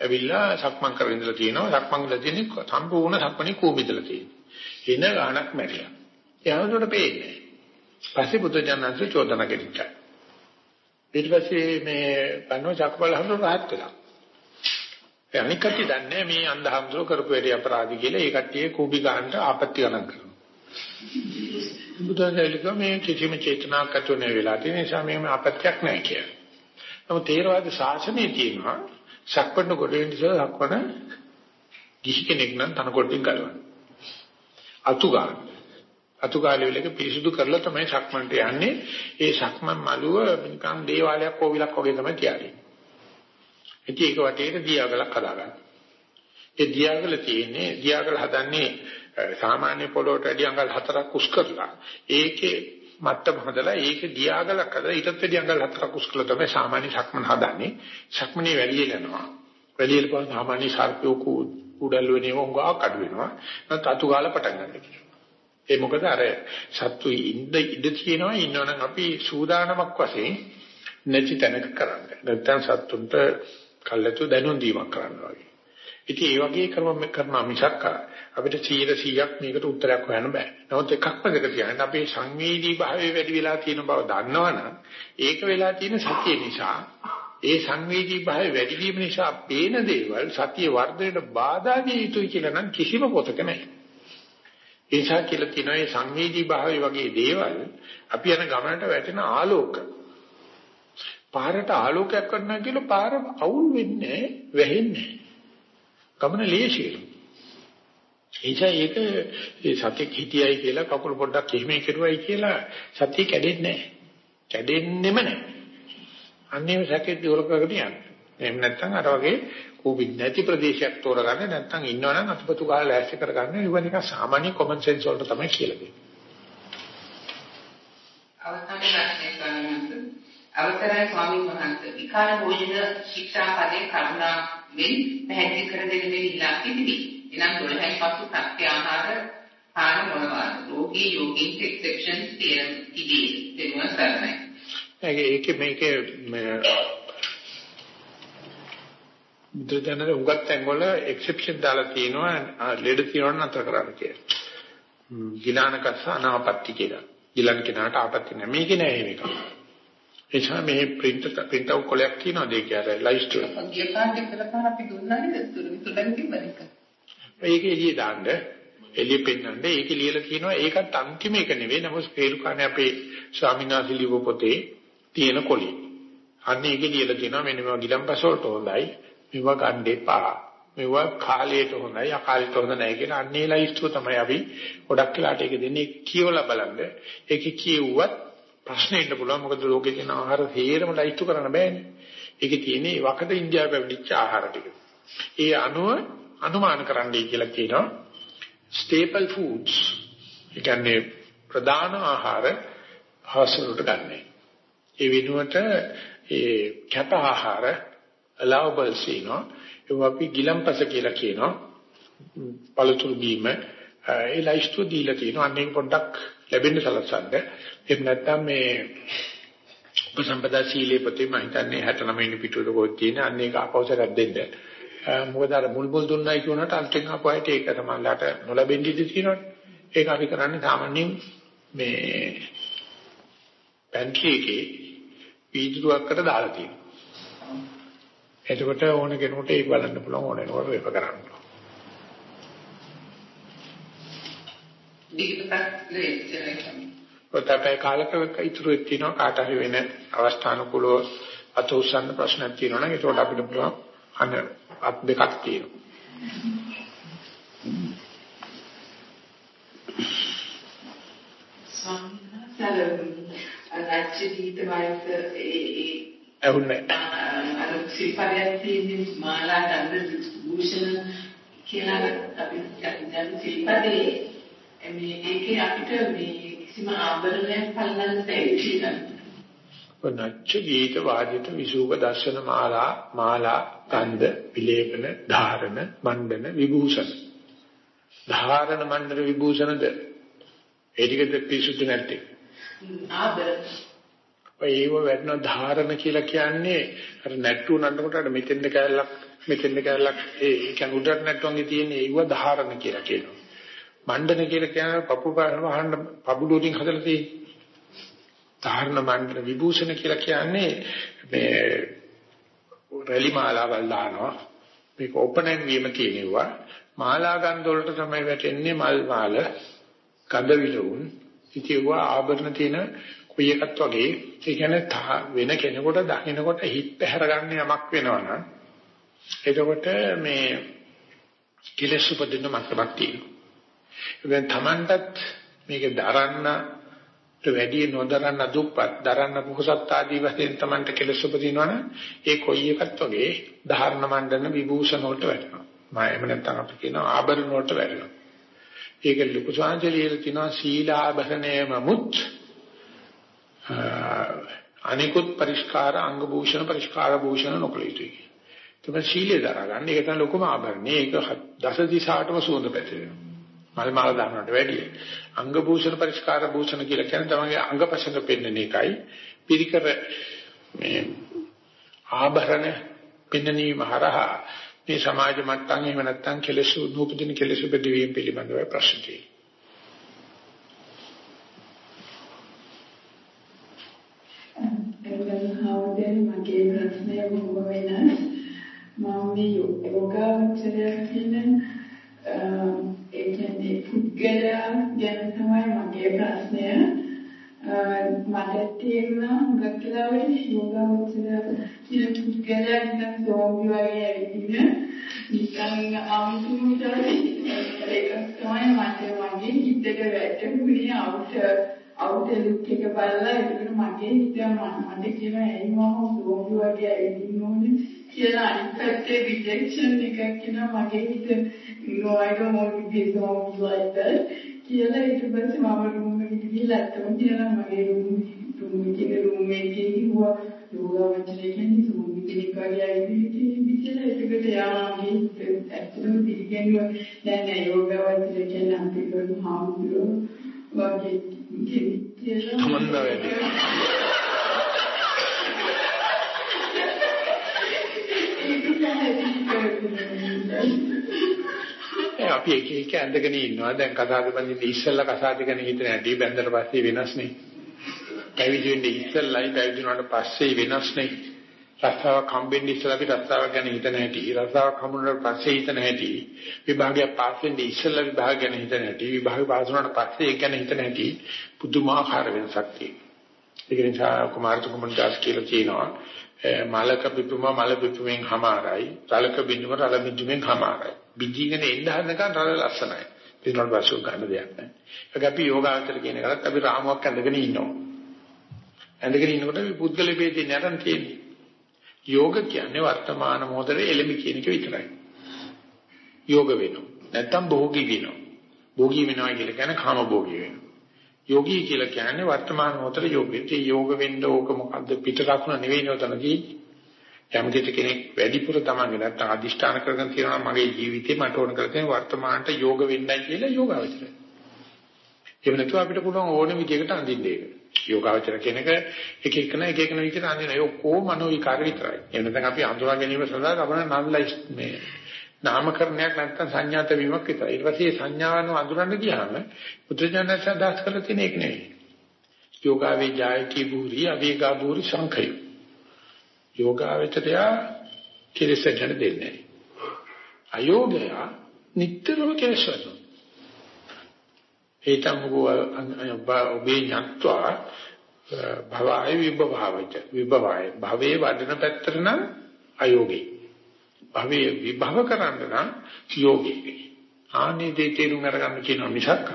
ඇවිල්ලා සක්මන් කරගෙන ඉඳලා තියෙනවා. සක්මන් වල තියෙන සම්පූර්ණ සක්මණේ කෝබිදලා තියෙනවා. එන ගානක් මැරිලා. එයාට පේන්නේ. පස්සේ බුදුජානන්සේ චෝදනා කෙරිච්චා. ඊට පස්සේ මේ බණෝ චක්කබල හඳුන රහත් වෙලා. ඒ අනික් කට්ටිය දන්නේ මේ අන්ධහම්සෝ කරපු වැඩි අපරාධි කියලා ඒ කට්ටිය කූබි ගන්නට ආපත්‍ය ගණන් කරනවා. බුදුන්සේලික මේ කිසිම චේතනාවක් ඇතුව නැ වෙලා තියෙන නිසා මේ ආපත්‍යක් නැහැ කියලා. නමුත් තේරවාද ශාසනයේ තියෙනවා සක්වන්න කොට වෙන නිසා සක්වන කිසි කෙනෙක් නම් තනකොටින් ගලවන්නේ. අතු ගන්න. අතු කාලේ වෙලක පිරිසුදු කරලා තමයි සක්මන්ට යන්නේ. ඒ සක්මන් මළුව නිකන් දේවාලයක් කෝවිලක් වගේ තමයි තියාගන්නේ. ඉතින් ඒක වටේට දියාගලක් හදාගන්න. ඒ දියාගල තියෙන්නේ දියාගල හදන්නේ සාමාන්‍ය පොළොවට වැඩි අඟල් හතරක් උස් කරලා. ඒකේ මට්ටම හදලා ඒක දියාගලක් හදලා ඊටත් වැඩි අඟල් හතරක් උස් කරලා තමයි සාමාන්‍ය සක්මන් හදන්නේ. සක්මනේ වැලියලනවා. වැලියලපුවා සාමාන්‍ය සර්පයෝ උඩල් වෙනේ වංගා කඩ වෙනවා. නැත්නම් අතු ගාලා පටන් ගන්න කියනවා. ඒ මොකද අර සත්තු ඉඳ ඉඳ තියෙනවා ඉන්නවනම් අපි සූදානමක් වශයෙන් නැති තැනක කරන්නේ. නැත්නම් සත්තුන්ට කල්ලාතු දැනුම් දීමක් කරනවා වගේ. ඉතින් ඒ වගේ කරම කරනවා මිසක් අපිට 100%ක් මේකට උත්තරයක් හොයන්න බෑ. නමුත් එකක්ම දෙක කියන්නේ අපේ සංවේදී භාවය වැඩි වෙලා තියෙන බව දන්නවනම් ඒක වෙලා තියෙන සතිය නිසා ඒ සංවේදී භාවය වැඩි වීම නිසා පේන දේවල් සතිය වර්ධනයට බාධා විය යුතුයි කියලා නම් කිසිම පොතක නැහැ. ඒ නිසා කියලා තියෙනවා මේ සංවේදී භාවය වගේ දේවල් අපි යන ගමනට වැටෙන ආලෝක. පාරට ආලෝකයක් කරනවා කියලා පාර අවුල් වෙන්නේ වැහෙන්නේ. ගමන ලේසියි. එනිසා ඒක ඒ සත්‍යෙක හිටියයි කියලා කකුල පොඩ්ඩක් එහෙම කෙරුවයි කියලා සත්‍ය කැඩෙන්නේ නැහැ. කැඩෙන්නෙම නැහැ. අන්නේම සැකේ දිවල කරගෙන යන්න. එහෙම නැත්නම් අර වගේ කෝවිඩ් නැති ප්‍රදේශයක් තෝරගන්න නැත්නම් ඉන්නවනම් අතුපතු ගාලා ලෑස්ති කරගන්න ඉව නිකන් සාමාන්‍ය කොමන් සෙන්ස් වලට තමයි කියලා දෙන්නේ. අවසානයේ ප්‍රශ්නේ ස්වාමීන් අවසරයි ස්වාමීන් වහන්සේ විකාර භෝජන ශික්ෂා පදේ කරුණා වෙන් පැහැදිලි කර දෙන්න මේ ඉල්ලා සිටිමි. එනම් 12න් පසු සත්‍ය ආහාර පාන මොනවාද? රෝගී යෝගින් එක්සෙප්ෂන්ස් තියෙන ඉදී දෙනවා සරණයි. ඒකේ මේකේ බුදුදහමේ උගත් තැන්වල එක්සෙප්ෂන් දාලා තියෙනවා ලෙඩ තියෙනවා නතර කරන්න කියලා. ගිලානකස අනාපත්‍ති කියලා. ගිලන් කෙනාට ආපත්‍ති නැහැ. මේකේ නෑ මේක. එචා මේ print print out කොලයක් තියෙනවා දෙක අර ලයිස්ට් වල. ගිය පාරේ ඉතල පාර අපි දුන්නා නේද? තුරු තුඩන් තිබ්බ එක. ඒක එළිය දාන්න එළිය පෙන්වන්නේ ඒකේ ලියලා කියනවා ඒකත් අන්තිම එක නෙවෙයි නමුත් පේරුකානේ අපේ ස්වාමීන් වහන්සේ ලියපු පොතේ තියෙන කොළේ. අන්න ඒකේ ලියලා තියෙනවා මෙන්න මේවා ගිලම්පස වලට හොඳයි. මේවා ගන්න එපා. මේවා කාලයට හොඳයි අකාලයට හොඳ නැහැ කියන අන්නේ ලයිස්තුව තමයි අපි ගොඩක් වෙලාට ඒක දෙන්නේ කියවලා බලන්න. ඒකේ කියුවත් ප්‍රශ්න ඉන්න පුළුවන් මොකද ලෝකේ තියෙන ආහාර හේරම ලයිස්තු කරන්න බෑනේ. ඒකේ තියෙන්නේ වකට ඉන්දියාවේ පැවතිච්ච ආහාර ටික. ඒ අනුව අනුමාන කරන්නයි කියලා කියනවා. staple foods. ඒ කියන්නේ ප්‍රධාන ආහාර හසුරුට ගන්නයි. ඒ වෙනුවට ඒ කැප ආහාර allowables ඉනවා. ඒක අපි ගිලම්පස කියලා කියනවා. පළතුරු බීම ඒ ලයිස්තු දීලා තියෙනවා. අන්න ඒක පොඩ්ඩක් ලැබෙන්න සලසන්න. එහෙම නැත්නම් මේ උපසම්පදා සීලේ පොතේ මම හිතන්නේ 69 වෙනි පිටුවක පොත් තියෙන අන්න ඒක අපවසරක් දෙන්න. මොකද අර මුල් මුල් දුන්නයි කියනකට අන්තිම අපහයට ඒක තමයිලාට නොලැබෙන්න ඉඩ තියෙනවනේ. ඒක අපි කරන්නේ සාමාන්‍යයෙන් මේ පැන්ට්‍රි එකේ වීදුරුවක්කට දාලා තියෙනවා. එතකොට ඕන කෙනෙකුට ඒක බලන්න පුළුවන් ඕන වෙනකොට වෙප කරන්න පුළුවන්. ඔතපේ කාලක ඉතුරු වෙනවා කාට හරි වෙන අවස්ථානුකූලව අත උස්සන්න ප්‍රශ්නක් තියෙනවා නම් ඒකට අපිට පුළුවන් අන්න අත් දෙකක් තියෙනවා. ඇහුන්නේ අර සිල්පදයක් තියෙන මාලා ගන්ධ භූෂණ කියලා අපි දැන් සිල්පදේ මේ ඒකේ අපිට මේ කිසිම ආභරණයක් පල්ලන්න බැහැ කියලා. වනච්ච ගීත වාදිත විසූක දර්ශන මාලා මාලා ගන්ධ විලේපන ධාරණ මණ්ඩන විභූෂණ ධාරණ මණ්ඩන විභූෂණද ඒ ටිකද පිසුදු නැත්තේ ආභරණ ඒව වැටෙන ධාරණ කියලා කියන්නේ අර නැට්ටු නන්නකොට අර මෙතෙන්ද කැලලක් මෙතෙන්ද කැලලක් ඒ කියන්නේ උඩට නැට්ටුවන්ගේ තියෙන ඒව ධාරණ කියලා කියනවා. මණ්ඩන කියලා කියන්නේ පපු වහන්න පබුළු වලින් හදලා තියෙන. ධාරණ මණ්ඩන විභූෂණ කියලා කියන්නේ මේ රැලි මාලාවල් දානවා. මේක ඕපනින් වීම තියෙනවා. මාලා ගන්ධ වලට තමයි වැටෙන්නේ මල් මාල, කඳ විලවුන්, ඉතින් ආභරණ තියෙන කොයි එකත් වගේ ඒ කියන්නේ වෙන කෙනෙකුට දකින්නකොට හිත පැහැර ගන්න යමක් වෙනවනම් එතකොට මේ කෙලෙස් උපදින්න මට්ටමක් තියෙනවා. දැන් Tamanටත් මේක දරන්න වැඩි නොදරන්න දුප්පත් දරන්න පුහසත් ආදී වශයෙන් Tamanට කෙලෙස් උපදිනවනම් ඒ කොයි එකත් වගේ ධාරණ මණ්ඩන විභූෂණ වලට වැටෙනවා. මම එහෙම නැත්නම් අපි කියනවා ආභරණ වලට වැටෙනවා. ඒක ලොකු සංජලියල කියනවා සීලාභරණයම මුත් අනිකුත් පරිස්කාර අංග භූෂණ පරිස්කාර භූෂණ නොකළ යුතුයි. තමයි සීලය දරගන්න. ඒක තමයි ලොකුම ආභරණය. ඒක දස දිශාටම සුවඳ පැතිරෙනවා. මල් මාල දානකට වැඩිය. අංග භූෂණ පරිස්කාර භූෂණ කියලා කියන්නේ තමයි අංගපසංග පෙන්වන එකයි. පිරිකර මේ ආභරණ පෙන්වීම හරහා මේ සමාජ මට්ටම් එහෙම නැත්නම් කෙලෙස් නූපදින කෙලෙස් උපදවීම පිළිබඳව ප්‍රශ්න තියෙනවා. මගේ ප්‍රශ්නය බොහොම වෙනස්. මම මේ යෝගාවචරය කියන ඒ කියන්නේ පුද්ගලයා ගැන තමයි මගේ ප්‍රශ්නය. මට තේරුණා හුඟක් වෙලාවට යෝගාවචරය කියන පුද්ගලයා නිකන් සෝම්බි වගේ ඇවිදින නිකන් අමුතුමයි ඒක තමයි මට මගේ හිතට වැටුනේ අවුට අවුටලුක් එක බලලා ඒකට මගේ හිත මට කියන ඇයි මම සෝම්බි වගේ ඇවිදින්න? ඕනේ කියලා අනිත් පැත්තේ රිජෙක්ෂන් එකක් කියනවා මගේ හිත no I don't want to be zombies like that කියලා ඊට පස්සේ මම රූම් එකට ගිහලා අතම කියලා මගේ රූම් රූම් එකේ රූම් එකේ කිව්වා. යෝගාවචරය කියන්නේ සෝම්බි කෙනෙක් වගේ ඇවිදින්න කියලා. ඒකට යාමගේ ඇත්තටම පිළිගන්නවා. නෑ නෑ යෝගාවචරය කියන්නේ අපිට හාමුදුරුවෝ වගේ. තමන්ද වැඩි අපි එක එක ඇඳගෙන ඉන්නවා දැන් කසාද බඳින්න ඉස්සෙල්ලා කසාද ගැන හිතන හැටි බැඳලා පස්සේ වෙනස් නේ. පැවිදි වෙන්නේ ඉස්සෙල්ලායි පැවිදි වුණාට පස්සේ වෙනස් නේ රස්සාවක් හම්බෙන්නේ ඉස්සලා අපි රස්සාවක් ගැන හිතන හැටි, රස්සාවක් හම්බුනට පස්සේ හිතන හැටි, විභාගයක් පාස් වෙන්නේ ඉස්සලා විභාග ගැන හිතන හැටි, විභාගය පාස් වුණාට පස්සේ ඒක ගැන හිතන හැටි පුදුමාකාර වෙනසක් තියෙනවා. ඒක නිසා කුමාරතුමන් දාස් කියලා කියනවා මලක පිපුම මල පිපුමෙන් හමාරයි, රලක බිඳුම රල බිඳුමෙන් හමාරයි. බිඳීගෙන එන්න හදනකන් රල ලස්සනයි. පිටනොට පස්සෙ ගන්න දෙයක් නැහැ. ඒක අපි යෝගාවචර කියන එකත් අපි රාමුවක් ඇඳගෙන ඉන්නවා. ඇඳගෙන ඉන්නකොට මේ පුද්ගල ભેදේ නැරන් තියෙන්නේ. යෝග කියන්නේ වර්තමාන මොහොතේ එළඹ කියන එක විතරයි. යෝග වෙනවා. නැත්තම් භෝගී වෙනවා. භෝගී වෙනවා කියලා කියන්නේ කාම භෝගී වෙනවා. යෝගී කියලා කියන්නේ වර්තමාන මොහොතේ යෝගෙත්. ඒ යෝග වෙන්න ඕක මොකද්ද පිට රකුණ නෙවෙයි නෝතනදී. යම් කෙනෙක් වැඩිපුර තමන්ගේ නැත්තම් අදිෂ්ඨාන කරගෙන තියෙනවා මගේ ජීවිතේ මට ඕන කරලා තියෙන වර්තමානට යෝග වෙන්නයි කියලා යෝගාවචරය. එහෙම නැතුව අපිට පුළුවන් ඕන විදිහකට අඳින්න ඒක. යෝගාවචර කෙනක එක එකන එක එකන විදිහට අඳින ඒ ඔක්කොම මනෝ විකාර විතරයි. එහෙම නැත්නම් අපි අඳුරා ගැනීම සඳහා අපන නන්ලයිස් මේ නාමකරණයක් නැත්නම් සංඥාත වීමක් විතරයි. ඊට පස්සේ සංඥාවන් අඳුරන්න ගියාම පුත්‍රජනක සදාස් කරලා තියෙන එක නෙවෙයි. යෝගාවේ ජායති භූරි අවේගා භූරි සංඛය. යෝගාවචරය කෙලෙසට දෙන්නේ. අයෝගය නිට්ටරම කෙලෙස වෙනවා. ඒතම් ඔබේ ඥාත්වා භවය විභවවච විභවය. භවයේ වඩන පැත්තට නම් අයෝගේ. භවයේ විභව කරන්න නම් යෝගේ. ආනේ දේ තේරුම් අරගන්න කියන මිසක්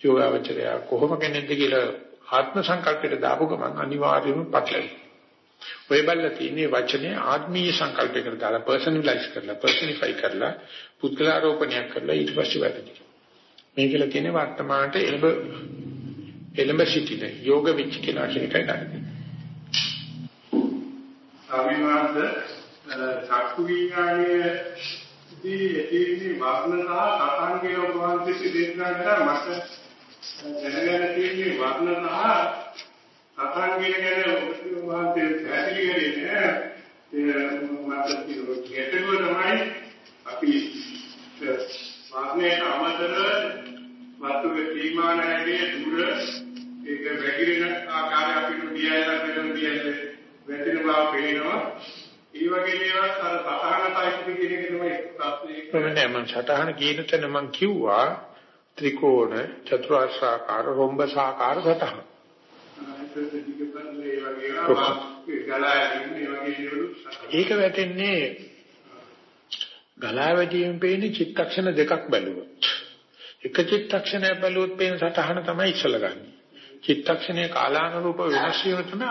යෝගාවචරය කොහොම කෙනෙක්ද කියලා ආත්ම සංකල්පයට දාපු ගමන් අනිවාර්යයෙන්ම පටලයි ඔය බල්ලා තියෙන්නේ වචනේ ආත්මීය සංකල්පයකට දාලා පර්සනලයිස් කරලා පර්සනිෆයි කරලා පුද්ගලාරෝපණයක් කරලා ඊට පස්සේ වැඩි මේ කියලා කියන්නේ වර්තමානට එළඹ එළඹ සිටින යෝග විච් කියලා කියන එකයි ගන්න. අවිවාද චක්කු විඥානයේ දී ඇතිවෙන වර්ණ සහ සතන් කියන උපවාන්ති සිදෙන්නා කරා මට දැනගන්න තියෙන්නේ වර්ණ සහ සතන් කියන ගැන උපවාන්ති පැහැදිලි කරන්නේ ඒ මට කියනවා තමයි අපි වර්ණයට අමතරව වස්තුවේ තීමාන හැදී දුර ඒක වැగిරෙන ආකාරය අපිට දියයලා වෙන දියයේ වැටෙන බව පේනවා. ඒ වගේ දේවල් අර සතහනයි කියන එක තමයි ප්‍රශ්නේ. මම සතහන කියන තැන මම කිව්වා ත්‍රිකෝණ චතුරාර්ශාකාර රොම්බසාකාර සතහන ඒක වැටෙන්නේ ගලා වැටීමෙන් පේන්නේ චිත්තක්ෂණ දෙකක් බැලුවොත්. එක චිත්තක්ෂණයක් බැලුවොත් පේන සටහන තමයි ඉස්සල ගන්න. චිත්තක්ෂණයේ කාලානුරූප වෙනස් වීම තමයි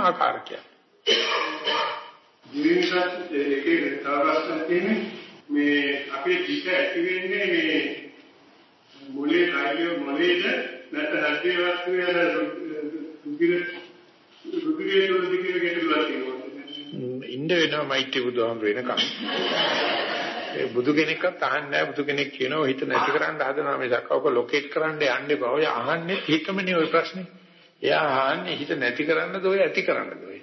තවස්තන තියෙන්නේ මේ අපේ චිත්ත ඇති වෙන්නේ මේ මොලේ කායිය මොලේද නැත්නම් හෘදේ වස්තුවේ අර රුධිර රුධිරයේ දිගට ගැටලුවක් තියෙනවා. ඉන්න වෙනවා මෛත්‍රී බුදුහාම වෙනකම්. ඒ බුදු කෙනෙක්වත් අහන්නේ නැහැ බුදු කෙනෙක් කියනවා හිත නැති කරන්න හදනවා මිසක් ඔක ලොකේට් කරන්න යන්න එපා. ඔය අහන්නේ හිතමනේ ඔය ප්‍රශ්නේ. එයා අහන්නේ හිත නැති කරන්නද ඔය ඇති කරන්නද ඔය.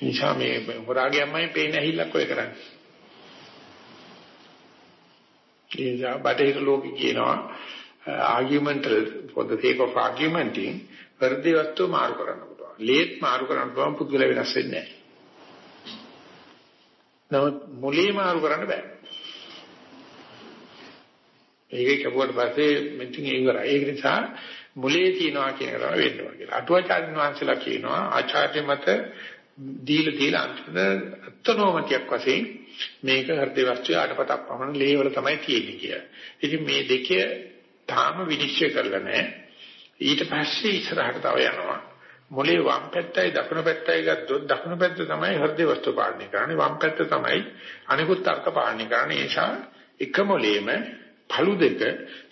නිසා මේ හොරාගේ අම්මයි පේන ඇහිල්ලක් ඔය කරන්නේ. ඒසා බටහිර ලෝකෙ කියනවා argumental for the sake of argumenting හෘදේ වස්තු මාරු කරන්න පුළුවන්. ලේත් මාරු කරන්න පුළුවන් පුදුල වෙනස් වෙන්නේ නැහැ. නමුත් මොලේ මාරු කරන්න බෑ. ඒක කවුරුත් පස්සේ මෙතින් ඉවරයි. ඒක නිසා මොලේ තියනවා කියන එක තමයි වෙන්නේ කියලා. අටුවාචාර්ය වංශලා කියනවා ආචාර්ය මත දීලා දීලා අන්තිම අත්නෝමතියක් වශයෙන් මේක හෘද වස්තුවේ ආටපතක් පමණ ලේවල තමයි තියෙන්නේ කියලා. ඉතින් මේ දෙකේ තාම විනිශ්චය කරලා නැහැ. ඊට පස්සේ ඉස්සරහට තව යනවා. මොලේ වම් පැත්තයි දකුණු පැත්තයි ගත්තොත් දකුණු පැත්ත තමයි හෘද වස්තු පාලනය කරන්නේ වම් පැත්ත තමයි අනිකුත් අර්ථ පාලනය කරන්නේ. ඒ නිසා එක මොලේම පළු දෙක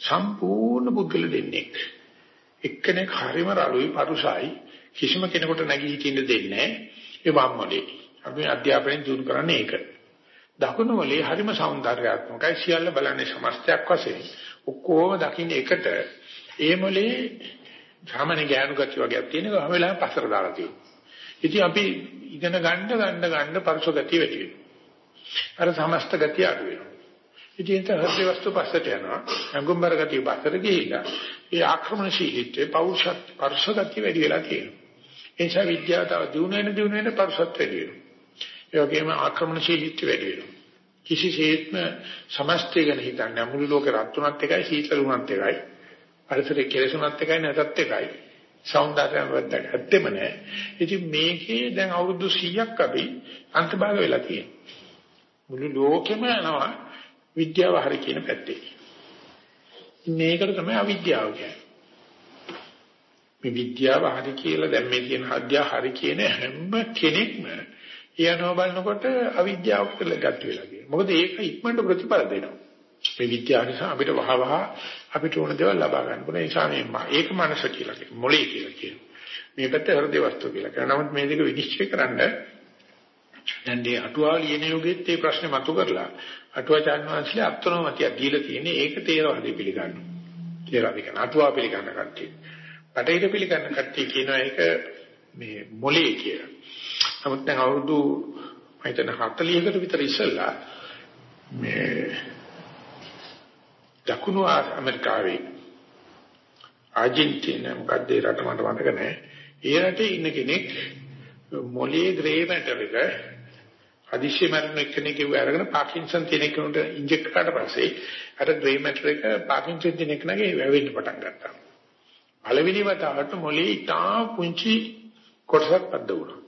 සම්පූර්ණ පුද්ගල දෙන්නේ එක්කෙනෙක් හරිම රළුයි පරුසයි කිසිම කෙනෙකුට නැගී හිටින්න දෙන්නේ ඒ වම් මොලේ අපි අධ්‍යාපනයෙන් දිනු කරන්නේ ඒක. දකුණු මොලේ හරිම సౌందర్యාත්මකයි සියල්ල බලන්නේ සමස්තයක් වශයෙන්. ඔක්කොම දකින්න එකට ඒ මොලේ සාමාන්‍ය ඥාන ගති වගේක් තියෙනවා හැම වෙලාවෙම පස්සට දාලා තියෙනවා. ඉතින් අපි ඉගෙන ගන්න ගන්න ගන්න පරිසු ගතිය වැඩි වෙනවා. අර සමස්ත ගතිය අඩු වෙනවා. ඉතින් ඒක හෘද වස්තු පස්සට යනවා. අඟුම්බර ගතිය පස්සට ගිහිලා ඒ ආක්‍රමණශීලීත්වයේ පෞරුෂත් පරිසු ගතිය වැඩි වෙලා තියෙනවා. ඒ නිසා විද්‍යාව තව දිනු වෙන දිනු වෙන පරිසත් වැඩි වෙනවා. ඒ වගේම ආක්‍රමණශීලීත්වය වැඩි වෙනවා. කිසිසේත්ම සමස්තය ගැන හිතන්නේ මුළු ලෝකේ රත් උනත් එකයි සීතල උනත් එකයි. පරිසරයේ කෙලෙසුනත් එකයි නැතත් එකයි. సౌందර්යය වද්දක් ඇත්තෙම නැහැ. ඉතින් මේකේ දැන් අවුරුදු 100ක් අපි අන්තභාග වෙලා තියෙනවා. මුළු ලෝකෙම යනවා විද්‍යාව හරි කියන පැත්තේ. මේකට තමයි අවිද්‍යාව කියන්නේ. මේ විද්‍යාව හරි කියලා දැන් මේ කියන හද්‍යා හරි කියන හැම කෙනෙක්ම යනවා බලනකොට අවිද්‍යාව කියලා ගැට් වෙලා කියනවා. මොකද ඒක ඉක්මනට ප්‍රතිඵල දෙනවා. මේ විද්‍යාව නිසා අපිට වහවහ අපිට ඕන දේවල් ලබා ගන්න පුළුවන්. ඒ නිසා මේ ඒක මනස කියලා කියනවා. මොළේ කියලා කියනවා. මේ පැත්ත හෘද වස්තු කියලා කියනවා. නමුත් මේ දෙක විනිශ්චය කරන්න දැන් මේ අටුවා ලියන යෝගෙත් මේ ප්‍රශ්නේ මතු කරලා අටුවාචාන් වහන්සේලා අත්නෝමතිය දීලා තියෙන්නේ ඒක තේරවාදී පිළිගන්නවා. තේරවාදී කියන අටුවා පිළිගන්න කට්ටිය. පටේට පිළිගන්න කට්ටිය කියනවා ඒක මේ මොලේ කියලා. නමුත් දැන් අවුරුදු මම හිතන 40කට විතර ඉස්සෙල්ලා මේ දකුණු ඇමරිකාවේ ආජන්ටිනා මොකක්ද ඒ රට මට මතක නැහැ. ඒ රටේ ඉන්න කෙනෙක් මොලේ ග්‍රේ මැටර් එක අදිශය මරණ කෙනෙක් කිව්ව අරගෙන පාකින්සන් තියෙන කෙනෙකුට ඉන්ජෙක්ට් කරාට පස්සේ අර ග්‍රේ මැටර් එක පාකින්සන් තියෙන කෙනාගේ වැවෙන්න පටන් ගත්තා. පළවෙනි වතාවට මොලේ ඉතා පුංචි කොටසක් පද්ද වුණා.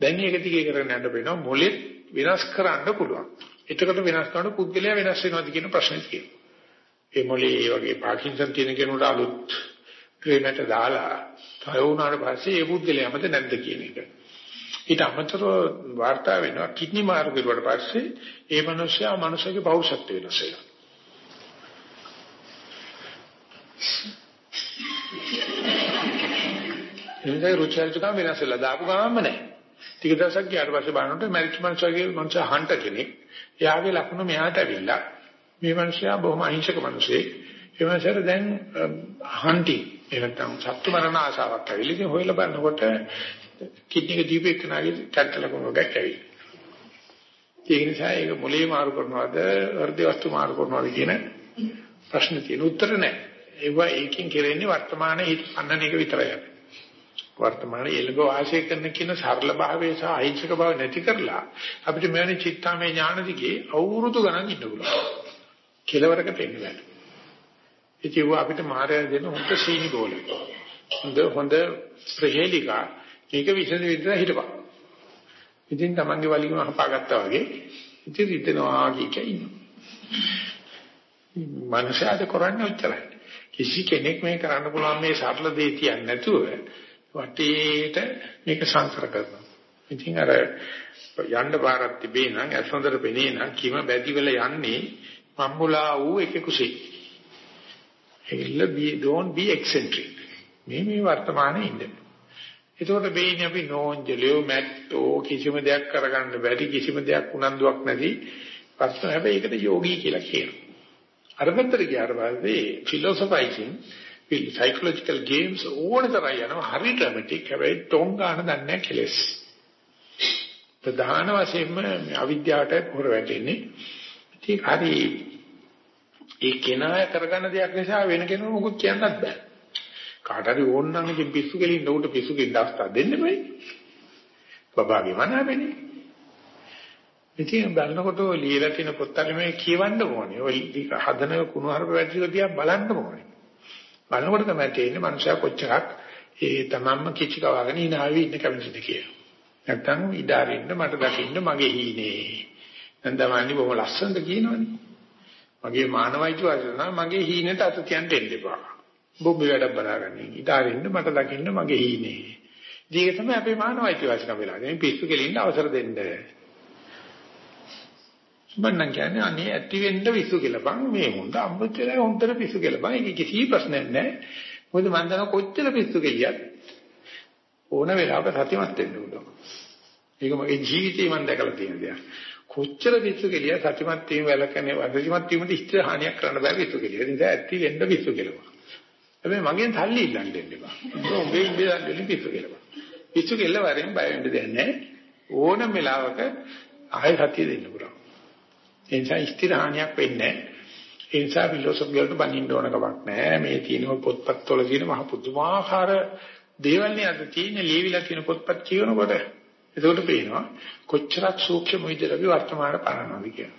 දැන් මේක දිගේ කරගෙන යන්න බෑනවා මොලේ විනාශ කරන්න පුළුවන්. එතකොට වෙනස් කරනකොට පුද්ගලයා වෙනස් වෙනවද කියන ප්‍රශ්නේ තියෙනවා. ඒ මොලේ ඒ වගේ පාකින්සන් තියෙන කෙනෙකුට අලුත් ක්‍රීමට දාලා තව වුණාට පස්සේ ඒ පුද්ගලයාමද නැද්ද කියන එක. ඊට අමතරව වාර්තා වෙනවා කිඩ්නි මාරු කරුවාට පස්සේ ඒ මනුස්සයා මනුස්සයාගේ පෞරුෂත්වය වෙනස් වෙනවා. එනිසා රුචියල්කම් වෙනස් වෙලා දාපු ගමන්ම නැහැ. ටික දවසක් ගියාට පස්සේ බලනකොට මැරිච් මනුස්සයාගේ මනුස්සයා හන්ටර් කෙනෙක්. එයාගේ ලක්ෂණ මෙහාට ඇවිල්ලා මේ මනුස්සයා බොහොම අහිංසක මිනිසෙක්. ඒ මනුස්සයාට දැන් හන්ටිං එහෙනම් සත්තු මරණ ආසාවක් ඇවිල්ලා ඉතින් හොයලා බලනකොට කිඩ්නික දීපේ කනාගේ කැටලකම ගක් ඇවිල්ලා. ඒ නිසා ඒක මොලේ මාරු කරනවද හෘද වස්තු මාරු කරනවද කියන ප්‍රශ්න තියෙන උත්තර නැහැ. ඒවා ඒකෙන් කෙරෙන්නේ වර්තමානයේ හිත අන්නන එක විතරයි. වර්තමානයේ එළඹ වාසය කරන කියන සරල භාවය සහ අහිංසක භාවය නැති කරලා අපිට මෙවැනි චිත්තාමය ඥාන දිගේ අවුරුදු ගණන් ඉන්න පුළුවන්. කෙලවරකට එන්න බෑ. ඉතින් අපිට මායя දෙන හොඳ සීනි ගෝලයක්. හොඳ හොඳ ප්‍රහේලිකා මේක විසඳ විතර හිටපන්. ඉතින් තමන්ගේ වලිගම හපාගත්තා වගේ ඉතින් රිදෙනවා කිය ඉන්නවා. මනුෂයාද කරන්නේ ඔච්චරයි. කිසි කෙනෙක් මේ කරන්න පුළුවන් මේ සරල දේ තියන්නේ නැතුව වටේට මේක සංකර කරනවා. ඉතින් අර යන්න පාරක් තිබේ නම් අසොඳර පෙනේ නම් කිම බැදිවල යන්නේ මම්මුලා වූ එකෙකුසේ. ඒගොල්ල be don't be eccentric. මේ මේ වර්තමානයේ ඉන්න. එතකොට බේන්නේ අපි නෝන්ජලියෝ මැට්ටෝ කිසිම දෙයක් කරගන්න බැරි කිසිම දෙයක් උනන්දුවක් නැති ප්‍රශ්න හැබැයි ඒකට යෝගී කියලා කියනවා. අර පැත්තට ගියාට පස්සේ ෆිලොසොෆයිසින් psychological games ඕනතරම් යනවා හරි ඩ්‍රමැටික් හැබැයි ටොං ගන්න දන්නේ කෙලස්. ප්‍රධාන වශයෙන්ම අවිද්‍යාවට හොර වැටෙන්නේ. ඉතින් හරි ඒ කෙනා කරගන්න දෙයක් නිසා වෙන කෙනෙකුට මොකුත් කියන්නත් බෑ. කාට හරි ඕන නම් ඉතින් පිස්සු කෙලින්න උට පිස්සු කෙලින්න අවස්ථා දෙන්න බෑ. බබාගේ මනාවනේ. ඉතින් බලනකොට ඔය ලියලා තියෙන පොත්වල මේ කියවන්න ඕනේ. ඔය හදන කුණුහරුප වැඩික දිහා බලන්න ඕනේ. බලනකොට තමයි තේරෙන්නේ මනුෂයා කොච්චරක් ඒ තමන්ම කිචි කවාගෙන ඉනාවි ඉන්න කැමතිද කියලා. නැත්තම් ඉඩාරින්න මට දකින්න මගේ හීනේ. නන්දමානි බොහොම ලස්සනද කියනවනේ. මගේ මානවයිතු වචන මගේ හීනෙට අත තියන්න දෙන්න එපා. බොබ්බේ වැඩක් බලාගන්න. ඉතාරින්න මට දකින්න මගේ හීනේ. ඒක තමයි අපේ මානවයිතු වචන වෙලා. දැන් පිස්සු කෙලින්න අවසර දෙන්න. මන්නම් කියන්නේ අනේ ඇති වෙන්න පිස්සු කෙලපන් මේ හොඳ අම්බුච්චලා හොඳට පිස්සු කෙලපන්. ඒක කිසි ප්‍රශ්නයක් නැහැ. මොකද මන් දන්න කොච්චර පිස්සු කෙලියත් ඕන වෙලාවක සතියමත් වෙන්න ඕන. ඒක මගේ ජීවිතේ මම දැකලා තියෙන දෙයක්. කොච්චර පිස්සු කෙලිය සත්‍යමත් වීම වැලකනේ වදසිමත් වීමට ඉස්තර හානියක් කරන්න බෑ පිස්සු කෙලිය. ඒ නිසා ඇත්ති වෙන්න පිස්සු කෙලවා. හැබැයි මගෙන් තල්ලි ඉල්ලන්න දෙන්න එපා. උඹේ ඉඳලා දෙන්න පිස්සු කෙලවා. පිස්සු කෙල්ල වරෙන් බය වෙන්න දෙයක් නැහැ. ඕනම වෙලාවක ආයෙ සතිය දෙන්න පුළුවන්. ඒ නිසා ඉස්තර හානියක් වෙන්නේ නැහැ. ඒ නිසා ෆිලොසොෆි වලට බනින්න ඕන කමක් නැහැ. මේ තියෙන පොත්පත් වල තියෙන මහ පුදුමාකාර දේවල් නේ අද තියෙන ලියවිලා තියෙන පොත්පත් කියනකොට එතකොට පේනවා කොච්චරක් සූක්ෂම විදිහට අපි වර්තමාන පාරනවාද කියලා.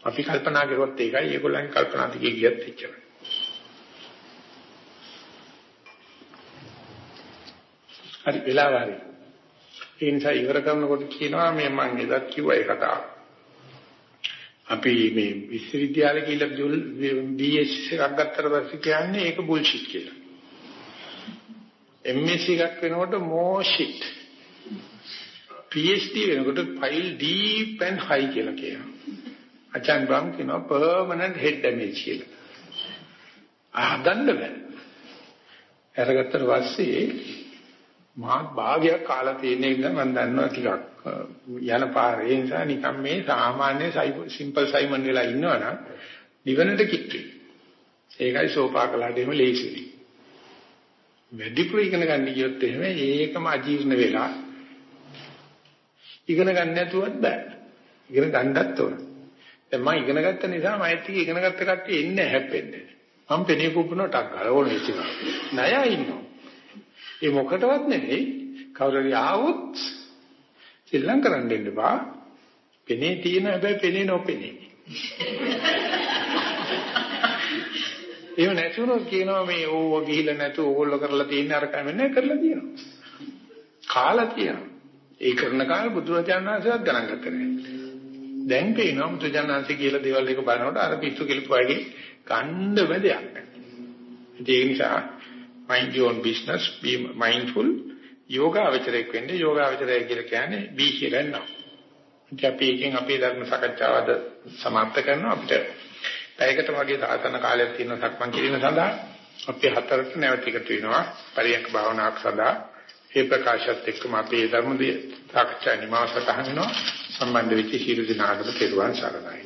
අපි කල්පනා කරුවත් ඒකයි ඒගොල්ලන්ගේ කල්පනා දිගේ ගියත් එච්චරයි. හරි වෙලාව හරි. ඒ නිසා ඉවර කරනකොට කියනවා මේ මම එදත් කිව්වා ඒ කතාව. අපි මේ විශ්වවිද්‍යාලේ කියලා BS එකක් ගත්තට පස්සේ කියන්නේ ඒක බුල්ෂිට් කියලා. MSc එකක් වෙනකොට more shit. PhD වෙනකොට file deep and high කියලා කියනවා. අචාන් බ්‍රම් කියනවා permanent head damage කියලා. ආදන්න බෑ. අරගත්තට පස්සේ මහා භාගයක් කාලා තියෙන එක මම දන්නවා ටිකක් යන පාරේ නිසා නිකන් මේ සාමාන්‍ය සිම්පල් සයිමන් වෙලා ඉන්නවනම් නිවනට කිට්ටුයි. ඒකයි සෝපාකලාට එහෙම ලේසියි. වැඩිපුර ඉගෙන ගන්න ගියොත් එහෙම ඒකම අජීර්ණ වෙලා ඉගෙන ගන්න නැතුවත් බෑ. ඉගෙන ගන්නත් ඕන. දැන් මම ඉගෙන ගත්ත නිසා මම ඇත්ත ඉගෙන ගත්ත කට්ටිය එන්නේ හැප්පෙන්නේ. මම පෙනේ කුප්පුන ටක් ගාලා ඕන ඉච්චින. ණය ඉන්නවා. ඒ මොකටවත් නෙවෙයි කවුරුරි ආවොත් ශ්‍රී කරන්න දෙන්න බා. පෙනේ තියෙන හැබැයි පෙනේ නොපෙනේ. එහෙම නැතුනොත් කියනවා මේ ඕව ගිහිල්ලා නැතු ඕගොල්ලෝ කරලා තියෙන අර කමන්නේ කරලා තියෙනවා. කාලා තියෙනවා. ඒ කරන කාලේ බුදුරජාණන් වහන්සේවත් ගණන් ගත්තේ නැහැ. දැන් පේනවා බුදුජානනාංශ කියලා දේවල් එක බලනකොට අර පිස්සු කෙලිපු වගේ ගණ්ඩම දෙයක්. ඒ නිසා mind your own business be mindful යෝගාවචරයක් වෙන්නේ යෝගාවචරය කියලා කියන්නේ be here and now. ඉතින් අපි එකෙන් අපේ ධර්ම සාකච්ඡාවද සමාප්ත කරනවා අපිට පැයකට වගේ සාසන කාලයක් තියෙන සක්මන් කිරීම සඳහා අපි හතරට නැවත එකතු වෙනවා පරියන්ක භාවනාවක් සඳහා ඒ ප්‍රකාශයත් එක්කම අපේ ධර්ම සාකච්ඡා නිමාසට හඳුනනවා සම්බන්ධ වෙච්ච සියලු දෙනාටම තෙරුවන් සරණයි.